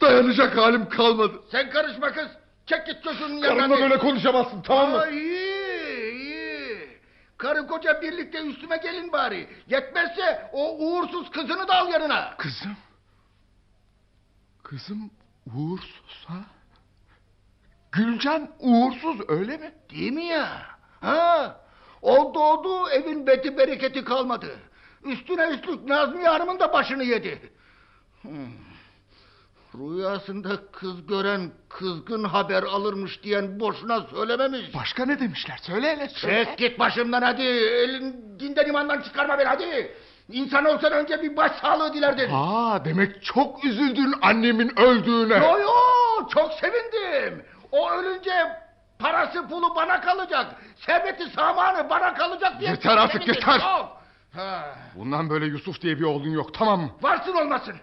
Dayanacak halim kalmadı. Sen karışma kız. Çek git çocuğunun yanına. Karımla böyle konuşamazsın tamam mı? Aa, iyi iyi. Karı koca birlikte üstüme gelin bari. Yetmezse o uğursuz kızını da al yanına. Kızım. Kızım uğursuz ha? Gülcan uğursuz öyle mi? Değil mi ya? Ha? O doğdu evin beti bereketi kalmadı. Üstüne üstlük Nazmiye Hanım'ın da başını yedi. Hmm. Rüyasında kız gören kızgın haber alırmış diyen boşuna söylememiş. Başka ne demişler? Söyle hele söyle. Çek git başımdan hadi. Elin dinden imandan çıkarma beni hadi. İnsan olsan önce bir baş sağlığı dilerdin. Ha demek çok üzüldün annemin öldüğüne. Yo yo çok sevindim. O ölünce parası pulu bana kalacak. Serveti samanı bana kalacak diye. Yeter artık, sevindim. yeter. Ha. Bundan böyle Yusuf diye bir oğlun yok tamam mı? Varsın olmasın.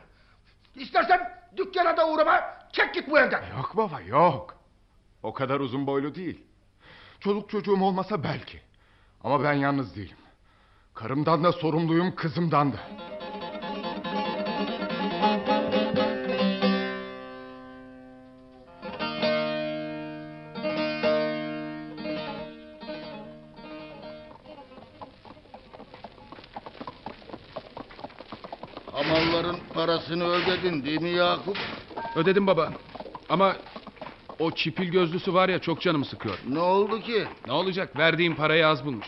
İstersen dükkana da uğrama. Çek git bu evden. Yok baba yok. O kadar uzun boylu değil. Çoluk çocuğum olmasa belki. Ama ben yalnız değilim. Karımdan da sorumluyum kızımdan da. Hamalların parasını ödedin değil mi Yakup? Ödedim baba. Ama o çipil gözlüsü var ya çok canımı sıkıyor. Ne oldu ki? Ne olacak? Verdiğim parayı az bulmuş.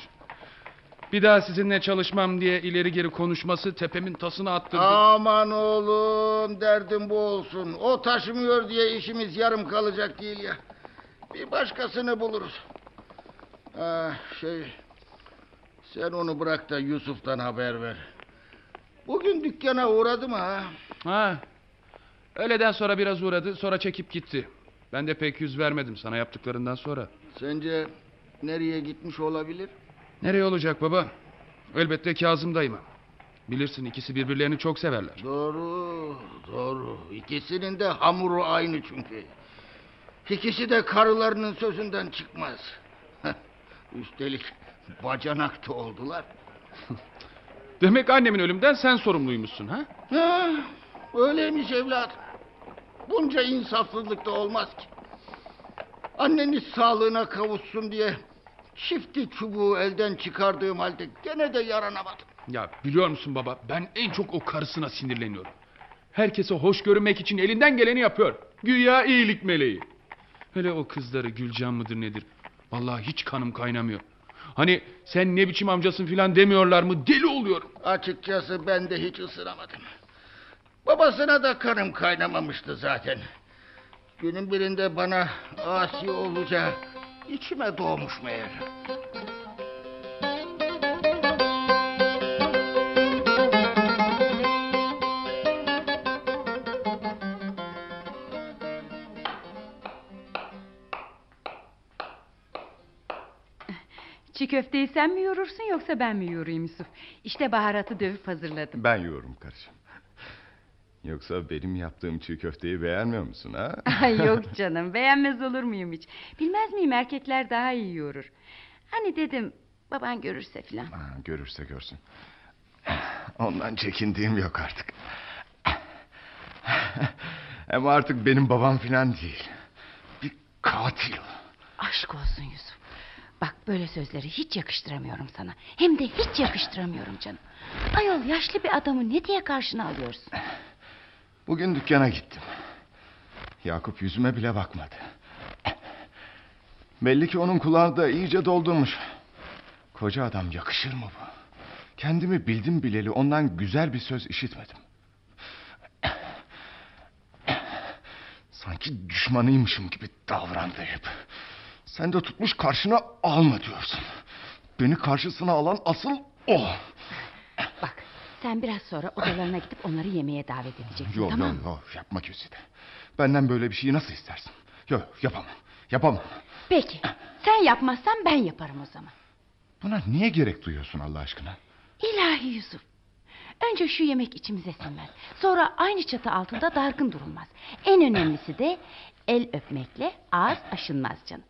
Bir daha sizinle çalışmam diye ileri geri konuşması tepemin tasını attırdı. Aman oğlum derdim bu olsun. O taşımıyor diye işimiz yarım kalacak değil ya. Bir başkasını buluruz. Ah, şey... Sen onu bırak da Yusuf'tan haber ver. Bugün dükkana uğradı mı ha? Ha. Öğleden sonra biraz uğradı sonra çekip gitti. Ben de pek yüz vermedim sana yaptıklarından sonra. Sence nereye gitmiş olabilir? Nereye olacak baba? Elbette Kazım dayıma. Bilirsin ikisi birbirlerini çok severler. Doğru, doğru. İkisinin de hamuru aynı çünkü. İkisi de karılarının sözünden çıkmaz. Üstelik bacanak da oldular. [laughs] Demek annemin ölümden sen sorumluymuşsun ha? Ha, öyleymiş evladım. Bunca insafsızlık da olmaz ki. Anneniz sağlığına kavuşsun diye çifti çubuğu elden çıkardığım halde gene de yaranamadım. Ya biliyor musun baba ben en çok o karısına sinirleniyorum. Herkese hoş görünmek için elinden geleni yapıyor. Güya iyilik meleği. Hele o kızları Gülcan mıdır nedir? Vallahi hiç kanım kaynamıyor. Hani sen ne biçim amcasın filan demiyorlar mı deli oluyorum. Açıkçası ben de hiç ısınamadım. Babasına da kanım kaynamamıştı zaten. Günün birinde bana asi olacağı içime doğmuş meğer. Çiğ köfteyi sen mi yoğurursun yoksa ben mi yoğurayım Yusuf? İşte baharatı dövüp hazırladım. Ben yiyorum karıcığım. Yoksa benim yaptığım çiğ köfteyi beğenmiyor musun ha? [laughs] Yok canım beğenmez olur muyum hiç? Bilmez miyim erkekler daha iyi yoğurur. Hani dedim baban görürse filan. Ha, görürse görsün. Ondan çekindiğim yok artık. Ama artık benim babam filan değil. Bir katil. Aşk olsun Yusuf. Bak böyle sözleri hiç yakıştıramıyorum sana. Hem de hiç yakıştıramıyorum canım. Ayol yaşlı bir adamı ne diye karşına alıyorsun? Bugün dükkana gittim. Yakup yüzüme bile bakmadı. Belli ki onun kulağı da iyice doldurmuş. Koca adam yakışır mı bu? Kendimi bildim bileli ondan güzel bir söz işitmedim. Sanki düşmanıymışım gibi davrandı hep. Sen de tutmuş karşına alma diyorsun. Beni karşısına alan asıl o. Sen biraz sonra odalarına gidip onları yemeğe davet edeceksin Yok tamam yok mı? yok yapma Güzide. Benden böyle bir şeyi nasıl istersin? Yok yapamam. Yapamam. Peki sen yapmazsan ben yaparım o zaman. Buna niye gerek duyuyorsun Allah aşkına? İlahi Yusuf. Önce şu yemek içimize sinmez. Sonra aynı çatı altında dargın durulmaz. En önemlisi de el öpmekle ağız aşınmaz canım.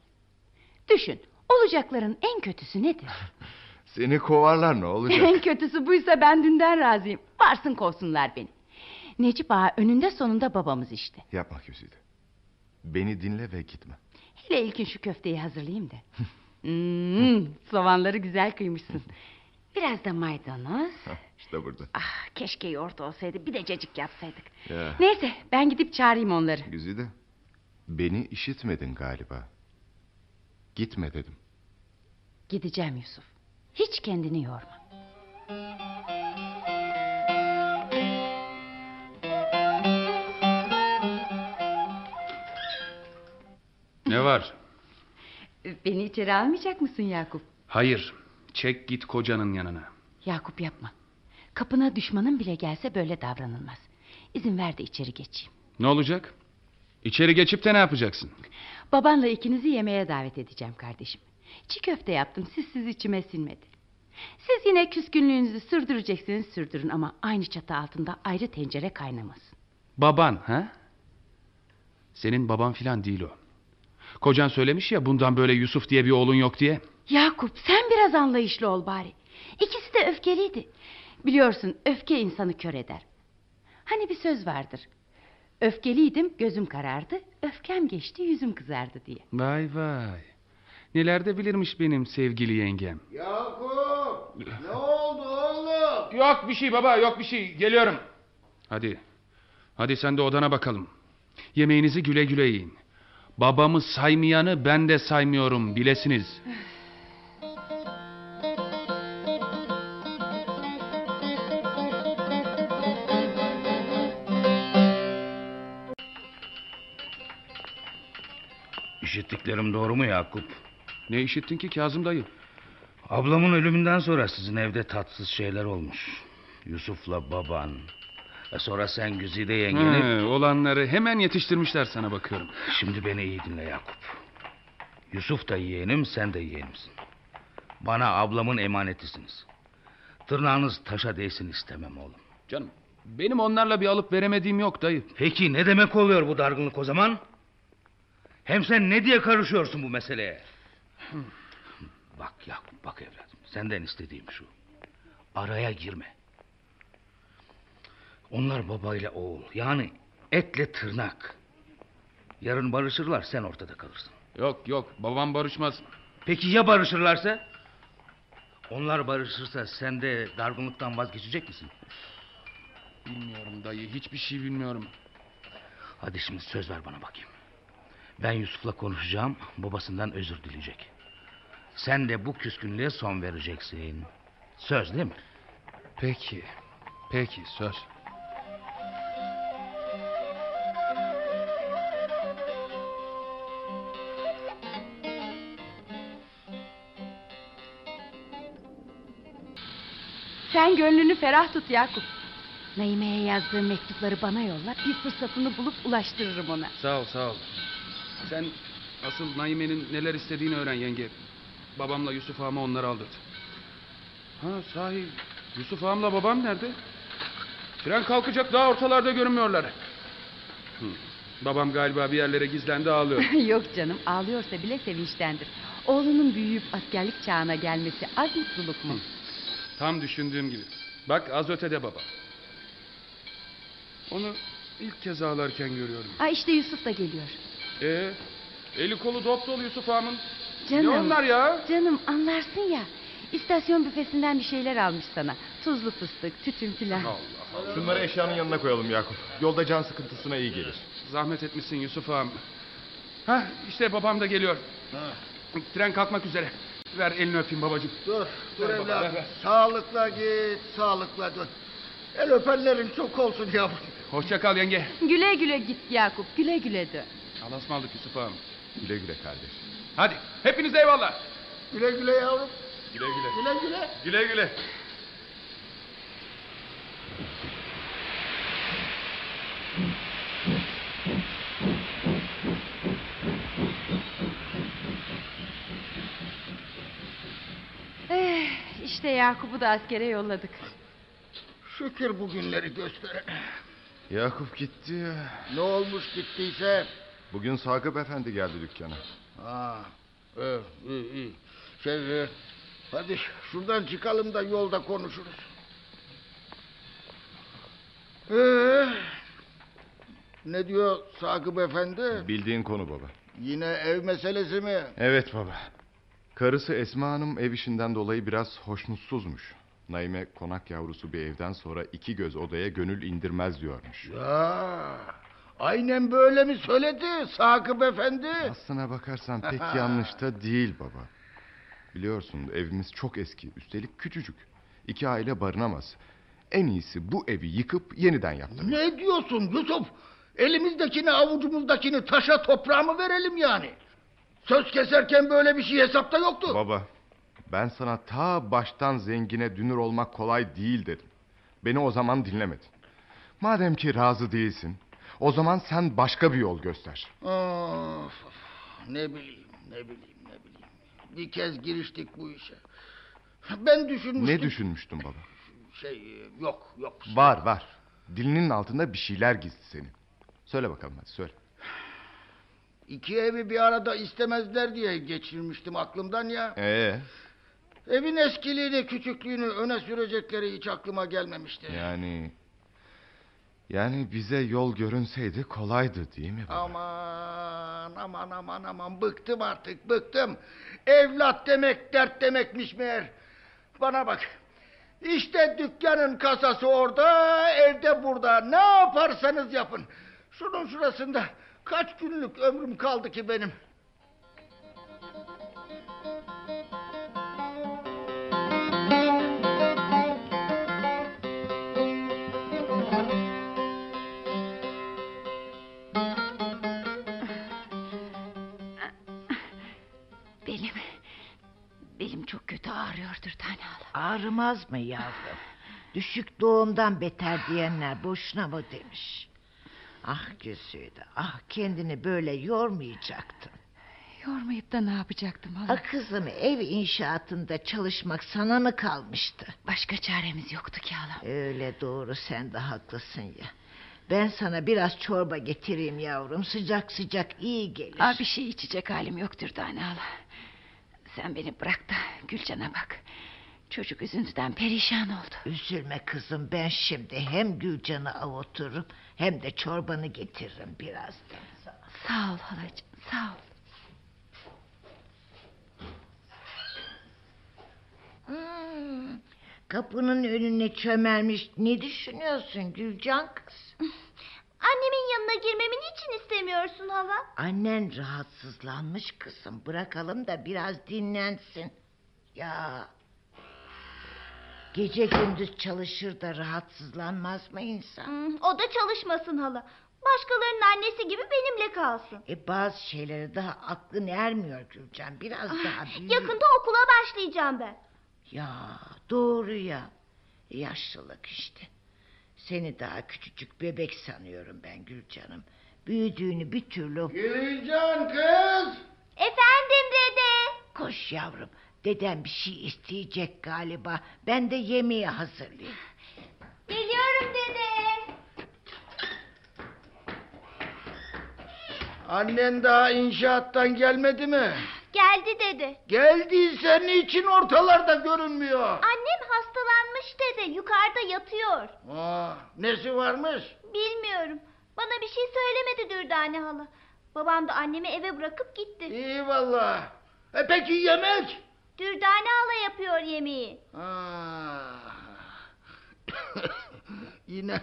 Düşün olacakların en kötüsü nedir? [laughs] Seni kovarlar ne olacak? En kötüsü buysa ben dünden razıyım. Varsın kovsunlar beni. Necip Ağa önünde sonunda babamız işte. Yapma Güzide. Beni dinle ve gitme. Hele ilkin şu köfteyi hazırlayayım da. Hmm, soğanları güzel kıymışsın. Biraz da maydanoz. işte burada. Ah, keşke yoğurt olsaydı bir de cacık yapsaydık. Ya. Neyse ben gidip çağırayım onları. Güzide. Beni işitmedin galiba. Gitme dedim. Gideceğim Yusuf. Hiç kendini yorma. Ne var? Beni içeri almayacak mısın Yakup? Hayır. Çek git kocanın yanına. Yakup yapma. Kapına düşmanın bile gelse böyle davranılmaz. İzin ver de içeri geçeyim. Ne olacak? İçeri geçip de ne yapacaksın? Babanla ikinizi yemeğe davet edeceğim kardeşim. Çiğ köfte yaptım sizsiz içime sinmedi. Siz yine küskünlüğünüzü sürdüreceksiniz sürdürün ama aynı çatı altında ayrı tencere kaynamasın. Baban ha? Senin baban filan değil o. Kocan söylemiş ya bundan böyle Yusuf diye bir oğlun yok diye. Yakup sen biraz anlayışlı ol bari. İkisi de öfkeliydi. Biliyorsun öfke insanı kör eder. Hani bir söz vardır. Öfkeliydim gözüm karardı. Öfkem geçti yüzüm kızardı diye. Vay vay. Neler de bilirmiş benim sevgili yengem. Yakup [laughs] ne oldu oğlum? Yok bir şey baba yok bir şey geliyorum. Hadi. Hadi sen de odana bakalım. Yemeğinizi güle güle yiyin. Babamı saymayanı ben de saymıyorum bilesiniz. İşittiklerim doğru mu Yakup? Ne işittin ki Kazım dayı? Ablamın ölümünden sonra sizin evde tatsız şeyler olmuş. Yusuf'la baban. Ve sonra sen Güzide yengeni... He, olanları hemen yetiştirmişler sana bakıyorum. Şimdi beni iyi dinle Yakup. Yusuf da yeğenim, sen de yeğenimsin. Bana ablamın emanetisiniz. Tırnağınız taşa değsin istemem oğlum. Canım benim onlarla bir alıp veremediğim yok dayı. Peki ne demek oluyor bu dargınlık o zaman? Hem sen ne diye karışıyorsun bu meseleye? Bak Yakup bak evladım. Senden istediğim şu. Araya girme. Onlar babayla oğul. Yani etle tırnak. Yarın barışırlar sen ortada kalırsın. Yok yok babam barışmaz. Peki ya barışırlarsa? Onlar barışırsa sen de dargınlıktan vazgeçecek misin? Bilmiyorum dayı hiçbir şey bilmiyorum. Hadi şimdi söz ver bana bakayım. Ben Yusuf'la konuşacağım. Babasından özür dileyecek. Sen de bu küskünlüğe son vereceksin. Söz değil mi? Peki. Peki söz. Sen gönlünü ferah tut Yakup. Naime'ye yazdığım mektupları bana yolla. Bir fırsatını bulup ulaştırırım ona. Sağ ol sağ ol. Sen asıl Naime'nin neler istediğini öğren yenge. Babamla Yusuf ağama onları aldırt. Ha sahi Yusuf ağamla babam nerede? Tren kalkacak daha ortalarda görünmüyorlar. Hı. Babam galiba bir yerlere gizlendi ağlıyor. [laughs] Yok canım ağlıyorsa bile sevinçtendir. Oğlunun büyüyüp askerlik çağına gelmesi az mutluluk mu? Tam düşündüğüm gibi. Bak az ötede baba. Onu ilk kez ağlarken görüyorum. Aa, işte Yusuf da geliyor. Ee, eli kolu dop dolu Yusuf ağamın. Canım. Ne onlar ya? Canım anlarsın ya. İstasyon büfesinden bir şeyler almış sana. Tuzlu fıstık, tütün filan. Şunları eşyanın yanına koyalım Yakup. Yolda can sıkıntısına iyi gelir. Zahmet etmişsin Yusuf ağam. Ha işte babam da geliyor. Tren kalkmak üzere. Ver elini öpeyim babacığım. Dur, dur Ver baba, evladım. ver, ver. Sağlıkla git, sağlıkla dön. El öpenlerin çok olsun yavrum. Hoşça kal yenge. Güle güle git Yakup, güle güle dön. Allah'a ısmarladık Yusuf ağam. Güle güle kardeş. Hadi hepinize eyvallah. Güle güle yavrum. Güle güle. Güle güle. Güle güle. Eh, işte Yakup'u da askere yolladık. Şükür bu günleri gösteren. Yakup gitti ya. Ne olmuş gittiyse. Bugün Sakıp Efendi geldi dükkana. Ha, evet, iyi, iyi. Şey, e, hadi şuradan çıkalım da yolda konuşuruz. Ee, ne diyor Sakıp Efendi? Bildiğin konu baba. Yine ev meselesi mi? Evet baba. Karısı Esma Hanım ev işinden dolayı biraz hoşnutsuzmuş. Naime konak yavrusu bir evden sonra iki göz odaya gönül indirmez diyormuş. Ya, aynen böyle mi söyledi Sakıp Efendi? Aslına bakarsan pek [laughs] yanlış da değil baba. Biliyorsun evimiz çok eski, üstelik küçücük. İki aile barınamaz. En iyisi bu evi yıkıp yeniden yaptırmak. Ne diyorsun Yusuf? Elimizdekini avucumuzdakini taşa toprağa mı verelim yani? Söz keserken böyle bir şey hesapta yoktu. Baba, ben sana ta baştan zengine dünür olmak kolay değil dedim. Beni o zaman dinlemedin. Madem ki razı değilsin, o zaman sen başka bir yol göster. Of, of, ne bileyim, ne bileyim, ne bileyim. Bir kez giriştik bu işe. Ben düşünmüştüm. Ne düşünmüştün baba? Şey, yok, yok. Var var. Dilinin altında bir şeyler gizli senin. Söyle bakalım hadi söyle. İki evi bir arada istemezler diye geçirmiştim aklımdan ya. Ee, Evin eskiliğini, küçüklüğünü öne sürecekleri hiç aklıma gelmemişti. yani... Yani bize yol görünseydi kolaydı değil mi? baba? Aman aman aman aman bıktım artık bıktım. Evlat demek dert demekmiş meğer. Bana bak. İşte dükkanın kasası orada, evde burada. Ne yaparsanız yapın. Şunun şurasında kaç günlük ömrüm kaldı ki benim. Ağrımaz mı yavrum? Düşük doğumdan beter diyenler boşuna mı demiş? Ah Güzide, ah kendini böyle yormayacaktın. Yormayıp da ne yapacaktım hala? Ah kızım ev inşaatında çalışmak sana mı kalmıştı? Başka çaremiz yoktu ki hala. Öyle doğru sen de haklısın ya. Ben sana biraz çorba getireyim yavrum. Sıcak sıcak iyi gelir. Aa, bir şey içecek halim yoktur tane hala. Sen beni bırak da Gülcan'a bak. Çocuk üzüntüden perişan oldu. Üzülme kızım ben şimdi hem Gülcan'ı avuturum hem de çorbanı getiririm birazdan. Sağ ol halacığım sağ ol. Hmm, kapının önüne çömelmiş ne düşünüyorsun Gülcan kız? [laughs] Annemin yanına girmemi niçin istemiyorsun hala? Annen rahatsızlanmış kızım bırakalım da biraz dinlensin. Ya gece gündüz çalışır da rahatsızlanmaz mı insan? Hmm, o da çalışmasın hala. Başkalarının annesi gibi benimle kalsın. E bazı şeylere daha aklın ermiyor Gülcan biraz daha büyü. Yakında okula başlayacağım ben. Ya doğru ya. Yaşlılık işte. Seni daha küçücük bebek sanıyorum ben Gülcan'ım. Büyüdüğünü bir türlü... Gülcan kız! Efendim dede. Koş yavrum. Dedem bir şey isteyecek galiba. Ben de yemeği hazırlayayım. Geliyorum dede. Annen daha inşaattan gelmedi mi? Geldi dede. Geldiyse niçin ortalarda görünmüyor? Annem hastalanmış dede. Yukarıda yatıyor. Aa, nesi varmış? Bilmiyorum. Bana bir şey söylemedi Dürdane hala. Babam da annemi eve bırakıp gitti. İyi valla. E peki yemek? Dürdane hala yapıyor yemeği. [coughs] Yine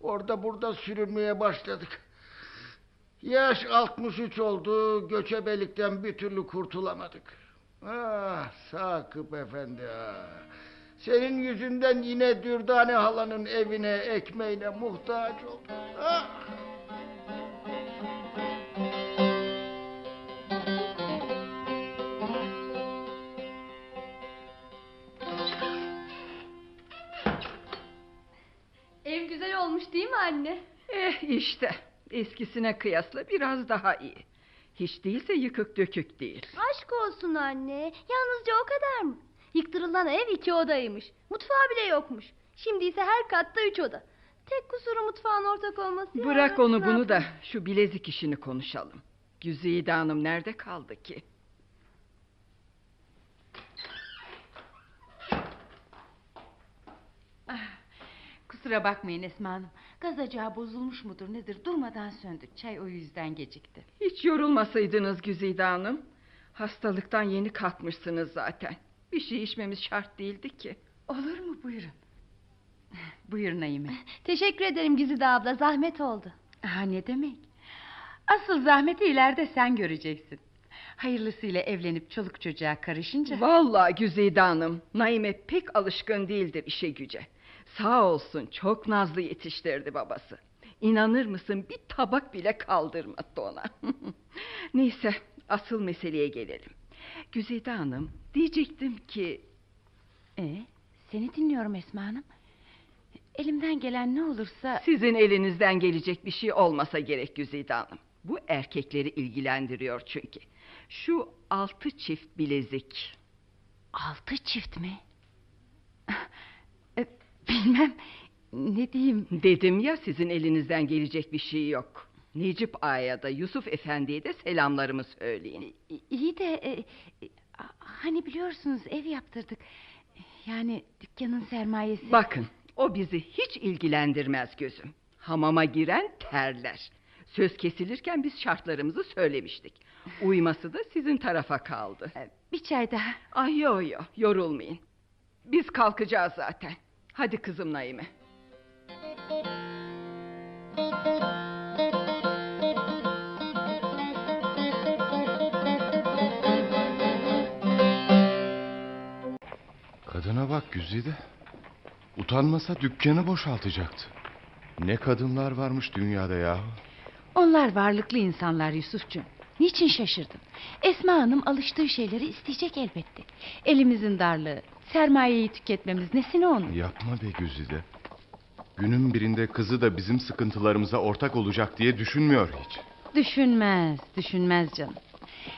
orada burada sürünmeye başladık. Yaş 63 oldu, göçebelikten bir türlü kurtulamadık. Ah Sakıp efendi ah. Senin yüzünden yine Dürdane halanın evine, ekmeğine muhtaç oldum. Ah. Güzel olmuş değil mi anne? Eh işte eskisine kıyasla biraz daha iyi. Hiç değilse yıkık dökük değil. Aşk olsun anne. Yalnızca o kadar mı? Yıktırılan ev iki odaymış. Mutfağı bile yokmuş. Şimdi ise her katta üç oda. Tek kusuru mutfağın ortak olması. ya. Bırak onu Ne bunu da yapayım? şu bilezik işini konuşalım. Güzide Hanım nerede kaldı ki? Kusura bakmayın Esma Hanım. Gaz acağı bozulmuş mudur nedir durmadan söndü. Çay o yüzden gecikti. Hiç yorulmasaydınız Güzide Hanım. Hastalıktan yeni kalkmışsınız zaten. Bir şey içmemiz şart değildi ki. Olur mu buyurun. Buyur Naime. Teşekkür ederim Güzide abla. Zahmet oldu. Ha ne demek? Asıl zahmeti ileride sen göreceksin. Hayırlısıyla evlenip çoluk çocuğa karışınca... Vallahi Güzide Hanım, Naime pek alışkın değildir işe güce. Sağ olsun çok nazlı yetiştirdi babası. İnanır mısın bir tabak bile kaldırmadı ona. [laughs] Neyse asıl meseleye gelelim. Güzide Hanım diyecektim ki... E, seni dinliyorum Esma Hanım. Elimden gelen ne olursa... Sizin elinizden gelecek bir şey olmasa gerek Güzide Hanım. Bu erkekleri ilgilendiriyor çünkü. Şu altı çift bilezik. Altı çift mi? E, Bilmem ne diyeyim. Dedim ya sizin elinizden gelecek bir şey yok. Necip Ağa'ya da Yusuf Efendi'ye de selamlarımı söyleyin. İyi de e, e, hani biliyorsunuz ev yaptırdık. Yani dükkanın sermayesi. Bakın o bizi hiç ilgilendirmez gözüm. Hamama giren terler. Söz kesilirken biz şartlarımızı söylemiştik. Uyması da sizin tarafa kaldı. Bir çay daha. Ay yo yo yorulmayın. Biz kalkacağız zaten. Hadi kızım Naime. Kadına bak Güzide. Utanmasa dükkanı boşaltacaktı. Ne kadınlar varmış dünyada yahu. Onlar varlıklı insanlar Yusufcuğum. Niçin şaşırdın? Esma Hanım alıştığı şeyleri isteyecek elbette. Elimizin darlığı, sermayeyi tüketmemiz nesine onun? Yapma be Güzide. Günün birinde kızı da bizim sıkıntılarımıza ortak olacak diye düşünmüyor hiç. Düşünmez, düşünmez canım.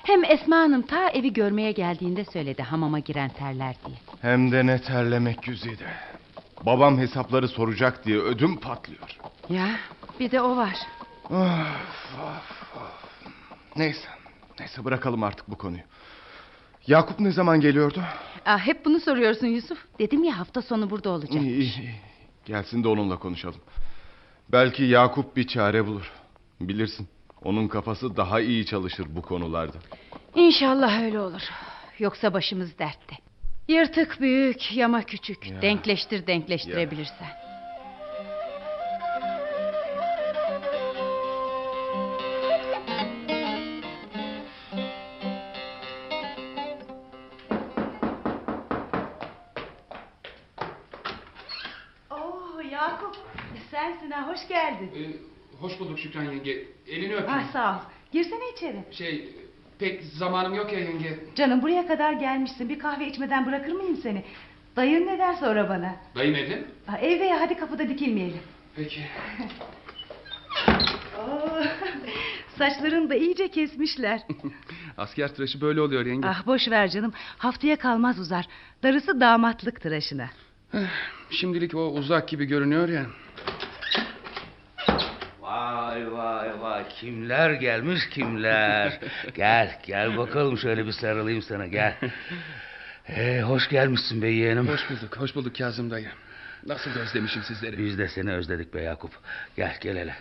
Hem Esma Hanım ta evi görmeye geldiğinde söyledi hamama giren terler diye. Hem de ne terlemek Güzide. Babam hesapları soracak diye ödüm patlıyor. Ya bir de o var. Of, of, of. Neyse. Neyse bırakalım artık bu konuyu. Yakup ne zaman geliyordu? Aa, hep bunu soruyorsun Yusuf. Dedim ya hafta sonu burada olacak. İyi, iyi, iyi. Gelsin de onunla konuşalım. Belki Yakup bir çare bulur. Bilirsin. Onun kafası daha iyi çalışır bu konularda. İnşallah öyle olur. Yoksa başımız dertte. Yırtık büyük, yama küçük. Ya. Denkleştir denkleştirebilirsen. Oo hoş geldin. Ee, hoş bulduk Şükran yenge. Elini öpeyim. Ah sağ ol. Girsene içeri. Şey pek zamanım yok ya yenge. Canım buraya kadar gelmişsin. Bir kahve içmeden bırakır mıyım seni? Dayın ne der sonra bana? Dayım evde. Ha, evde ya hadi kapıda dikilmeyelim. Peki. [laughs] Oo, saçlarını da iyice kesmişler. [laughs] Asker tıraşı böyle oluyor yenge. ah boş ver canım. Haftaya kalmaz uzar. Darısı damatlık tıraşına. Şimdilik o uzak gibi görünüyor ya. Vay vay vay kimler gelmiş kimler. [laughs] gel gel bakalım şöyle bir sarılayım sana gel. Ee, hoş gelmişsin be yeğenim. Hoş bulduk, hoş bulduk Kazım dayı. Nasıl özlemişim sizleri. Biz de seni özledik be Yakup. Gel gel hele.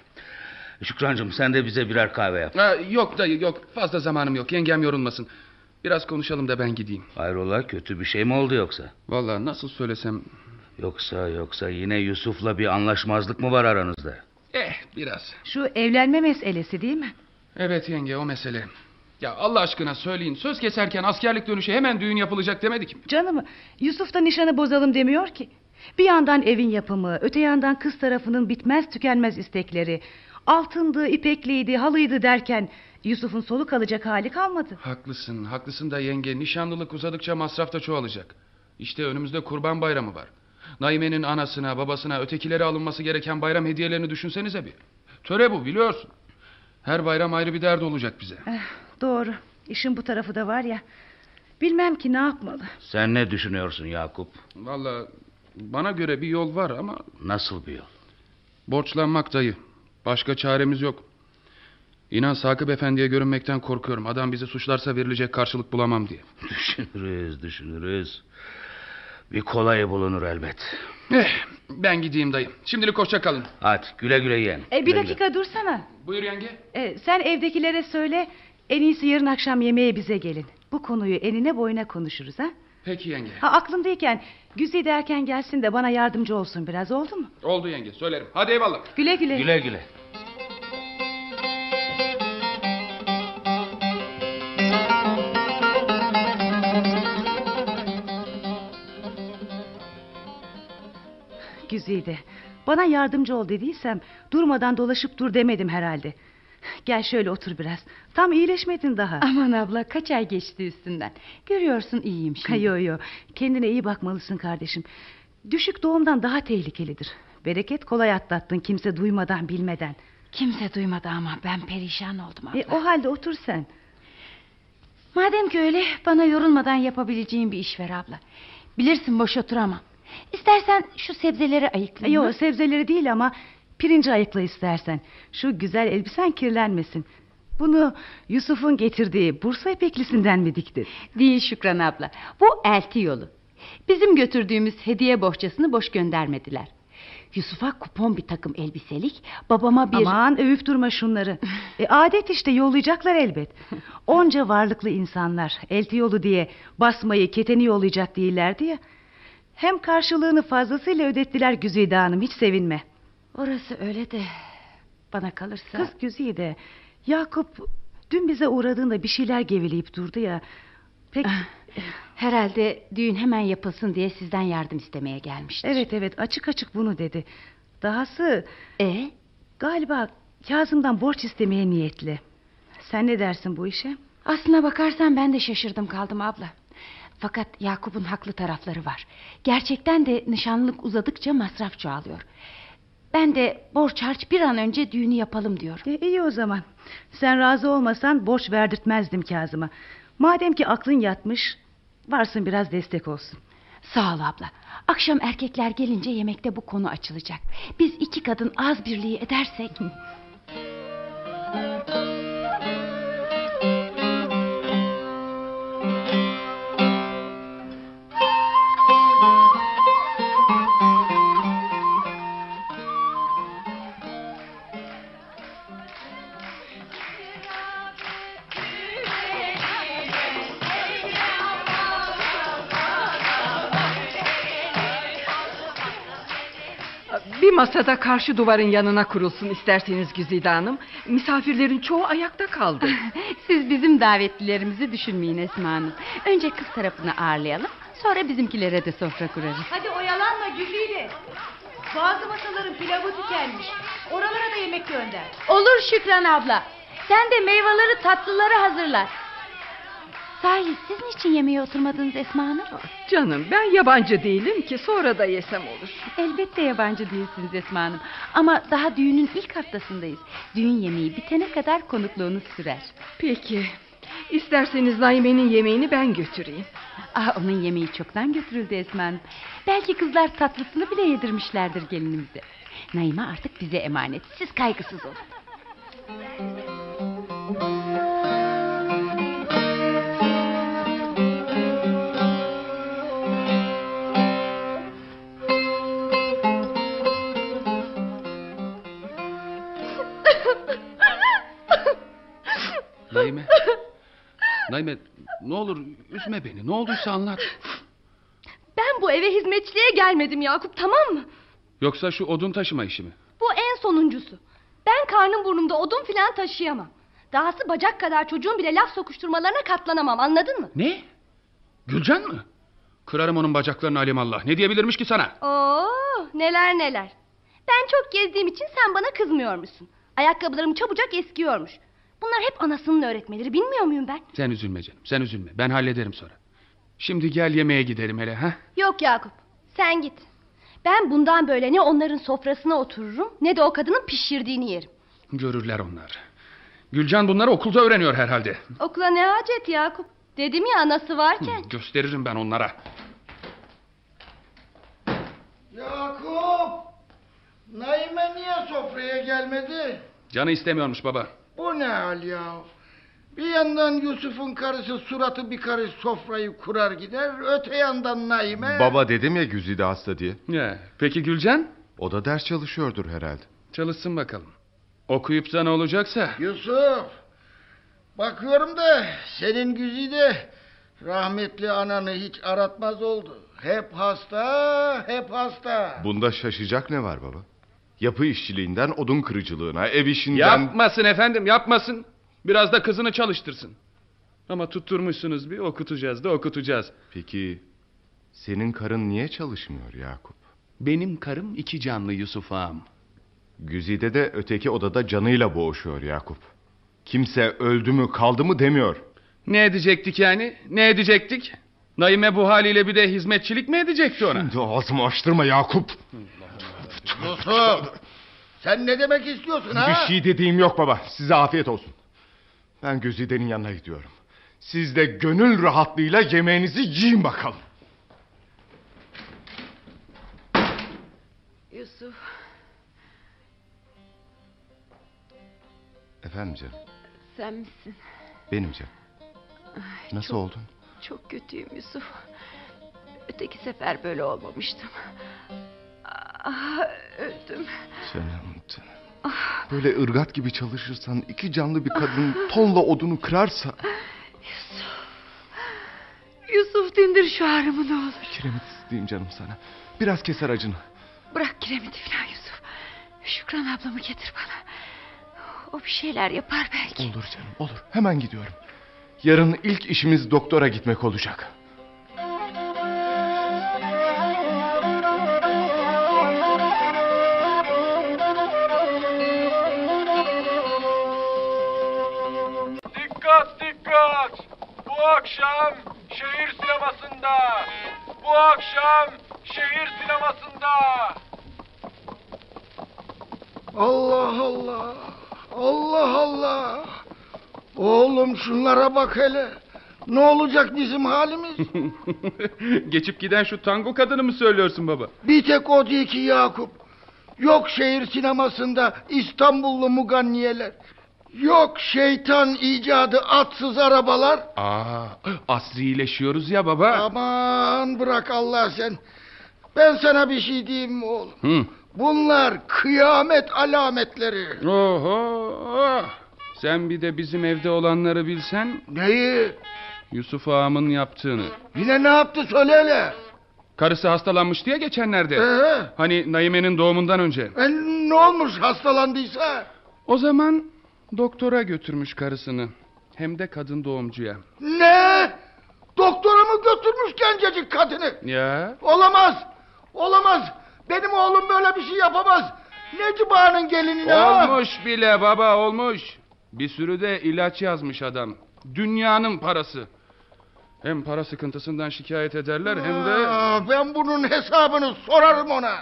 Şükrancığım sen de bize birer kahve yap. Ha, yok dayı yok fazla zamanım yok yengem yorulmasın. Biraz konuşalım da ben gideyim. Hayrola kötü bir şey mi oldu yoksa? Vallahi nasıl söylesem... Yoksa yoksa yine Yusuf'la bir anlaşmazlık mı var aranızda? Eh biraz. Şu evlenme meselesi değil mi? Evet yenge o mesele. Ya Allah aşkına söyleyin söz keserken askerlik dönüşü hemen düğün yapılacak demedik mi? Canım Yusuf da nişanı bozalım demiyor ki. Bir yandan evin yapımı, öte yandan kız tarafının bitmez tükenmez istekleri. Altındı, ipekliydi, halıydı derken Yusuf'un soluk alacak hali kalmadı. Haklısın haklısın da yenge nişanlılık uzadıkça masraf da çoğalacak. İşte önümüzde kurban bayramı var. Naime'nin anasına babasına ötekilere alınması gereken bayram hediyelerini düşünsenize bir. Töre bu biliyorsun. Her bayram ayrı bir dert olacak bize. Eh, doğru. İşin bu tarafı da var ya. Bilmem ki ne yapmalı. Sen ne düşünüyorsun Yakup? Vallahi bana göre bir yol var ama Nasıl bir yol? borçlanmak dayı. Başka çaremiz yok. İnan Sakıp Efendi'ye görünmekten korkuyorum. Adam bizi suçlarsa verilecek karşılık bulamam diye. [laughs] Düşünürüz düşünürüz. Bir kolayı bulunur elbet. Eh, ben gideyim dayı. Şimdilik hoşça kalın. Hadi güle güle yeğen. E, bir Güle güle. dakika dursana. Buyur yenge. E, sen evdekilere söyle. En iyisi yarın akşam yemeğe bize gelin. Bu konuyu enine boyuna konuşuruz ha. Peki yenge. Ha aklımdayken Güzide erken gelsin de bana yardımcı olsun biraz oldu mu? Oldu yenge söylerim. Hadi eyvallah. Güle güle. Güle güle. Güzide bana yardımcı ol dediysem durmadan dolaşıp dur demedim herhalde. Gel şöyle otur biraz. Tam iyileşmedin daha. Aman abla kaç ay geçti üstünden. Görüyorsun iyiyim şimdi. yo yo kendine iyi bakmalısın kardeşim. Düşük doğumdan daha tehlikelidir. Bereket kolay atlattın kimse duymadan bilmeden. Kimse duymadı ama ben perişan oldum abla. E, o halde otur sen. Madem ki öyle bana yorulmadan yapabileceğin bir iş ver abla. Bilirsin boş oturamam. İstersen şu sebzeleri ayıklayayım. Yok sebzeleri değil ama pirinci ayıkla istersen. Şu güzel elbisen kirlenmesin. Bunu Yusuf'un getirdiği Bursa ipeklisinden mi diktin? Değil Şükran abla. Bu elti yolu. Bizim götürdüğümüz hediye bohçasını boş göndermediler. Yusuf'a kupon bir takım elbiselik, babama bir... Aman övüp durma şunları. [laughs] E, adet işte yollayacaklar elbet. Onca varlıklı insanlar elti yolu diye basmayı keteni yollayacak değillerdi ya. Hem karşılığını fazlasıyla ödettiler Güzide Hanım hiç sevinme. Orası öyle de bana kalırsa... Kız Güzide Yakup dün bize uğradığında bir şeyler geveleyip durdu ya. Pek... Herhalde düğün hemen yapılsın diye sizden yardım istemeye gelmiştir. Evet evet açık açık bunu dedi. Dahası... E? Galiba Kazım'dan borç istemeye niyetli. Sen ne dersin bu işe? Aslına bakarsan ben de şaşırdım kaldım abla. Fakat Yakup'un haklı tarafları var. Gerçekten de nişanlılık uzadıkça masraf çoğalıyor. Ben de borç harç bir an önce düğünü yapalım diyorum. E, iyi o zaman. Sen razı olmasan borç verdirtmezdim Kazım'a. Madem ki aklın yatmış, varsın biraz destek olsun. Sağ ol abla. Akşam erkekler gelince yemekte bu konu açılacak. Biz iki kadın az birliği edersek... [laughs] Bir masada karşı duvarın yanına kurulsun isterseniz Güzide Hanım. Misafirlerin çoğu ayakta kaldı. [laughs] Siz bizim davetlilerimizi düşünmeyin Esma Hanım. Önce kız tarafını ağırlayalım. Sonra bizimkilere de sofra kurarız. Hadi oyalanma Güzide. Bazı masaların pilavı tükenmiş. Oralara da yemek gönder. Olur Şükran abla. Sen de meyveleri tatlıları hazırla. Sahi siz niçin yemeğe oturmadınız Esma Hanım? Canım ben yabancı değilim ki sonra da yesem olur. Elbette yabancı değilsiniz Esma Hanım. Ama daha düğünün ilk haftasındayız. Düğün yemeği bitene kadar konukluğunuz sürer. Peki. İsterseniz Naime'nin yemeğini ben götüreyim. Ah, onun yemeği çoktan götürüldü Esma Hanım. Belki kızlar tatlısını bile yedirmişlerdir gelinimize. Naime artık bize emanet. Siz kaygısız olun. Naime. Naime ne olur üzme beni. Ne olduysa anlat. Ben bu eve hizmetçiliğe gelmedim Yakup tamam mı? Yoksa şu odun taşıma işi mi? Bu en sonuncusu. Ben karnım burnumda odun filan taşıyamam. Dahası bacak kadar çocuğun bile laf sokuşturmalarına katlanamam anladın mı? Ne? Gülcan mı? Kırarım onun bacaklarını alimallah. Ne diyebilirmiş ki sana? Oo neler neler. Ben çok gezdiğim için sen bana kızmıyor musun? Ayakkabılarım çabucak eskiyormuş. Bunlar hep anasının öğretmeleri bilmiyor muyum ben? Sen üzülme canım. Sen üzülme. Ben hallederim sonra. Şimdi gel yemeğe gidelim hele ha? Yok Yakup sen git. Ben bundan böyle ne onların sofrasına otururum ne de o kadının pişirdiğini yerim. Görürler onlar. Gülcan bunları okulda öğreniyor herhalde. Okula ne hacet Yakup? Dedim ya anası varken. Gösteririm ben onlara. Yakup! Naime niye sofraya gelmedi? Canı istemiyormuş baba. Bu ne hal ya? Bir yandan Yusuf'un karısı suratı bir karış sofrayı kurar gider. Öte yandan Naime... Baba dedim ya Güzide hasta diye. Ya, peki Gülcan? O da ders çalışıyordur herhalde. Çalışsın bakalım. Okuyup da ne olacaksa. Yusuf! Bakıyorum da senin Güzide rahmetli ananı hiç aratmaz oldu. Hep hasta, hep hasta. Bunda şaşacak ne var baba? Yapı işçiliğinden odun kırıcılığına, ev işinden... Yapmasın efendim yapmasın. Biraz da kızını çalıştırsın. Ama tutturmuşsunuz bir okutacağız da okutacağız. Peki senin karın niye çalışmıyor Yakup? Benim karım iki canlı Yusuf ağam. Güzide de öteki odada canıyla boğuşuyor Yakup. Kimse öldü mü kaldı mı demiyor. Ne edecektik yani? Ne edecektik? Naime bu haliyle bir de hizmetçilik mi edecekti ona? Şimdi ağzımı açtırma Yakup. Yusuf! Sen ne demek istiyorsun ha? Bir şey dediğim yok baba. Size afiyet olsun. Ben Güzide'nin yanına gidiyorum. Siz de gönül rahatlığıyla yemeğinizi yiyin bakalım. Yusuf. Efendim canım. Sen misin? Benim canım. Nasıl çok- oldun? Çok kötüyüm Yusuf. Öteki sefer böyle olmamıştım. Ah, öldüm. Canım canım. Böyle ırgat gibi çalışırsan iki canlı bir kadın tonla odunu kırarsa... Yusuf dindir şu ağrımı ne olur. Kiremit isteyeyim canım sana. Biraz keser acını. Bırak kiremiti falan Yusuf. Şükran ablamı getir bana. O bir şeyler yapar belki. Olur canım olur. Hemen gidiyorum. Yarın ilk işimiz doktora gitmek olacak. Dikkat dikkat! Bu akşam şehir sinemasında! Bu akşam şehir sinemasında! Allah Allah. Allah Allah. Oğlum şunlara bak hele. Ne olacak bizim halimiz? [laughs] Geçip giden şu tango kadını mı söylüyorsun baba? Bir tek o değil ki Yakup. Yok şehir sinemasında İstanbullu muganniyeler. Yok şeytan icadı atsız arabalar. Aa, asrileşiyoruz ya baba. Aman bırak Allah sen. Ben sana bir şey diyeyim mi oğlum? Hı. Bunlar kıyamet alametleri. Oho. Sen bir de bizim evde olanları bilsen. Neyi? Yusuf ağamın yaptığını. Yine ne yaptı söyle hele. Karısı hastalanmış diye geçenlerde. Ee? Hani Naime'nin doğumundan önce. E, ne olmuş hastalandıysa? O zaman doktora götürmüş karısını. Hem de kadın doğumcuya. Ne? Doktora mı götürmüş gencecik kadını? Ya Olamaz. Olamaz. Benim oğlum böyle bir şey yapamaz. Necip Ağa'nın gelinine ha? olmuş bile baba olmuş. Bir sürü de ilaç yazmış adam. Dünyanın parası. Hem para sıkıntısından şikayet ederler hem de... Aa, ben bunun hesabını sorarım ona.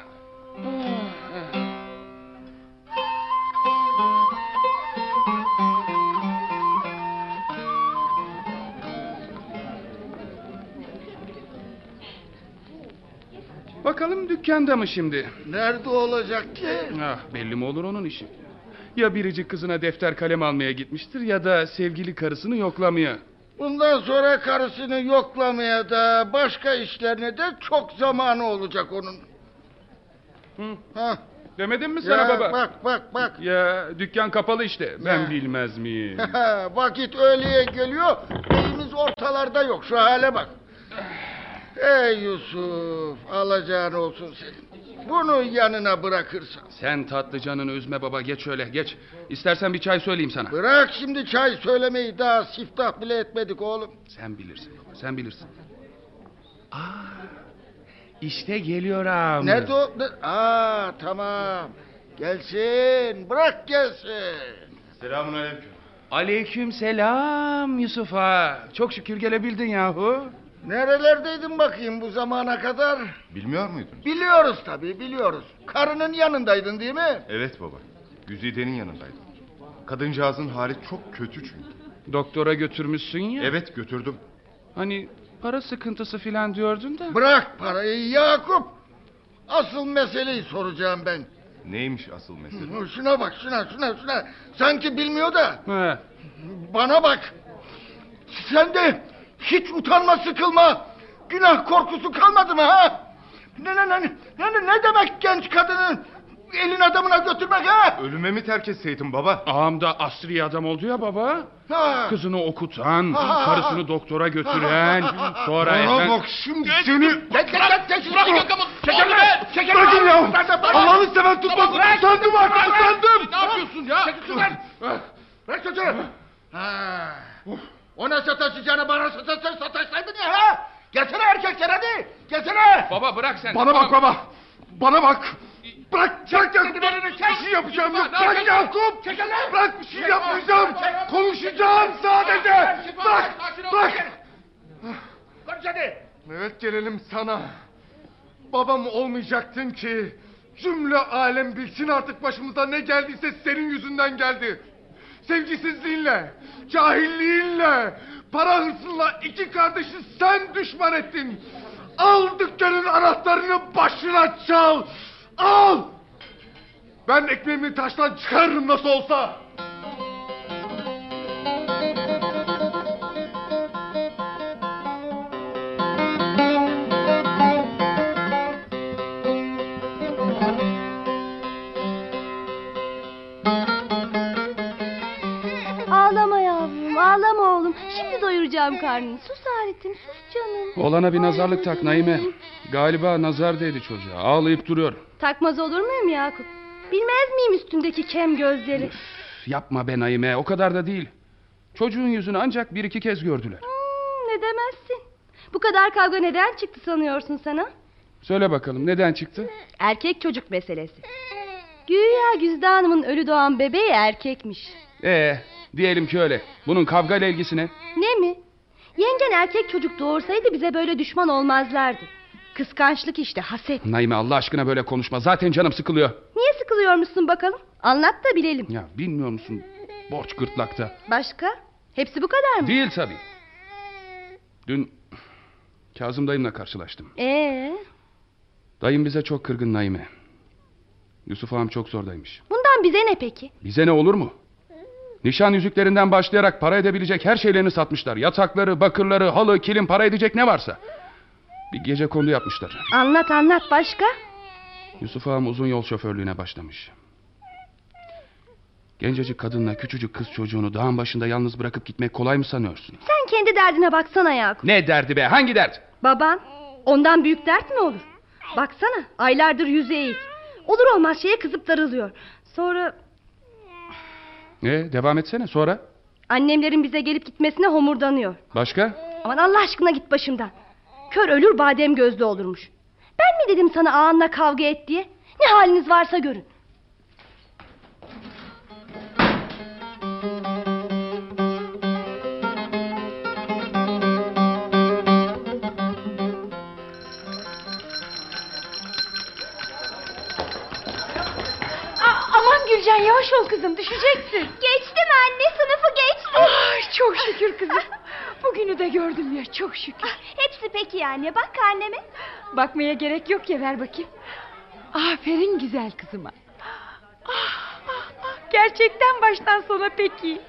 Bakalım dükkanda mı şimdi? Nerede olacak ki? Ah belli mi olur onun işi? Ya biricik kızına defter kalem almaya gitmiştir ya da sevgili karısını yoklamaya. Bundan sonra karısını yoklamaya da başka işlerine de çok zamanı olacak onun. Ha. Demedim mi sana Ya, baba? Bak bak bak. Ya dükkan kapalı işte. Ben Ya. bilmez miyim? [laughs] Vakit öğleye geliyor. Beyimiz ortalarda yok. Şu hale bak. Ey Yusuf alacağın olsun senin. Bunu yanına bırakırsan. Sen tatlı canını üzme baba geç öyle geç. İstersen bir çay söyleyeyim sana. Bırak şimdi çay söylemeyi daha siftah bile etmedik oğlum. Sen bilirsin baba sen bilirsin. Aa, işte geliyor ağam. Nerede o? Ne- Aa tamam. Gelsin. Bırak gelsin. Selamun aleyküm. Aleyküm selam Yusuf ağa. Çok şükür gelebildin yahu. Nerelerdeydin bakayım bu zamana kadar? Bilmiyor muydun? Biliyoruz tabii biliyoruz. Karının yanındaydın değil mi? Evet baba. Güzide'nin yanındaydım. Kadıncağızın hali çok kötü çünkü. Doktora götürmüşsün ya. Evet götürdüm. Hani para sıkıntısı filan diyordun da. Bırak parayı Yakup. Asıl meseleyi soracağım ben. Neymiş asıl mesele? Şuna bak şuna şuna şuna. Sanki bilmiyor da. He. Bana bak. Sende hiç utanma sıkılma. Günah korkusu kalmadı mı ha? Ne ne ne ne, ne, ne demek genç kadının elin adamına götürmek ha? Ölüme mi terk etseydin baba? Ağam da asri adam oldu ya baba. Ha. Kızını okutan, Ha, karısını doktora götüren, sonra Bana efendim... bak şimdi seni... Çek çek çek çek. Bırak yakamı. Çekil lan. Çekil Bırakın lan. ya. Allah'ını seven tutmasın. Bırak. Utandım artık utandım. Ne yapıyorsun ya? Çekil şuradan. Bırak çocuğu. Ha. Ona sataşacağına bana sataşsan sataşsaydın ya ha? Gelsene erkekler hadi. Gelsene. Baba bırak sen. Bana bak baba. Bana bak. Bırak bırak ya. Bir şey yapacağım yok. Bırak? Yakup. Bırak bir şey yapmayacağım. Konuşacağım sadece. Bırak. Bırak. Konuş hadi. Evet gelelim sana. Babam olmayacaktın ki. Cümle alem bilsin artık başımıza ne geldiyse senin yüzünden geldi. Sevgisizliğinle, cahilliğinle, para hırsınla iki kardeşi sen düşman ettin. Al dükkanın anahtarını başına çal. Al. Ben ekmeğimi taştan çıkarırım nasıl olsa. Doyuracağım karnını. Sus Harit'im sus canım. Olana bir nazarlık tak Naime. Galiba nazar değdi çocuğa. Ağlayıp duruyor. Takmaz olur muyum Yakup? Bilmez miyim üstündeki kem gözleri? Yapma be Naime o kadar da değil. Çocuğun yüzünü ancak bir iki kez gördüler. Hmm, ne demezsin. Bu kadar kavga neden çıktı sanıyorsun sana? Söyle bakalım neden çıktı? Erkek çocuk meselesi. Güya Güzde Hanım'ın ölü doğan bebeği erkekmiş. Ee, Diyelim ki öyle. Bunun kavgayla ilgisi ne? Ne mi? Yengen erkek çocuk doğursaydı bize böyle düşman olmazlardı. Kıskançlık işte haset. Naime Allah aşkına böyle konuşma. Zaten canım sıkılıyor. Niye sıkılıyormuşsun bakalım? Anlat da bilelim. Ya bilmiyor musun? Borç gırtlakta. Başka? Hepsi bu kadar mı? Değil tabii. Dün Kazım dayımla karşılaştım. Ee, Dayım bize çok kırgın Naime. Yusuf ağam çok zordaymış. bundan bize ne peki? Bize ne olur mu? Nişan yüzüklerinden başlayarak para edebilecek her şeylerini satmışlar. Yatakları, bakırları, halı, kilim para edecek ne varsa. Bir gece kondu yapmışlar. Anlat anlat başka? Yusuf ağam uzun yol şoförlüğüne başlamış. Gencecik kadınla küçücük kız çocuğunu dağın başında yalnız bırakıp gitmek kolay mı sanıyorsun? Sen kendi derdine baksana Yakup. Ne derdi be? Hangi dert? Baban ondan büyük dert mi olur? Baksana aylardır yüzü eğik. Olur olmaz şeye kızıp darılıyor. Sonra E, devam etsene sonra. annemlerin bize gelip gitmesine homurdanıyor. Başka? Aman Allah aşkına git başımdan. Kör ölür badem gözlü olurmuş. Ben mi dedim sana ağanla kavga et diye? Ne haliniz varsa görün. Gülcan yavaş ol kızım düşeceksin. Geçtim anne sınıfı geçtim. Ay, çok şükür kızım. Bugünü de gördüm ya çok şükür. Hepsi peki yani bak anneme. Bakmaya gerek yok ya ver bakayım. Aferin güzel kızıma. Ah, ah, ah, Gerçekten baştan sona peki.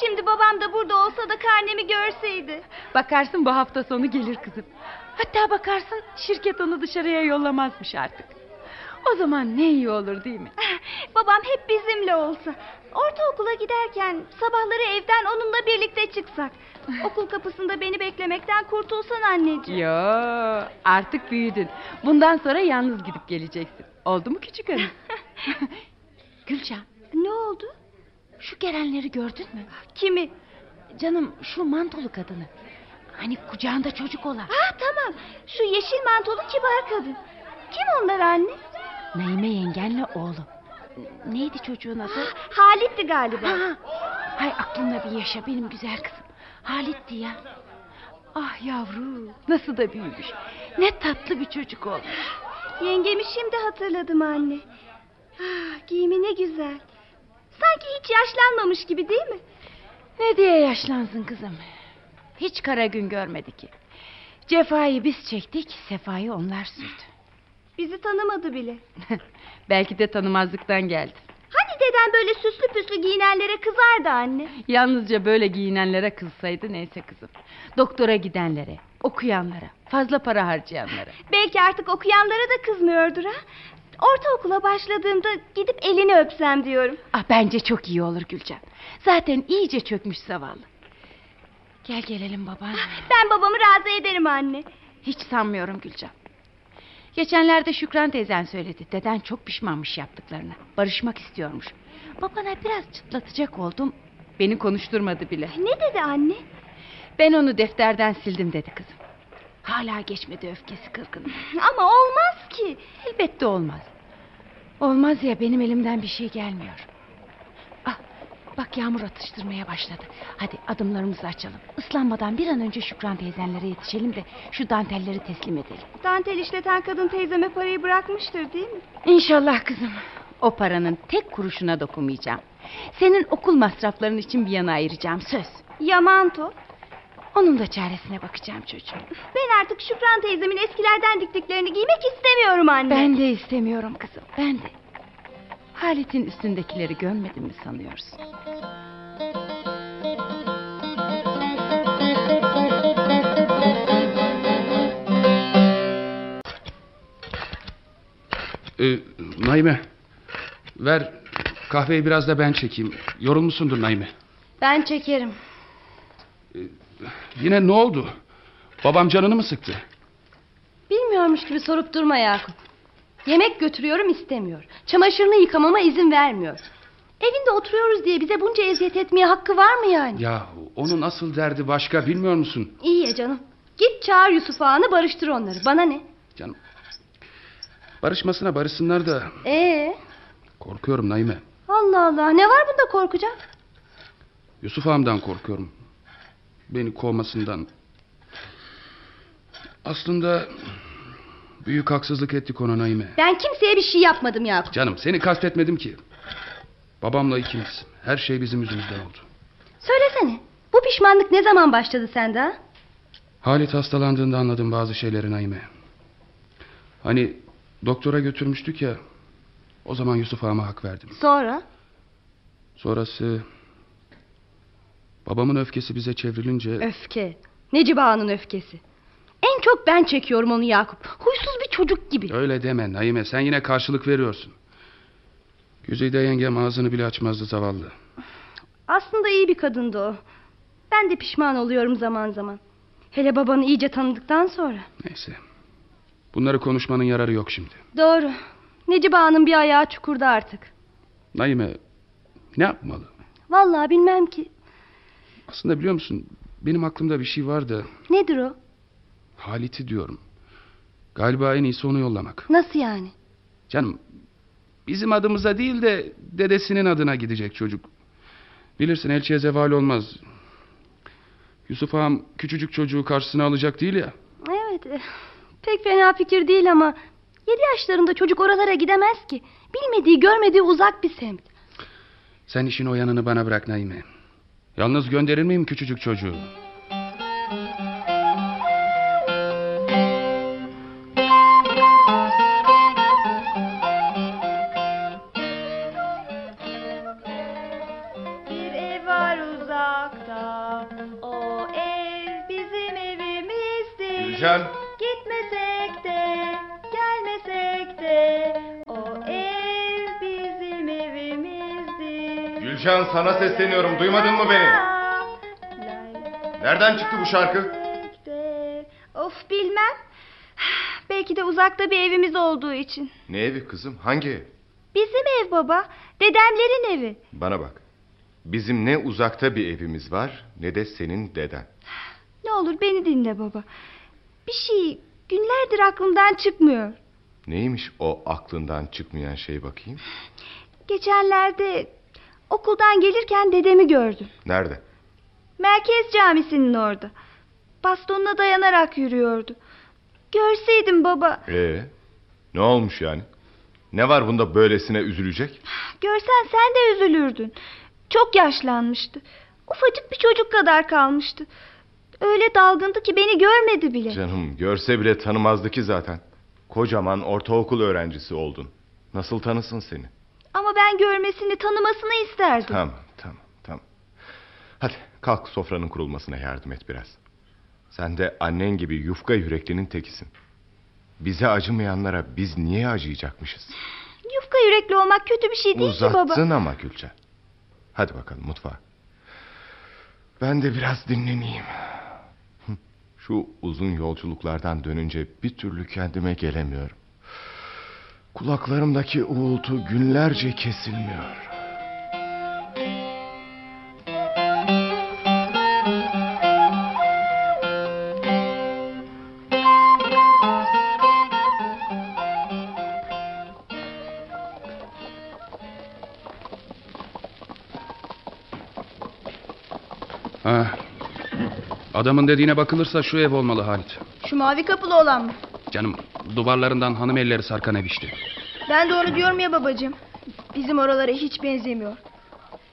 Şimdi babam da burada olsa da karnemi görseydi. Bakarsın bu hafta sonu gelir kızım. Hatta bakarsın şirket onu dışarıya yollamazmış artık. O zaman ne iyi olur değil mi? Babam hep bizimle olsa. Ortaokula giderken sabahları evden onunla birlikte çıksak. [laughs] Okul kapısında beni beklemekten kurtulsan anneciğim. Yo artık büyüdün. Bundan sonra yalnız gidip geleceksin. Oldu mu küçük hanım? [laughs] Gülcan. Ne oldu? Şu gelenleri gördün mü? Kimi? Canım şu mantolu kadını. Hani kucağında çocuk olan. Ha tamam. Şu yeşil mantolu kibar kadın. Kim onlar anne? Naime yengenle oğlu. Neydi çocuğun adı? Halit'ti galiba. Ha, hay aklımda bir yaşa benim güzel kızım. Halit'ti ya. Ah yavru nasıl da büyümüş. Ne tatlı bir çocuk olmuş. Yengemi şimdi hatırladım anne. Ah, giyimi ne güzel. Sanki hiç yaşlanmamış gibi değil mi? Ne diye yaşlansın kızım. Hiç kara gün görmedi ki. Cefayı biz çektik, sefayı onlar sürdü. Bizi tanımadı bile. [laughs] Belki de tanımazlıktan geldi. Hani deden böyle süslü püslü giyinenlere kızardı anne? Yalnızca böyle giyinenlere kızsaydı neyse kızım. Doktora gidenlere, okuyanlara, fazla para harcayanlara. [laughs] Belki artık okuyanlara da kızmıyordur ha? Ortaokula başladığımda gidip elini öpsem diyorum. Ah, bence çok iyi olur Gülcan. Zaten iyice çökmüş zavallı. Gel gelelim baban. Ben babamı razı ederim anne. Hiç sanmıyorum Gülcan. Geçenlerde Şükran teyzen söyledi. Deden çok pişmanmış yaptıklarına. Barışmak istiyormuş. Babana biraz çıtlatacak oldum. Beni konuşturmadı bile. Ne dedi anne? Ben onu defterden sildim dedi kızım. Hala geçmedi öfkesi kırgınlığı. [laughs] Ama olmaz ki. Elbette olmaz. Olmaz ya benim elimden bir şey gelmiyor. Bak yağmur atıştırmaya başladı. Hadi adımlarımızı açalım. Islanmadan bir an önce Şükran teyzenlere yetişelim de şu dantelleri teslim edelim. Dantel işleten kadın teyzeme parayı bırakmıştır değil mi? İnşallah kızım. O paranın tek kuruşuna dokunmayacağım. Senin okul masrafların için bir yana ayıracağım söz. Ya manto? Onun da çaresine bakacağım çocuğum. Ben artık Şükran teyzemin eskilerden diktiklerini giymek istemiyorum anne. Ben de istemiyorum kızım ben de. Halit'in üstündekileri görmedin mi sanıyorsun? Ee, Naime. Ver kahveyi biraz da ben çekeyim. Yorulmuşsundur Naime. Ben çekerim. Yine ne oldu? Babam canını mı sıktı? Bilmiyormuş gibi sorup durma Yakup. Yemek götürüyorum istemiyor. Çamaşırını yıkamama izin vermiyor. Evinde oturuyoruz diye bize bunca eziyet etmeye hakkı var mı yani? Ya onun asıl derdi başka bilmiyor musun? İyi ya canım. Git çağır Yusuf Ağa'nı barıştır onları. Bana ne? Canım. Barışmasına barışsınlar da Ee, korkuyorum Naime. Allah Allah ne var bunda korkacak? Yusuf ağamdan korkuyorum. Beni kovmasından. Aslında büyük haksızlık ettik ona Naime. Ben kimseye bir şey yapmadım Yakup. Canım seni kastetmedim ki. Babamla ikimiz. Her şey bizim yüzümüzden oldu. Söylesene. Bu pişmanlık ne zaman başladı sende ha? Halit hastalandığında anladım bazı şeyleri Naime. Hani doktora götürmüştük ya. O zaman Yusuf ağama hak verdim. Sonra? Sonrası... Babamın öfkesi bize çevrilince... Öfke. Necip Ağa'nın öfkesi. En çok ben çekiyorum onu Yakup. Huysuz bir çocuk gibi. Öyle deme Naime sen yine karşılık veriyorsun. Güzide yengem ağzını bile açmazdı zavallı. Aslında iyi bir kadındı o. Ben de pişman oluyorum zaman zaman. Hele babanı iyice tanıdıktan sonra. Neyse. Bunları konuşmanın yararı yok şimdi. Doğru. Necip Ağa'nın bir ayağı çukurda artık. Naime ne yapmalı? Vallahi bilmem ki. Aslında biliyor musun benim aklımda bir şey var da Nedir o? Halit'i diyorum. Galiba en iyisi onu yollamak. Nasıl yani? Canım bizim adımıza değil de dedesinin adına gidecek çocuk. Bilirsin elçiye zeval olmaz. Yusuf ağam küçücük çocuğu karşısına alacak değil ya. Evet. eh, Pek fena fikir değil ama... Yedi yaşlarında çocuk oralara gidemez ki. Bilmediği görmediği uzak bir semt. Sen işin o yanını bana bırak Naime. Yalnız gönderir miyim küçücük çocuğu? Gülcan. Gitmesek de, gelmesek de, o ev bizim evimizdir. Gülcan sana sesleniyorum duymadın mı beni? Nereden çıktı bu şarkı? Of bilmem. Belki de uzakta bir evimiz olduğu için. Ne evi kızım hangi ev? Bizim ev baba, dedemlerin evi. Bana bak. Bizim ne uzakta bir evimiz var ne de senin deden. Ne olur beni dinle baba. Bir şey günlerdir aklımdan çıkmıyor. Neymiş o aklından çıkmayan şey bakayım? Geçenlerde okuldan gelirken dedemi gördüm. Nerede? Merkez camisinin orada. Bastonuna dayanarak yürüyordu. Görseydim baba. Ee, ne olmuş yani? Ne var bunda böylesine üzülecek? Görsen sen de üzülürdün. Çok yaşlanmıştı. Ufacık bir çocuk kadar kalmıştı. Öyle dalgındı ki beni görmedi bile. Canım görse bile tanımazdı ki zaten. Kocaman ortaokul öğrencisi oldun. Nasıl tanısın seni? Ama ben görmesini, tanımasını isterdim. Tamam tamam tamam. Hadi kalk sofranın kurulmasına yardım et biraz. Sen de annen gibi yufka yüreklinin tekisin. Bize acımayanlara biz niye acıyacakmışız? Yufka yürekli olmak kötü bir şey değil ki baba. Uzattın ama Gülcan. Hadi bakalım mutfağa. Ben de biraz dinleneyim. Şu uzun yolculuklardan dönünce bir türlü kendime gelemiyorum. Kulaklarımdaki uğultu günlerce kesilmiyor. Adamın dediğine bakılırsa şu ev olmalı Halit. Şu mavi kapılı olan mı? Canım duvarlarından hanım elleri sarkan ev işte. Ben de onu diyorum ya babacığım. Bizim oralara hiç benzemiyor.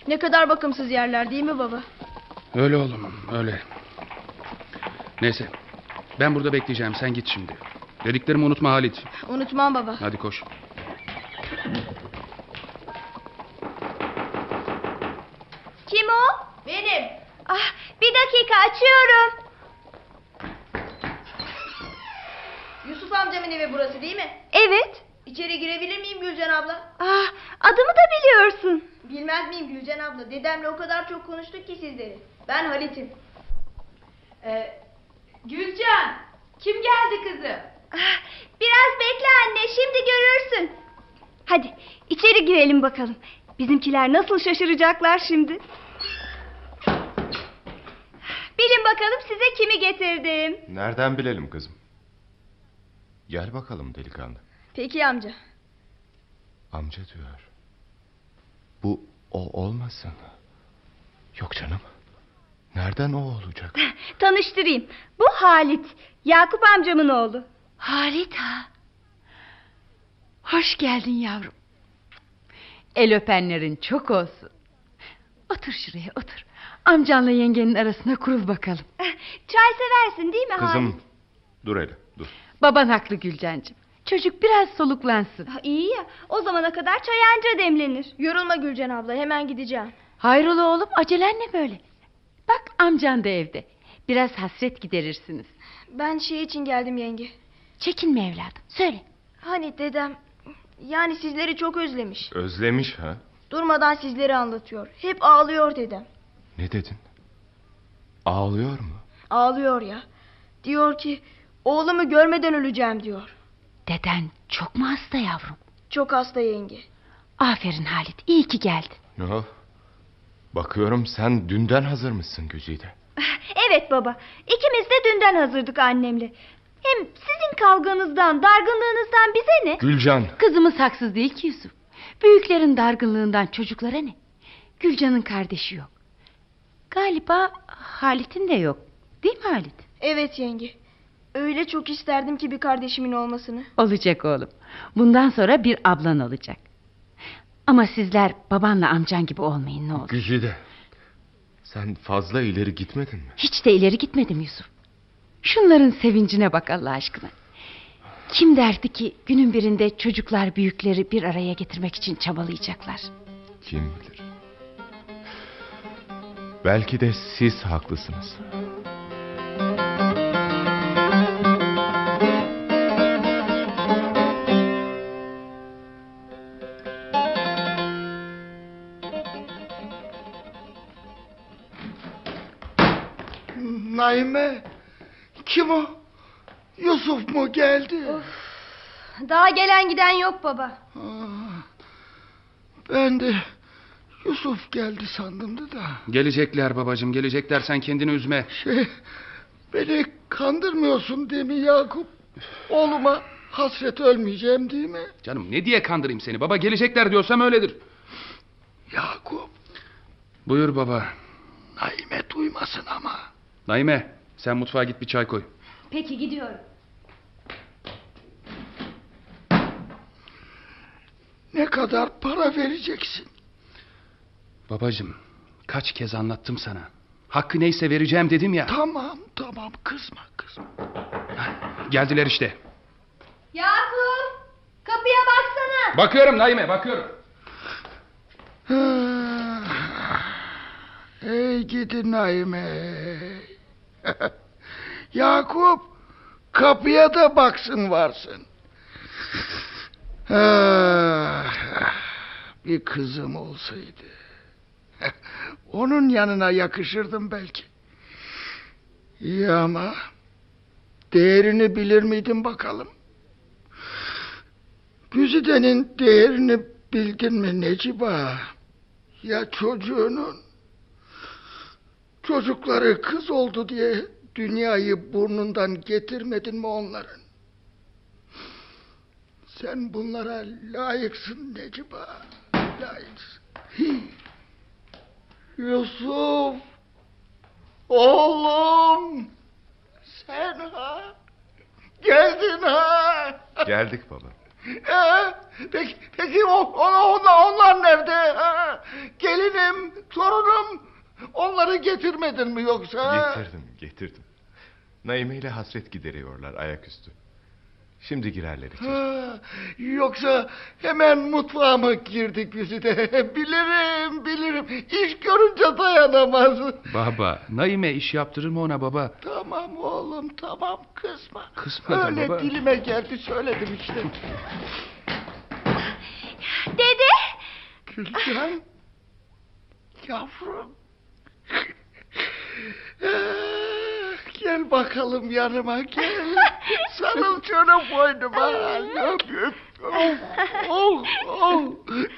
Ne kadar bakımsız yerler değil mi baba? Öyle oğlum öyle. Neyse ben burada bekleyeceğim sen git şimdi. Dediklerimi unutma Halit. Unutmam baba. Hadi koş. Kim o? Benim. Ah, bir dakika açıyorum. Yusuf amcamın evi burası değil mi? Evet. İçeri girebilir miyim Gülcan abla? Ah, adımı da biliyorsun. Bilmez miyim Gülcan abla? Dedemle o kadar çok konuştuk ki sizleri. Ben Halit'im. Ee, Gülcan, kim geldi kızım? Ah, biraz bekle anne, şimdi görürsün. Hadi içeri girelim bakalım. Bizimkiler nasıl şaşıracaklar şimdi. Bilin bakalım size kimi getirdim. Nereden bilelim kızım? Gel bakalım delikanlı. Peki amca. Amca diyor. Bu o olmasın. Yok canım. Nereden o olacak? [laughs] Tanıştırayım. Bu Halit. Yakup amcamın oğlu. Halit ha. Hoş geldin yavrum. El öpenlerin çok olsun. Otur şuraya otur. Amcanla yengenin arasına kurul bakalım. Çay seversin değil mi Halit? Kızım dur hele dur. Baban haklı Gülcancığım. Çocuk biraz soluklansın. İyi ya o zamana kadar çay anca demlenir. Yorulma Gülcan abla hemen gideceğim. Hayrola oğlum acelen ne böyle? Bak amcan da evde. Biraz hasret giderirsiniz. Ben şey için geldim yenge. Çekinme evladım söyle. Hani dedem yani sizleri çok özlemiş. Özlemiş ha? Durmadan sizleri anlatıyor. Hep ağlıyor dedem. Ne dedin? Ağlıyor mu? Ağlıyor ya. Diyor ki oğlumu görmeden öleceğim diyor. Deden çok mu hasta yavrum? Çok hasta yenge. Aferin Halit iyi ki geldin. Ne? Bakıyorum sen dünden hazır mısın Güzide? [laughs] Evet baba. İkimiz de dünden hazırdık annemle. Hem sizin kavganızdan, dargınlığınızdan bize ne? Gülcan. Kızımız haksız değil ki Yusuf. Büyüklerin dargınlığından çocuklara ne? Gülcan'ın kardeşi yok. Galiba Halit'in de yok. Değil mi Halit? Evet yenge. Öyle çok isterdim ki bir kardeşimin olmasını. Olacak oğlum. Bundan sonra bir ablan olacak. Ama sizler babanla amcan gibi olmayın ne olur. Güzide. Sen fazla ileri gitmedin mi? Hiç de ileri gitmedim Yusuf. Şunların sevincine bak Allah aşkına. Kim derdi ki günün birinde çocuklar büyükleri bir araya getirmek için çabalayacaklar. Kim bilir. Belki de siz haklısınız. Daha gelen giden yok baba. Ben de Yusuf geldi sandım da. Gelecekler babacığım gelecekler sen kendini üzme. Şey, beni kandırmıyorsun değil mi Yakup? Oğluma hasret ölmeyeceğim değil mi? Canım ne diye kandırayım seni baba gelecekler diyorsam öyledir. Yakup. Buyur baba. Naime duymasın ama. Naime sen mutfağa git bir çay koy. Peki gidiyorum. Ne kadar para vereceksin? Babacığım kaç kez anlattım sana. Hakkı neyse vereceğim dedim ya. Tamam tamam kızma kızma. Geldiler işte. Yakup kapıya baksana. Bakıyorum Naime bakıyorum. [sighs] Ey gidi Naime. [laughs] Yakup kapıya da baksın varsın. Ah, bir kızım olsaydı. [laughs] Onun yanına yakışırdım belki. İyi ama değerini bilir miydin bakalım? Güzide'nin değerini bildin mi Neciba? Ya çocuğunun? Çocukları kız oldu diye dünyayı burnundan getirmedin mi onların? Sen bunlara layıksın Neciba. Layıksın. Yusuf. Oğlum. Sen ha. Geldin ha. Geldik baba. Ee, peki, peki o, ona, ona, onlar nerede? Ha? Gelinim, torunum. Onları getirmedin mi yoksa? Getirdim getirdim. Naime ile hasret gideriyorlar ayaküstü. Şimdi girerler içeri. Ha, yoksa hemen mutfağa mı girdik bizi de? [laughs] bilirim, bilirim. İş görünce dayanamaz. Baba Naime iş yaptırır mı ona baba? Tamam oğlum, tamam kızma. Kızma da Öyle baba. dilime geldi söyledim işte. Dede. Gülcan. Yavrum. [laughs] Gel bakalım yanıma gel. [laughs] Sarıl şöyle boynuma. Öp öp. Oh, oh, oh.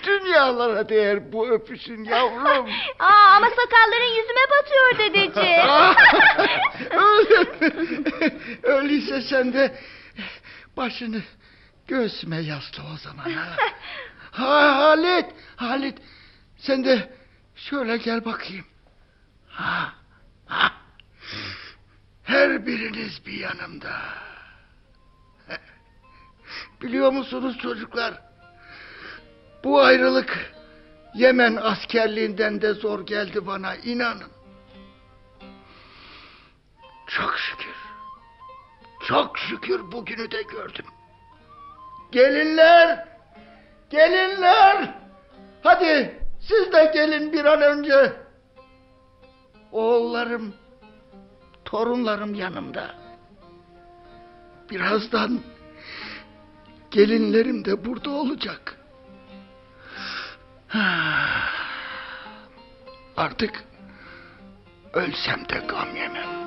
Dünyalara değer bu öpüşün yavrum. [laughs] Aa, ama sakalların yüzüme batıyor dedeciğim. [laughs] Öyle- Öyleyse sen de başını göğsüme yasla o zaman. Ha, ha Halit, Halit sen de şöyle gel bakayım. Her biriniz bir yanımda. Biliyor musunuz çocuklar? Bu ayrılık Yemen askerliğinden de zor geldi bana inanın. Çok şükür. Çok şükür bugünü de gördüm. Gelinler! Gelinler! Hadi siz de gelin bir an önce. Oğullarım, torunlarım yanımda. Birazdan gelinlerim de burada olacak. Artık ölsem de gam yemem.